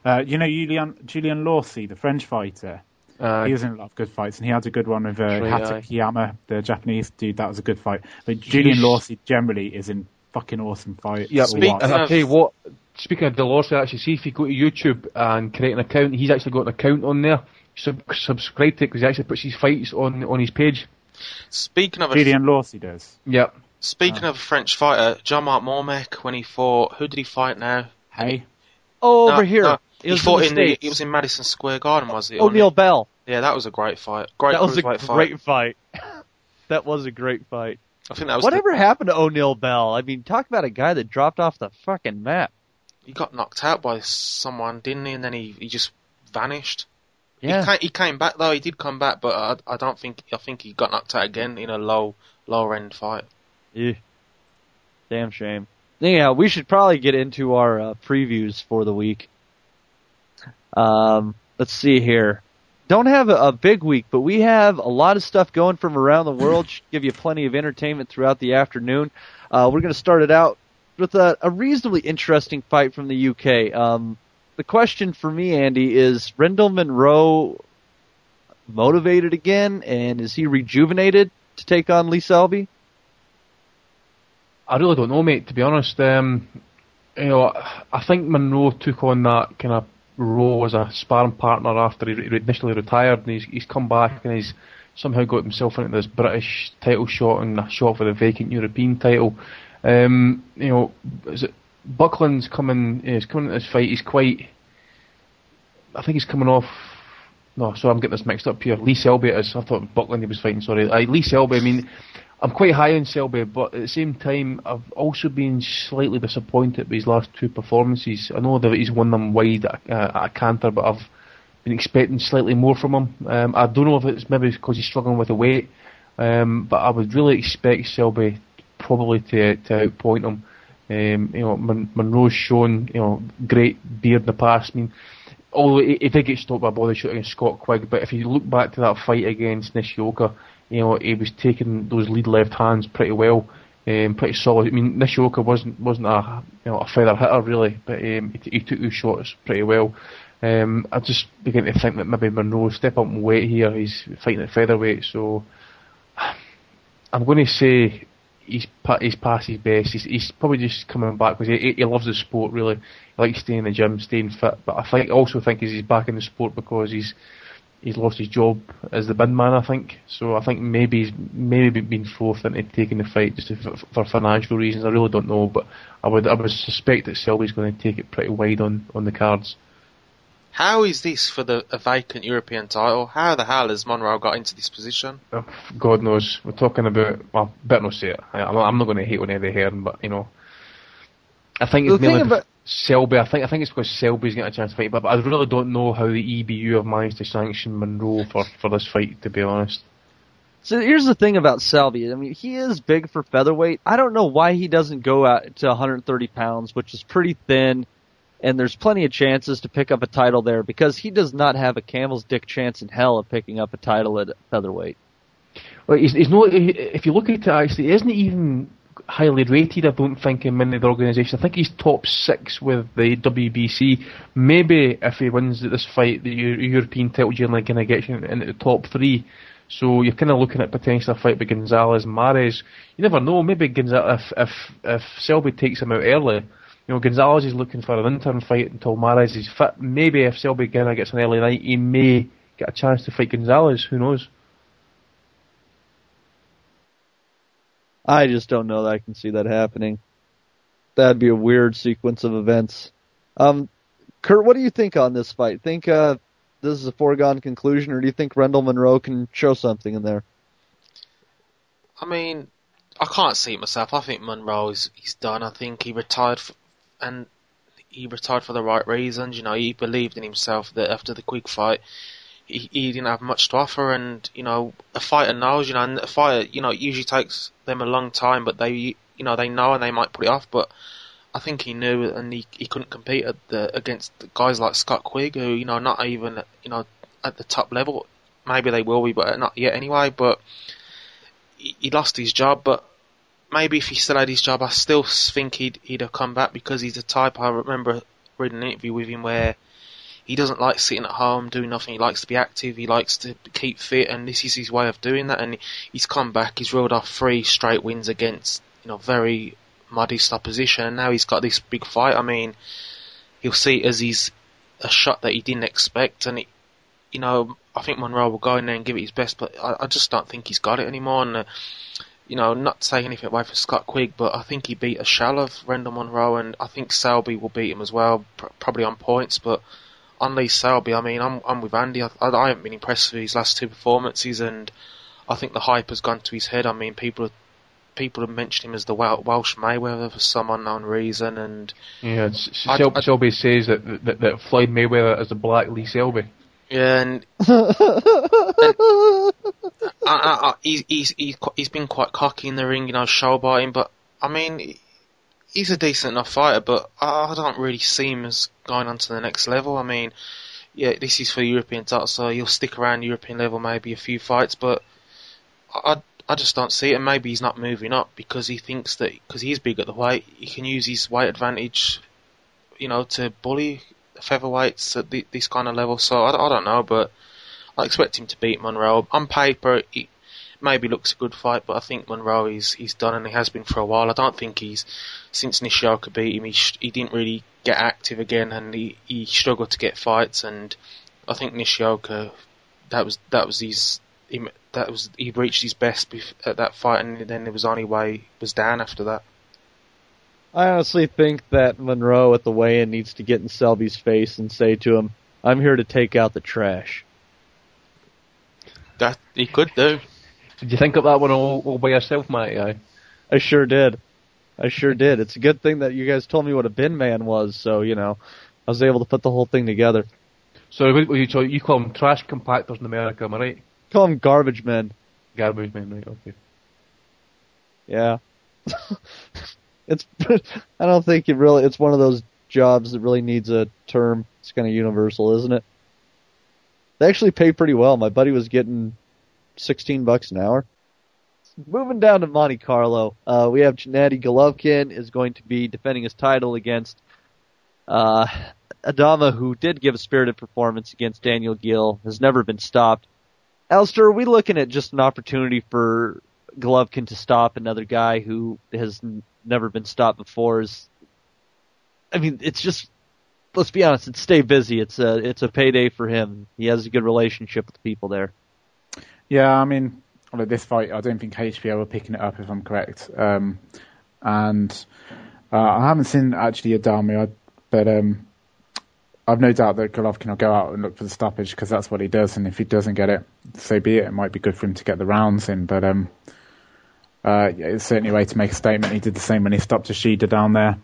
uh, you know Julian Julian Lorcy, the French fighter. Uh, he was in a lot of good fights, and he had a good one with uh, Right, Hato aye. Kiyama, the Japanese dude. That was a good fight. But Julian. Lorcy generally is in fucking awesome fights. Yeah, Speak- and I'll tell you what. Speaking of Delors, actually, see if you go to YouTube and create an account. He's actually got an account on there. Sub- subscribe to it because he actually puts his fights on on his page. Speaking of a, Julian Lorcy does. Yep. speaking ah. of a French fighter, Jean-Marc Mormek when he fought, who did he fight now? Hey, Oh, No, over here. no, It he was fought in in the the. States. It was in Madison Square Garden, was it? O'Neal Bell. Yeah, that was a great fight. Great That was a great fight. fight. [laughs] that was a great fight. I think that was the- Whatever happened to O'Neal Bell? I mean, talk about a guy that dropped off the fucking map. he got knocked out by someone, didn't he? And then he, he just vanished. Yeah. He, came, he came back though. He did come back, but I, I don't think I think he got knocked out again in a low lower end fight. Yeah. Damn shame. Anyhow, we should probably get into our uh, previews for the week. Um, let's see here. Don't have a, a big week, but we have a lot of stuff going from around the world. [laughs] Should give you plenty of entertainment throughout the afternoon. Uh, we're going to start it out with a, a reasonably interesting fight from the UK. Um, the question for me, Andy, is Rendall Munroe motivated again, and is he rejuvenated to take on Lee Selby? I really don't know, mate. To be honest, um, you know, I think Munroe took on that kind of role as a sparring partner after he initially retired, and he's he's come back and he's somehow got himself into this British title shot and a shot for the vacant European title. Um, you know, is it Buckland's coming? He's coming into this fight. He's quite. I think he's coming off. No, sorry, I'm getting this mixed up here. Lee Selby is. I thought Buckland he was fighting. Sorry, uh, Lee Selby. I mean, I'm quite high on Selby, but at the same time, I've also been slightly disappointed with his last two performances. I know that he's won them wide at, uh, at a canter, but I've been expecting slightly more from him. Um, I don't know if it's maybe because he's struggling with the weight, um, but I would really expect Selby probably to to outpoint him. Um, you know, Mon- Munroe's shown you know great beard in the past. I mean, although he, he did get stopped by a body shot against Scott Quigg, but if you look back to that fight against Nishioka, you know he was taking those lead left hands pretty well, um, pretty solid. I mean, Nishioka wasn't wasn't a you know a feather hitter really, but um, he, he took those shots pretty well. Um, I just begin to think that maybe Munroe step up in weight here. He's fighting at featherweight, so I'm going to say he's he's past his best. He's, he's probably just coming back because he, he loves the sport really. He likes staying in the gym, staying fit. But I think also think he's back in the sport because he's he's lost his job as the bin man. I think so. I think maybe he's maybe been forced into taking the fight just for, for financial reasons. I really don't know, but I would I would suspect that Selby's going to take it pretty wide on on the cards. How is this for the a vacant European title? How the hell has Munroe got into this position? Oh, God knows. We're talking about. Well, better not say it. I, I'm not- I'm not going to hate on Eddie Hearn, but you know, I think The it's mainly thing about- Selby. I think I think it's because Selby's getting a chance to fight, but, but I really don't know how the EBU have managed to sanction Munroe for for this fight. To be honest, So here's the thing about Selby. I mean, he is big for featherweight. I don't know why he doesn't go out to 130 pounds, which is pretty thin, and there's plenty of chances to pick up a title there because he does not have a camel's dick chance in hell of picking up a title at featherweight. well, he's, he's not. If you look at it, actually, he isn't even highly rated. I don't think in many of the organisations. I think he's top six with the WBC. Maybe if he wins this fight, the European title generally of gets you into the top three. So you're kind of looking at potential fight with Gonzalez, Mares. You never know. Maybe Gonzalez, if if if Selby takes him out early, you know Gonzalez is looking for an interim fight until Mares is fit. Maybe if Selby kind of gets an early night, he may get a chance to fight Gonzalez. Who knows? I just don't know that I can see that happening. That'd be a weird sequence of events. Um, Kurt, what do you think on this fight? Think uh, this is a foregone conclusion, or do you think Rendall Munroe can show something in there? I mean, I can't see it myself. I think Munroe is he's done. I think he retired, f and he retired for the right reasons. You know, he believed in himself that after the quick fight, he, he didn't have much to offer. And you know, a fighter knows. You know, and a fighter, you know, it usually takes them a long time, but they, you know, they know and they might put it off. But I think he knew, and he he couldn't compete the against guys like Scott Quigg, who you know, not even you know at the top level. Maybe they will be, but not yet anyway. But he he lost his job, but maybe if he still had his job, I still think he'd he'd have come back because he's a type. I remember reading an interview with him where he doesn't like sitting at home doing nothing. He likes to be active. He likes to keep fit, and this is his way of doing that. And he's come back. He's reeled off three straight wins against you know very modest opposition, and now he's got this big fight. I mean, he'll see it as he's a shot that he didn't expect, and it, you know, I think Munroe will go in there and give it his best, but I, I just don't think he's got it anymore. And uh, you know, not to take anything away from Scott Quigg, but I think he beat a shell of Rendall Munroe, and I think Selby will beat him as well, pr- probably on points. But on Lee Selby, I mean, I'm I'm with Andy. I, I, I haven't been impressed with his last two performances, and I think the hype has gone to his head. I mean, people people have mentioned him as the Welsh Mayweather for some unknown reason, and Yeah, it's, it's I- Sel- I- Selby says that, that that Floyd Mayweather is the Black Lee Selby. And, and I, I, he's he's he's he's been quite cocky in the ring, you know, showbiting. But I mean, he's a decent enough fighter, but I, don't really see him as going on to the next level. I mean, yeah, this is for European title, so he'll stick around European level, maybe a few fights, but I I- I just don't see it. And maybe he's not moving up because he thinks that because he's big at the weight, he can use his weight advantage, you know, to bully featherweights at the, this kind of level. So I, I don't know, but I expect him to beat Munroe. On paper, it maybe looks a good fight, but I think Munroe is he's done and he has been for a while. I don't think he's since Nishioka beat him. He sh- he didn't really get active again, and he he struggled to get fights. And I think Nishioka that was that was his. That was he reached his best at that fight, and then it was only way was down after that. I honestly think that Munroe at the weigh-in needs to get in Selby's face and say to him, "I'm here to take out the trash." That he could do. Did you think of that one all, all by yourself, Matty? Aye. I sure did. I sure did. It's a good thing that you guys told me what a bin man was, so you know, I was able to put the whole thing together. So what- what you, so you call them trash compactors in America, am I right? Call them garbage men. Garbage men, right? Okay. Yeah. [laughs] it's. [laughs] I don't think it really. It's one of those jobs that really needs a term. It's kind of universal, isn't it? They actually pay pretty well. My buddy was getting sixteen bucks an hour. Moving down to Monte Carlo, uh, we have Gennady Golovkin is going to be defending his title against uh, Adama, who did give a spirited performance against Daniel Geale, has never been stopped. Alistair, are we looking at just an opportunity for Golovkin to stop another guy who has never been stopped before? Is I mean, it's just let's be honest, it's stay busy. It's a it's a payday for him. He has a good relationship with the people there. Yeah, I mean, this fight, I don't think HBO are picking it up if I'm correct. Um, and uh, I haven't seen actually Adama, but um, I've no doubt that Golovkin will go out and look for the stoppage because that's what he does. And if he doesn't get it, so be it. It might be good for him to get the rounds in, but um, uh, it's certainly a way to make a statement. He did the same when he stopped Ishida down there.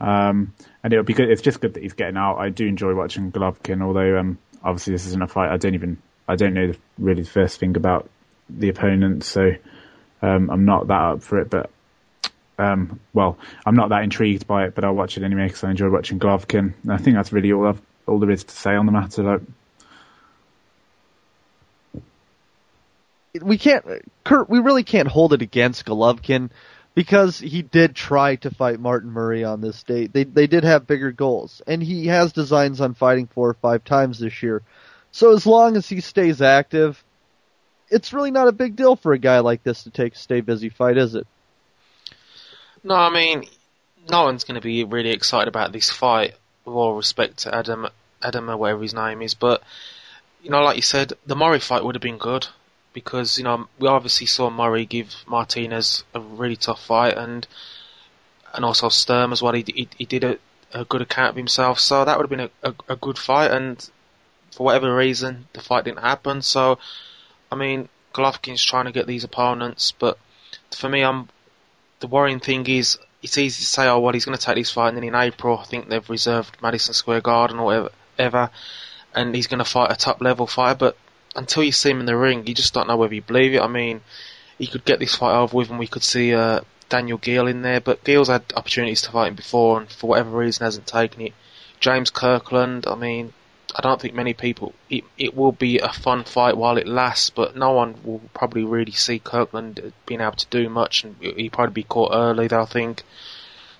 Um, and it'll be good. It's just good that he's getting out. I do enjoy watching Golovkin, although um, obviously this isn't a fight. I don't even I don't know the, really the first thing about the opponent, so um, I'm not that up for it. But um, well, I'm not that intrigued by it, but I'll watch it anyway because I enjoy watching Golovkin. And I think that's really all I've, all there is to say on the matter. Like, we can't, Kurt, we really can't hold it against Golovkin because he did try to fight Martin Murray on this date. They they did have bigger goals, and he has designs on fighting four or five times this year. So as long as he stays active, it's really not a big deal for a guy like this to take a stay busy fight, is it? No, I mean, no one's going to be really excited about this fight, with all respect to Adam, Adam or whatever his name is. But you know, like you said, the Murray fight would have been good because you know we obviously saw Murray give Martinez a really tough fight, and and also Sturm as well. He he, he did a, a good account of himself, so that would have been a, a, a good fight. And for whatever reason, the fight didn't happen. So, I mean, Golovkin's trying to get these opponents, but for me, I'm the worrying thing is it's easy to say, oh well, he's going to take this fight, and then in April, I think they've reserved Madison Square Garden or whatever, ever, and he's going to fight a top level fighter. But until you see him in the ring, you just don't know whether you believe it. I mean, he could get this fight over with, and we could see uh, Daniel Geale in there, but Geale's had opportunities to fight him before, and for whatever reason hasn't taken it. James Kirkland, I mean, I don't think many people. It it will be a fun fight while it lasts, but no one will probably really see Kirkland being able to do much, and he'll probably be caught early. They'll think.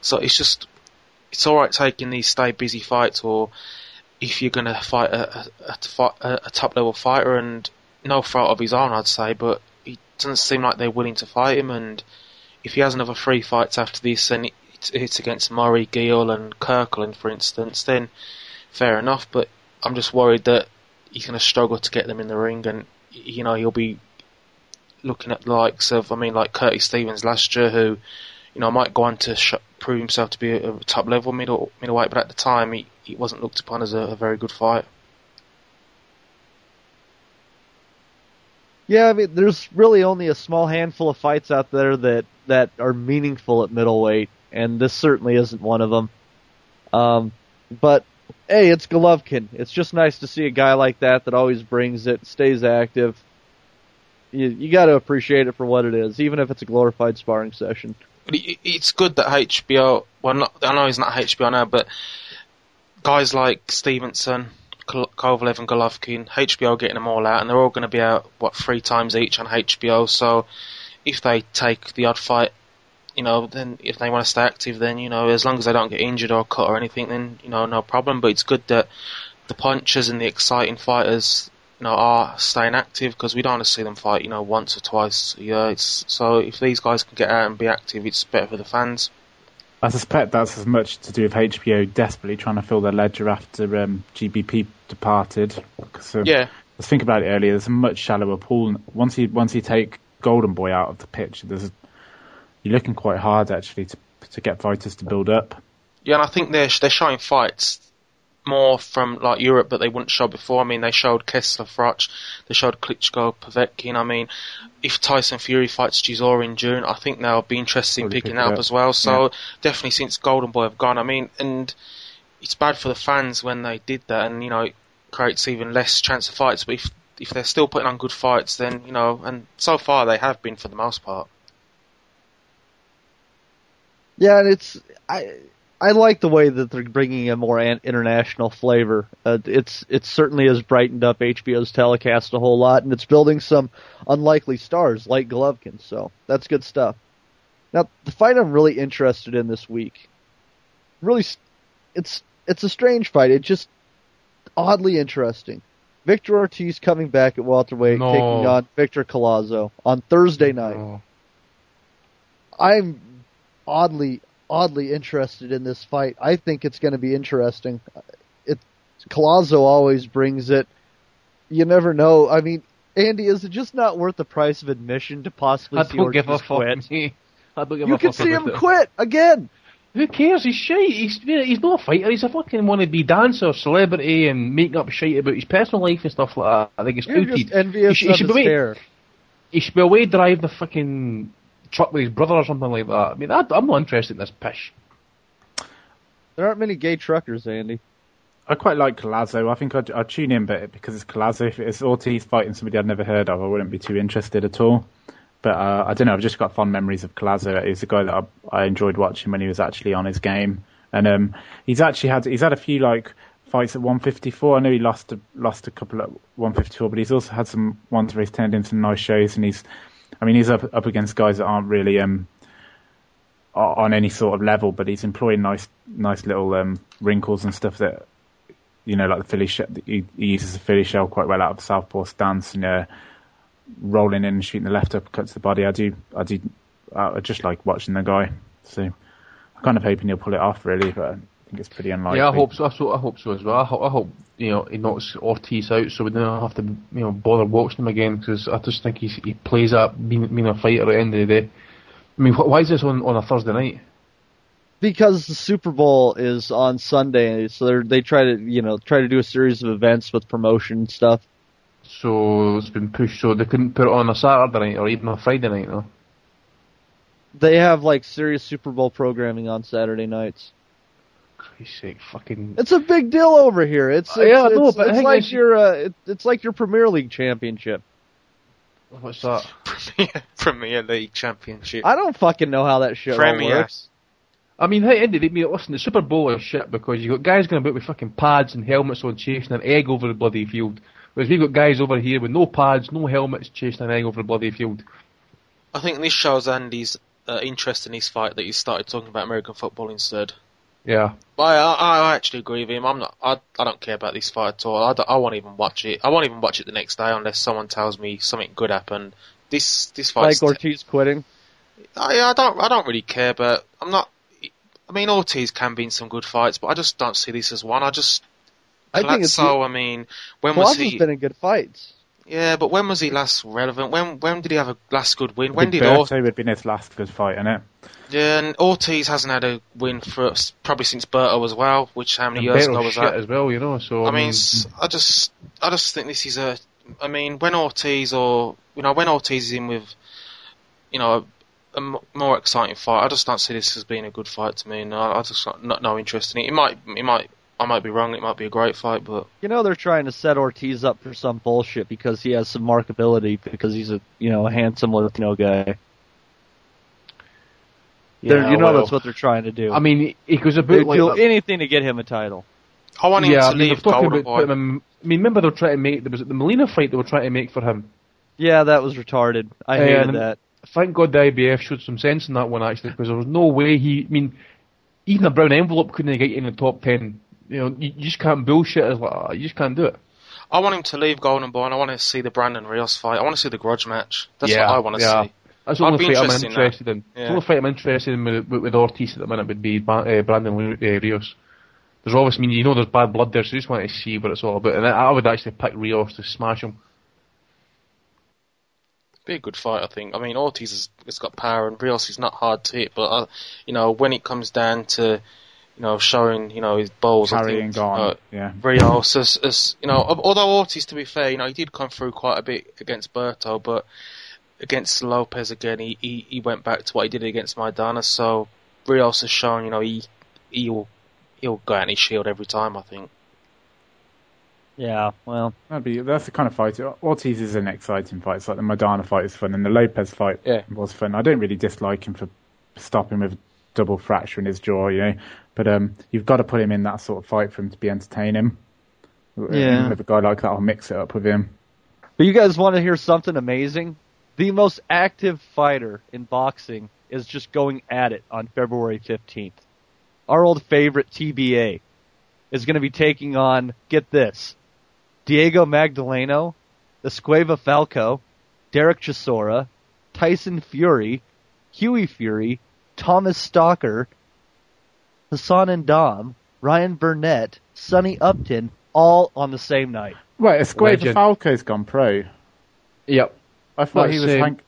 So it's just it's all right taking these stay busy fights, or if you're going to fight a, a, a, top level fighter, and no fault of his own, I'd say, but it doesn't seem like they're willing to fight him. And if he has another three fights after this, and it's, it's against Murray, Geale, and Kirkland, for instance, then fair enough. But I'm just worried that he's going to struggle to get them in the ring, and you know he'll be looking at the likes of, I mean, like Curtis Stevens last year, who you know might go on to sh- prove himself to be a, a top level middle middleweight, but at the time he, he wasn't looked upon as a, a very good fight. Yeah, I mean, there's really only a small handful of fights out there that that are meaningful at middleweight, and this certainly isn't one of them. Um, but hey, it's Golovkin. It's just nice to see a guy like that that always brings it, stays active. You, you got to appreciate it for what it is, even if it's a glorified sparring session. It's good that HBO. Well, not, I know he's not HBO now, but guys like Stevenson, Kovalev, and Golovkin, HBO getting them all out, and they're all going to be out what three times each on HBO. So if they take the odd fight, you know, then if they want to stay active, then you know, as long as they don't get injured or cut or anything, then you know, no problem. But it's good that the punchers and the exciting fighters. You know, are staying active because we don't want to see them fight. You know, once or twice a year. It's so if these guys can get out and be active, it's better for the fans. I suspect that's as much to do with HBO desperately trying to fill their ledger after um, GBP departed. 'Cause, um, Yeah, Let's think about it earlier. There's a much shallower pool once you once you take Golden Boy out of the pitch. There's you're looking quite hard actually to to get fighters to build up. Yeah, and I think they're they're showing fights more from like Europe that they wouldn't show before. I mean, they showed Kessler Froch, they showed Klitschko Povetkin. I mean, if Tyson Fury fights Chisora in June, I think they'll be interested in picking up up. as well. So definitely since Golden Boy have gone, I mean, and it's bad for the fans when they did that, and you know, it creates even less chance of fights. But if if they're still putting on good fights, then you know, and so far they have been for the most part. Yeah, and it's I I like the way that they're bringing a more an, international flavor. Uh, it's it certainly has brightened up HBO's telecast a whole lot, and it's building some unlikely stars like Golovkin. So that's good stuff. Now the fight I'm really interested in this week, really, it's it's a strange fight. It's just oddly interesting. Victor Ortiz coming back at welterweight, No. taking on Victor Collazo on Thursday night. Oh. I'm oddly oddly interested in this fight. I think it's going to be interesting. It Collazo always brings it. You never know. I mean, Andy, is it just not worth the price of admission to possibly I see don't give a Ortiz fuck. quit? mate. I don't give You can see him it. quit again. Who cares? He's shite. He's he's not a fighter. He's a fucking wannabe dancer, celebrity, and making up shit about his personal life and stuff like that. I think it's You're stupid. just envious he, should, of he should his be away. He should be away driving the fucking truck with his brother or something like that. I mean, I, I'm not interested in this pish. There aren't many gay truckers, Andy. I quite like Collazo. I think I'd, I'd tune in, but because it's Collazo, if it's Ortiz fighting somebody I'd never heard of, I wouldn't be too interested at all. But uh, I don't know. I've just got fond memories of Collazo. He's a guy that I, I enjoyed watching when he was actually on his game, and um, he's actually had he's had a few like fights at 154. I know he lost a, lost a couple at 154, but he's also had some ones where he's turned into some nice shows, and he's, I mean, he's up up against guys that aren't really um on any sort of level, but he's employing nice nice little um wrinkles and stuff that you know, like the Philly shell. He, he uses the Philly shell quite well out of the southpaw stance and uh, rolling in and shooting the left uppercut to the body. I do, I do, I just like watching the guy. So I'm kind of hoping he'll pull it off, really, but think it's pretty unlikely. Yeah, I hope so. I hope, I hope so as well. I hope, I hope you know he knocks Ortiz out, so we don't have to you know bother watching him again because I just think he's, he plays that being, being a fighter at the end of the day. I mean, wh- why is this on on a Thursday night? Because the Super Bowl is on Sunday, so they're, they try to, you know, try to do a series of events with promotion stuff. So it's been pushed, so they couldn't put it on a Saturday night or even a Friday night, no. They have like serious Super Bowl programming on Saturday nights. Christ's sake, fucking. It's a big deal over here. It's, Uh, yeah, I know, it's, but it's think like it's- your uh, it, it's like your Premier League championship. What's that? [laughs] Premier, Premier League Championship. I don't fucking know how that shit Premier. works. I mean, hey, Andy, they mean, listen, the Super Bowl is shit because you got guys going about with fucking pads and helmets on chasing an egg over the bloody field. Whereas we've got guys over here with no pads, no helmets, chasing an egg over the bloody field. I think this shows Andy's uh, interest in his fight that he started talking about American football instead. Yeah. I, I, I actually agree with him. I'm not. I, I don't care about this fight at all. I, don't- I won't even watch it. I won't even watch it the next day unless someone tells me something good happened. This this Like fight. Ortiz quitting. I, I don't. I don't really care, but I'm not. I mean, Ortiz can be in some good fights, but I just don't see this as one. I just. I think it's so. I mean, when was Colossus he? been in good fights. Yeah, but when was he last relevant? When when did he have a last good win? When did Berto Ortiz? would have been his last good fight, innit? Yeah, and Ortiz hasn't had a win for probably since Berto as well. Which how many And years Berto's ago was shit that? as well, you know, so. I mean, um, s- I just, I just think this is a I mean, when Ortiz or you know when Ortiz is in with, you know, a more exciting fight, I just don't see this as being a good fight to me. No, I just got no, no interest in it. It might, it might, I might be wrong. It might be a great fight, but You know they're trying to set Ortiz up for some bullshit because he has some markability because he's a you know a handsome Latino guy. Yeah, you know well, that's what they're trying to do. I mean, he goes They'd about like do that- anything to get him a title. I want him yeah, to I mean, leave they're talking Golden about Boy. him. I mean, remember they were trying to make there was the Molina fight they were trying to make for him. Yeah, that was retarded. I hated And- that. Thank God the IBF showed some sense in that one actually, because there was no way he. I mean, even a brown envelope couldn't get you in the top ten. You know, you, you just can't bullshit. Like ah, you just can't do it. I want him to leave Golden Boy, and I want to see the Brandon Rios fight. I want to see the grudge match. That's Yeah, what I want to yeah. see. That's the I'd only fight I'm interested in in. Yeah. The only fight I'm interested in with, with, with Ortiz at the minute would be uh, Brandon uh, Rios. There's obviously, I mean, you know, there's bad blood there, so you just want to see what it's all about. And I, I would actually pick Rios to smash him. Be a good fight, I think. I mean, Ortiz has, has got power, and Rios is not hard to hit. But uh, you know, when it comes down to you know showing you know his balls, Carrying think on. uh, yeah. Rios, as, as you know, although Ortiz, to be fair, you know, he did come through quite a bit against Berto, but against Lopez again, he, he, he went back to what he did against Maidana. So Rios has shown, you know, he he'll he'll go out and his shield every time. I think. Yeah, well, That'd be that's the kind of fight. Ortiz is an exciting fight. It's like the Maidana fight is fun, and the Lopez fight Yeah. was fun. I don't really dislike him for stopping with a double fracture in his jaw, you know. But um, you've got to put him in that sort of fight for him to be entertaining. Yeah. With a guy like that, I'll mix it up with him. but you guys want to hear something amazing? The most active fighter in boxing is just going at it on February 15th. Our old favorite TBA is going to be taking on, get this, Diego Magdaleno, Escueva Falco, Derek Chisora, Tyson Fury, Hughie Fury, Thomas Stalker, Hassan N'Dam, Ryan Burnett, Sonny Upton, all on the same night. Right, Escueva Legend. Falco's gone pro. Yep. I thought he was. um, Hank-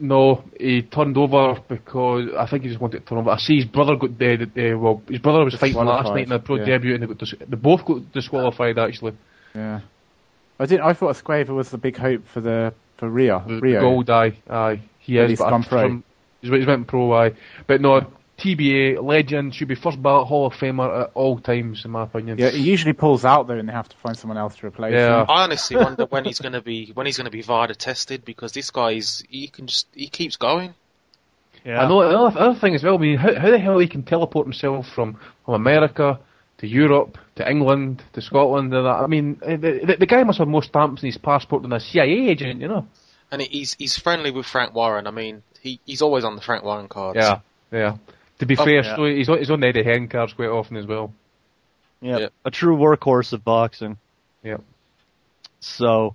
No, he turned over because I think he just wanted to turn over. I see his brother got dead. Uh, well, his brother was fighting last night in a pro yeah. debut, and they, got dis- they both got disqualified actually. yeah. I didn't. I thought Escueva was the big hope for the for Rio. The, the Rio. gold eye, aye, he But is. he's but gone pro. From- he's, he's went pro, aye, but no. TBA legend should be first ballot Hall of Famer at all times, in my opinion. Yeah, he usually pulls out though, and they have to find someone else to replace Yeah. him. I honestly wonder when he's going to be when he's going to be VADA tested because this guy is he can just he keeps going. Yeah. I know another, another thing as well. I mean, how, how the hell he can teleport himself from, from America to Europe to England to Scotland and that? I mean, eh, the, the, the guy must have more stamps in his passport than a CIA agent, you know? And he's he's friendly with Frank Warren. I mean, he he's always on the Frank Warren cards. Yeah, yeah. To be Oh, fair, yeah. so he's on, he's on the Eddie Hearn cards quite often as well. Yep. Yep. A true workhorse of boxing. Yep. So,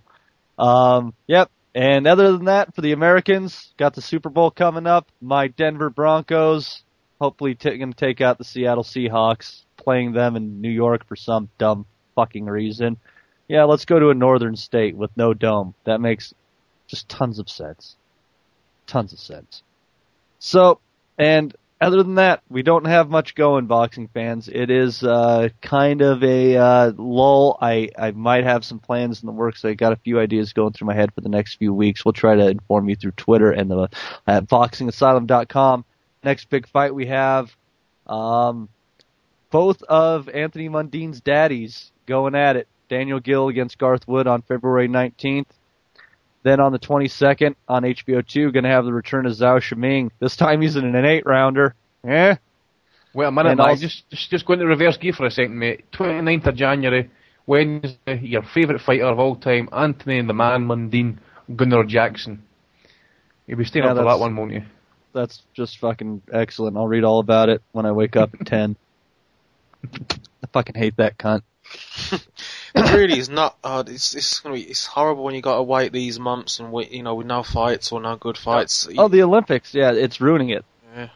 um, yep. And other than that, for the Americans, got the Super Bowl coming up. My Denver Broncos, hopefully t- going to take out the Seattle Seahawks, playing them in New York for some dumb fucking reason. Yeah, let's go to a northern state with no dome. That makes just tons of sense. Tons of sense. So, and other than that, we don't have much going, boxing fans. It is uh, kind of a uh, lull. I, I might have some plans in the works. I got a few ideas going through my head for the next few weeks. We'll try to inform you through Twitter and the at boxingasylum.com. Next big fight we have um, both of Anthony Mundine's daddies going at it. Daniel Geale against Garth Wood on February 19th. Then on the 22nd on HBO2, going to have the return of Zou Shiming. This time he's in an eight rounder. Eh? Wait a minute, And Just, just, just go into reverse gear for a second, mate. 29th of January, Wednesday, your favourite fighter of all time, Anthony the Man Mundine, Gunnar Jackson. You'll be staying Yeah, up for that one, won't you? That's just fucking excellent. I'll read all about it when I wake up at [laughs] 10. I fucking hate that cunt. [laughs] It really is not. Uh, it's it's gonna be it's horrible when you got to wait these months and wait, you know, with no fights or no good fights. Oh, the Olympics, yeah, it's ruining it. Yeah.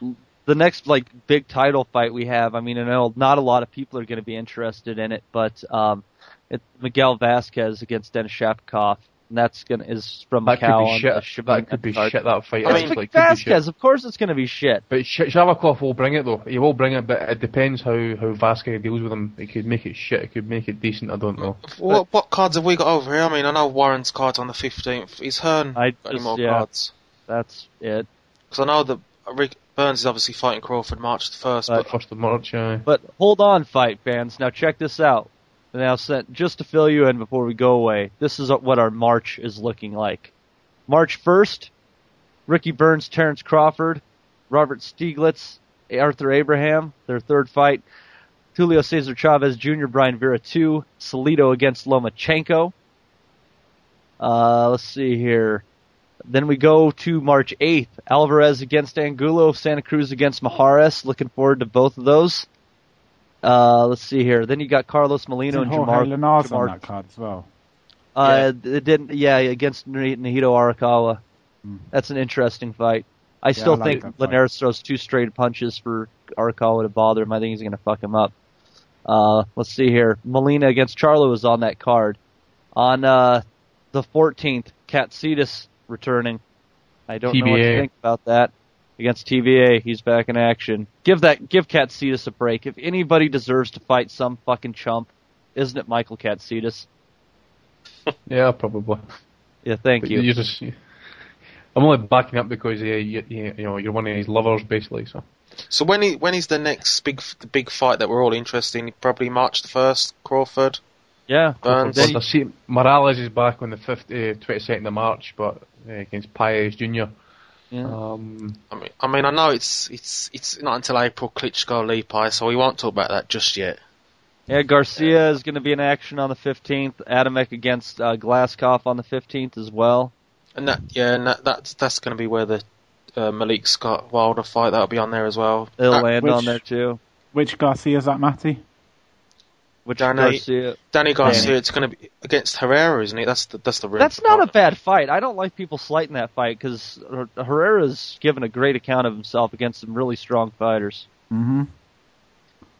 The next like big title fight we have, I mean, I know not a lot of people are going to be interested in it, but um, it's Miguel Vasquez against Denis Shafikov. And that's gonna is from That could be on shit. the That could be card. shit. That fight. It's actually Vic could be shit. Vasquez. Of course, it's gonna be shit. But Sh- Shafikov will bring it though. He will bring it, but it depends how how Vasquez deals with him. It could make it shit. It could make it decent. I don't know. What what cards have we got over here? I mean, I know Warren's card's on the fifteenth. Is Hearn I got any more yeah. cards? That's it. Because I know that Rick Burns is obviously fighting Crawford March the first, Right. but First of March. Uh, But hold on, fight fans. Now check this out. Now, sent just to fill you in before we go away, this is what our March is looking like. March 1st, Ricky Burns, Terrence Crawford, Robert Stieglitz, Arthur Abraham, their third fight. Julio Cesar Chavez Jr., Brian Vera 2, Salido against Lomachenko. Uh, let's see here. Then we go to March 8th. Alvarez against Angulo, Santa Cruz against Mijares. Looking forward to both of those. Uh, let's see here. Then you got Carlos Molina and Isn't Jorge Jamar. Linares Jamar on that card as well. uh, it didn't. Yeah, against Nihito Arakawa. That's an interesting fight. I still I like think that fight. Linares throws two straight punches for Arakawa to bother him. I think he's going to fuck him up. Uh, let's see here. Molina against Charlo is on that card. On uh, the 14th, Katsidis returning. I don't know what to think about that. Against TBA, he's back in action. Give that, give Katsidis a break. If anybody deserves to fight some fucking chump, isn't it Michael Katsidis? [laughs] yeah, probably. Yeah, thank But you. you just. I'm only backing up because yeah, you, you, you know you're one of his lovers basically. So so when he, when is the next big the big fight that we're all interested in? Probably March the first, Crawford. Yeah. Burns. Then I see Morales is back on the fifth, uh, 22nd of March, but uh, against Paez Jr. Yeah. Um, I mean, I mean, I know it's it's it's not until April Klitschko Leapai, so we won't talk about that just yet. Yeah, Garcia is going to be in action on the 15th. Adamek against uh, Glazkov on the 15th as well. And that yeah, and that, that's that's going to be where the uh, Malik Scott Wilder fight that'll be on there as well. They'll Uh, land which- on there too. Which Garcia is that, Matty? Which Danny- Garcia? Danny Garcia, Danny. it's going to be against Herrera, isn't it? That's the that's the real. That's not a bad fight. I don't like people slighting that fight because Herrera's given a great account of himself against some really strong fighters. Mm-hmm.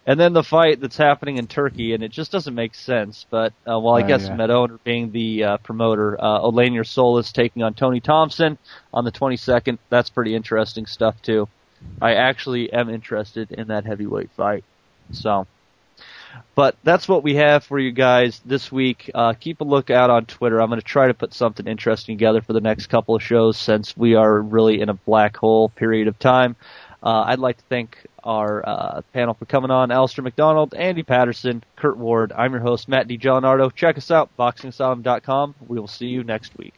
And then the fight that's happening in Turkey, and it just doesn't make sense. But uh, well, I Oh, guess yeah. Medowner being the uh, promoter, uh, Odlanier Solis taking on Tony Thompson on the 22nd. That's pretty interesting stuff too. I actually am interested in that heavyweight fight. So, but that's what we have for you guys this week. Uh, keep a lookout on Twitter. I'm going to try to put something interesting together for the next couple of shows since we are really in a black hole period of time. Uh, I'd like to thank our uh, panel for coming on. Alistair McDonald, Andy Patterson, Kurt Ward. I'm your host, Matt DiGianardo. Check us out, boxingasylum.com. We will see you next week.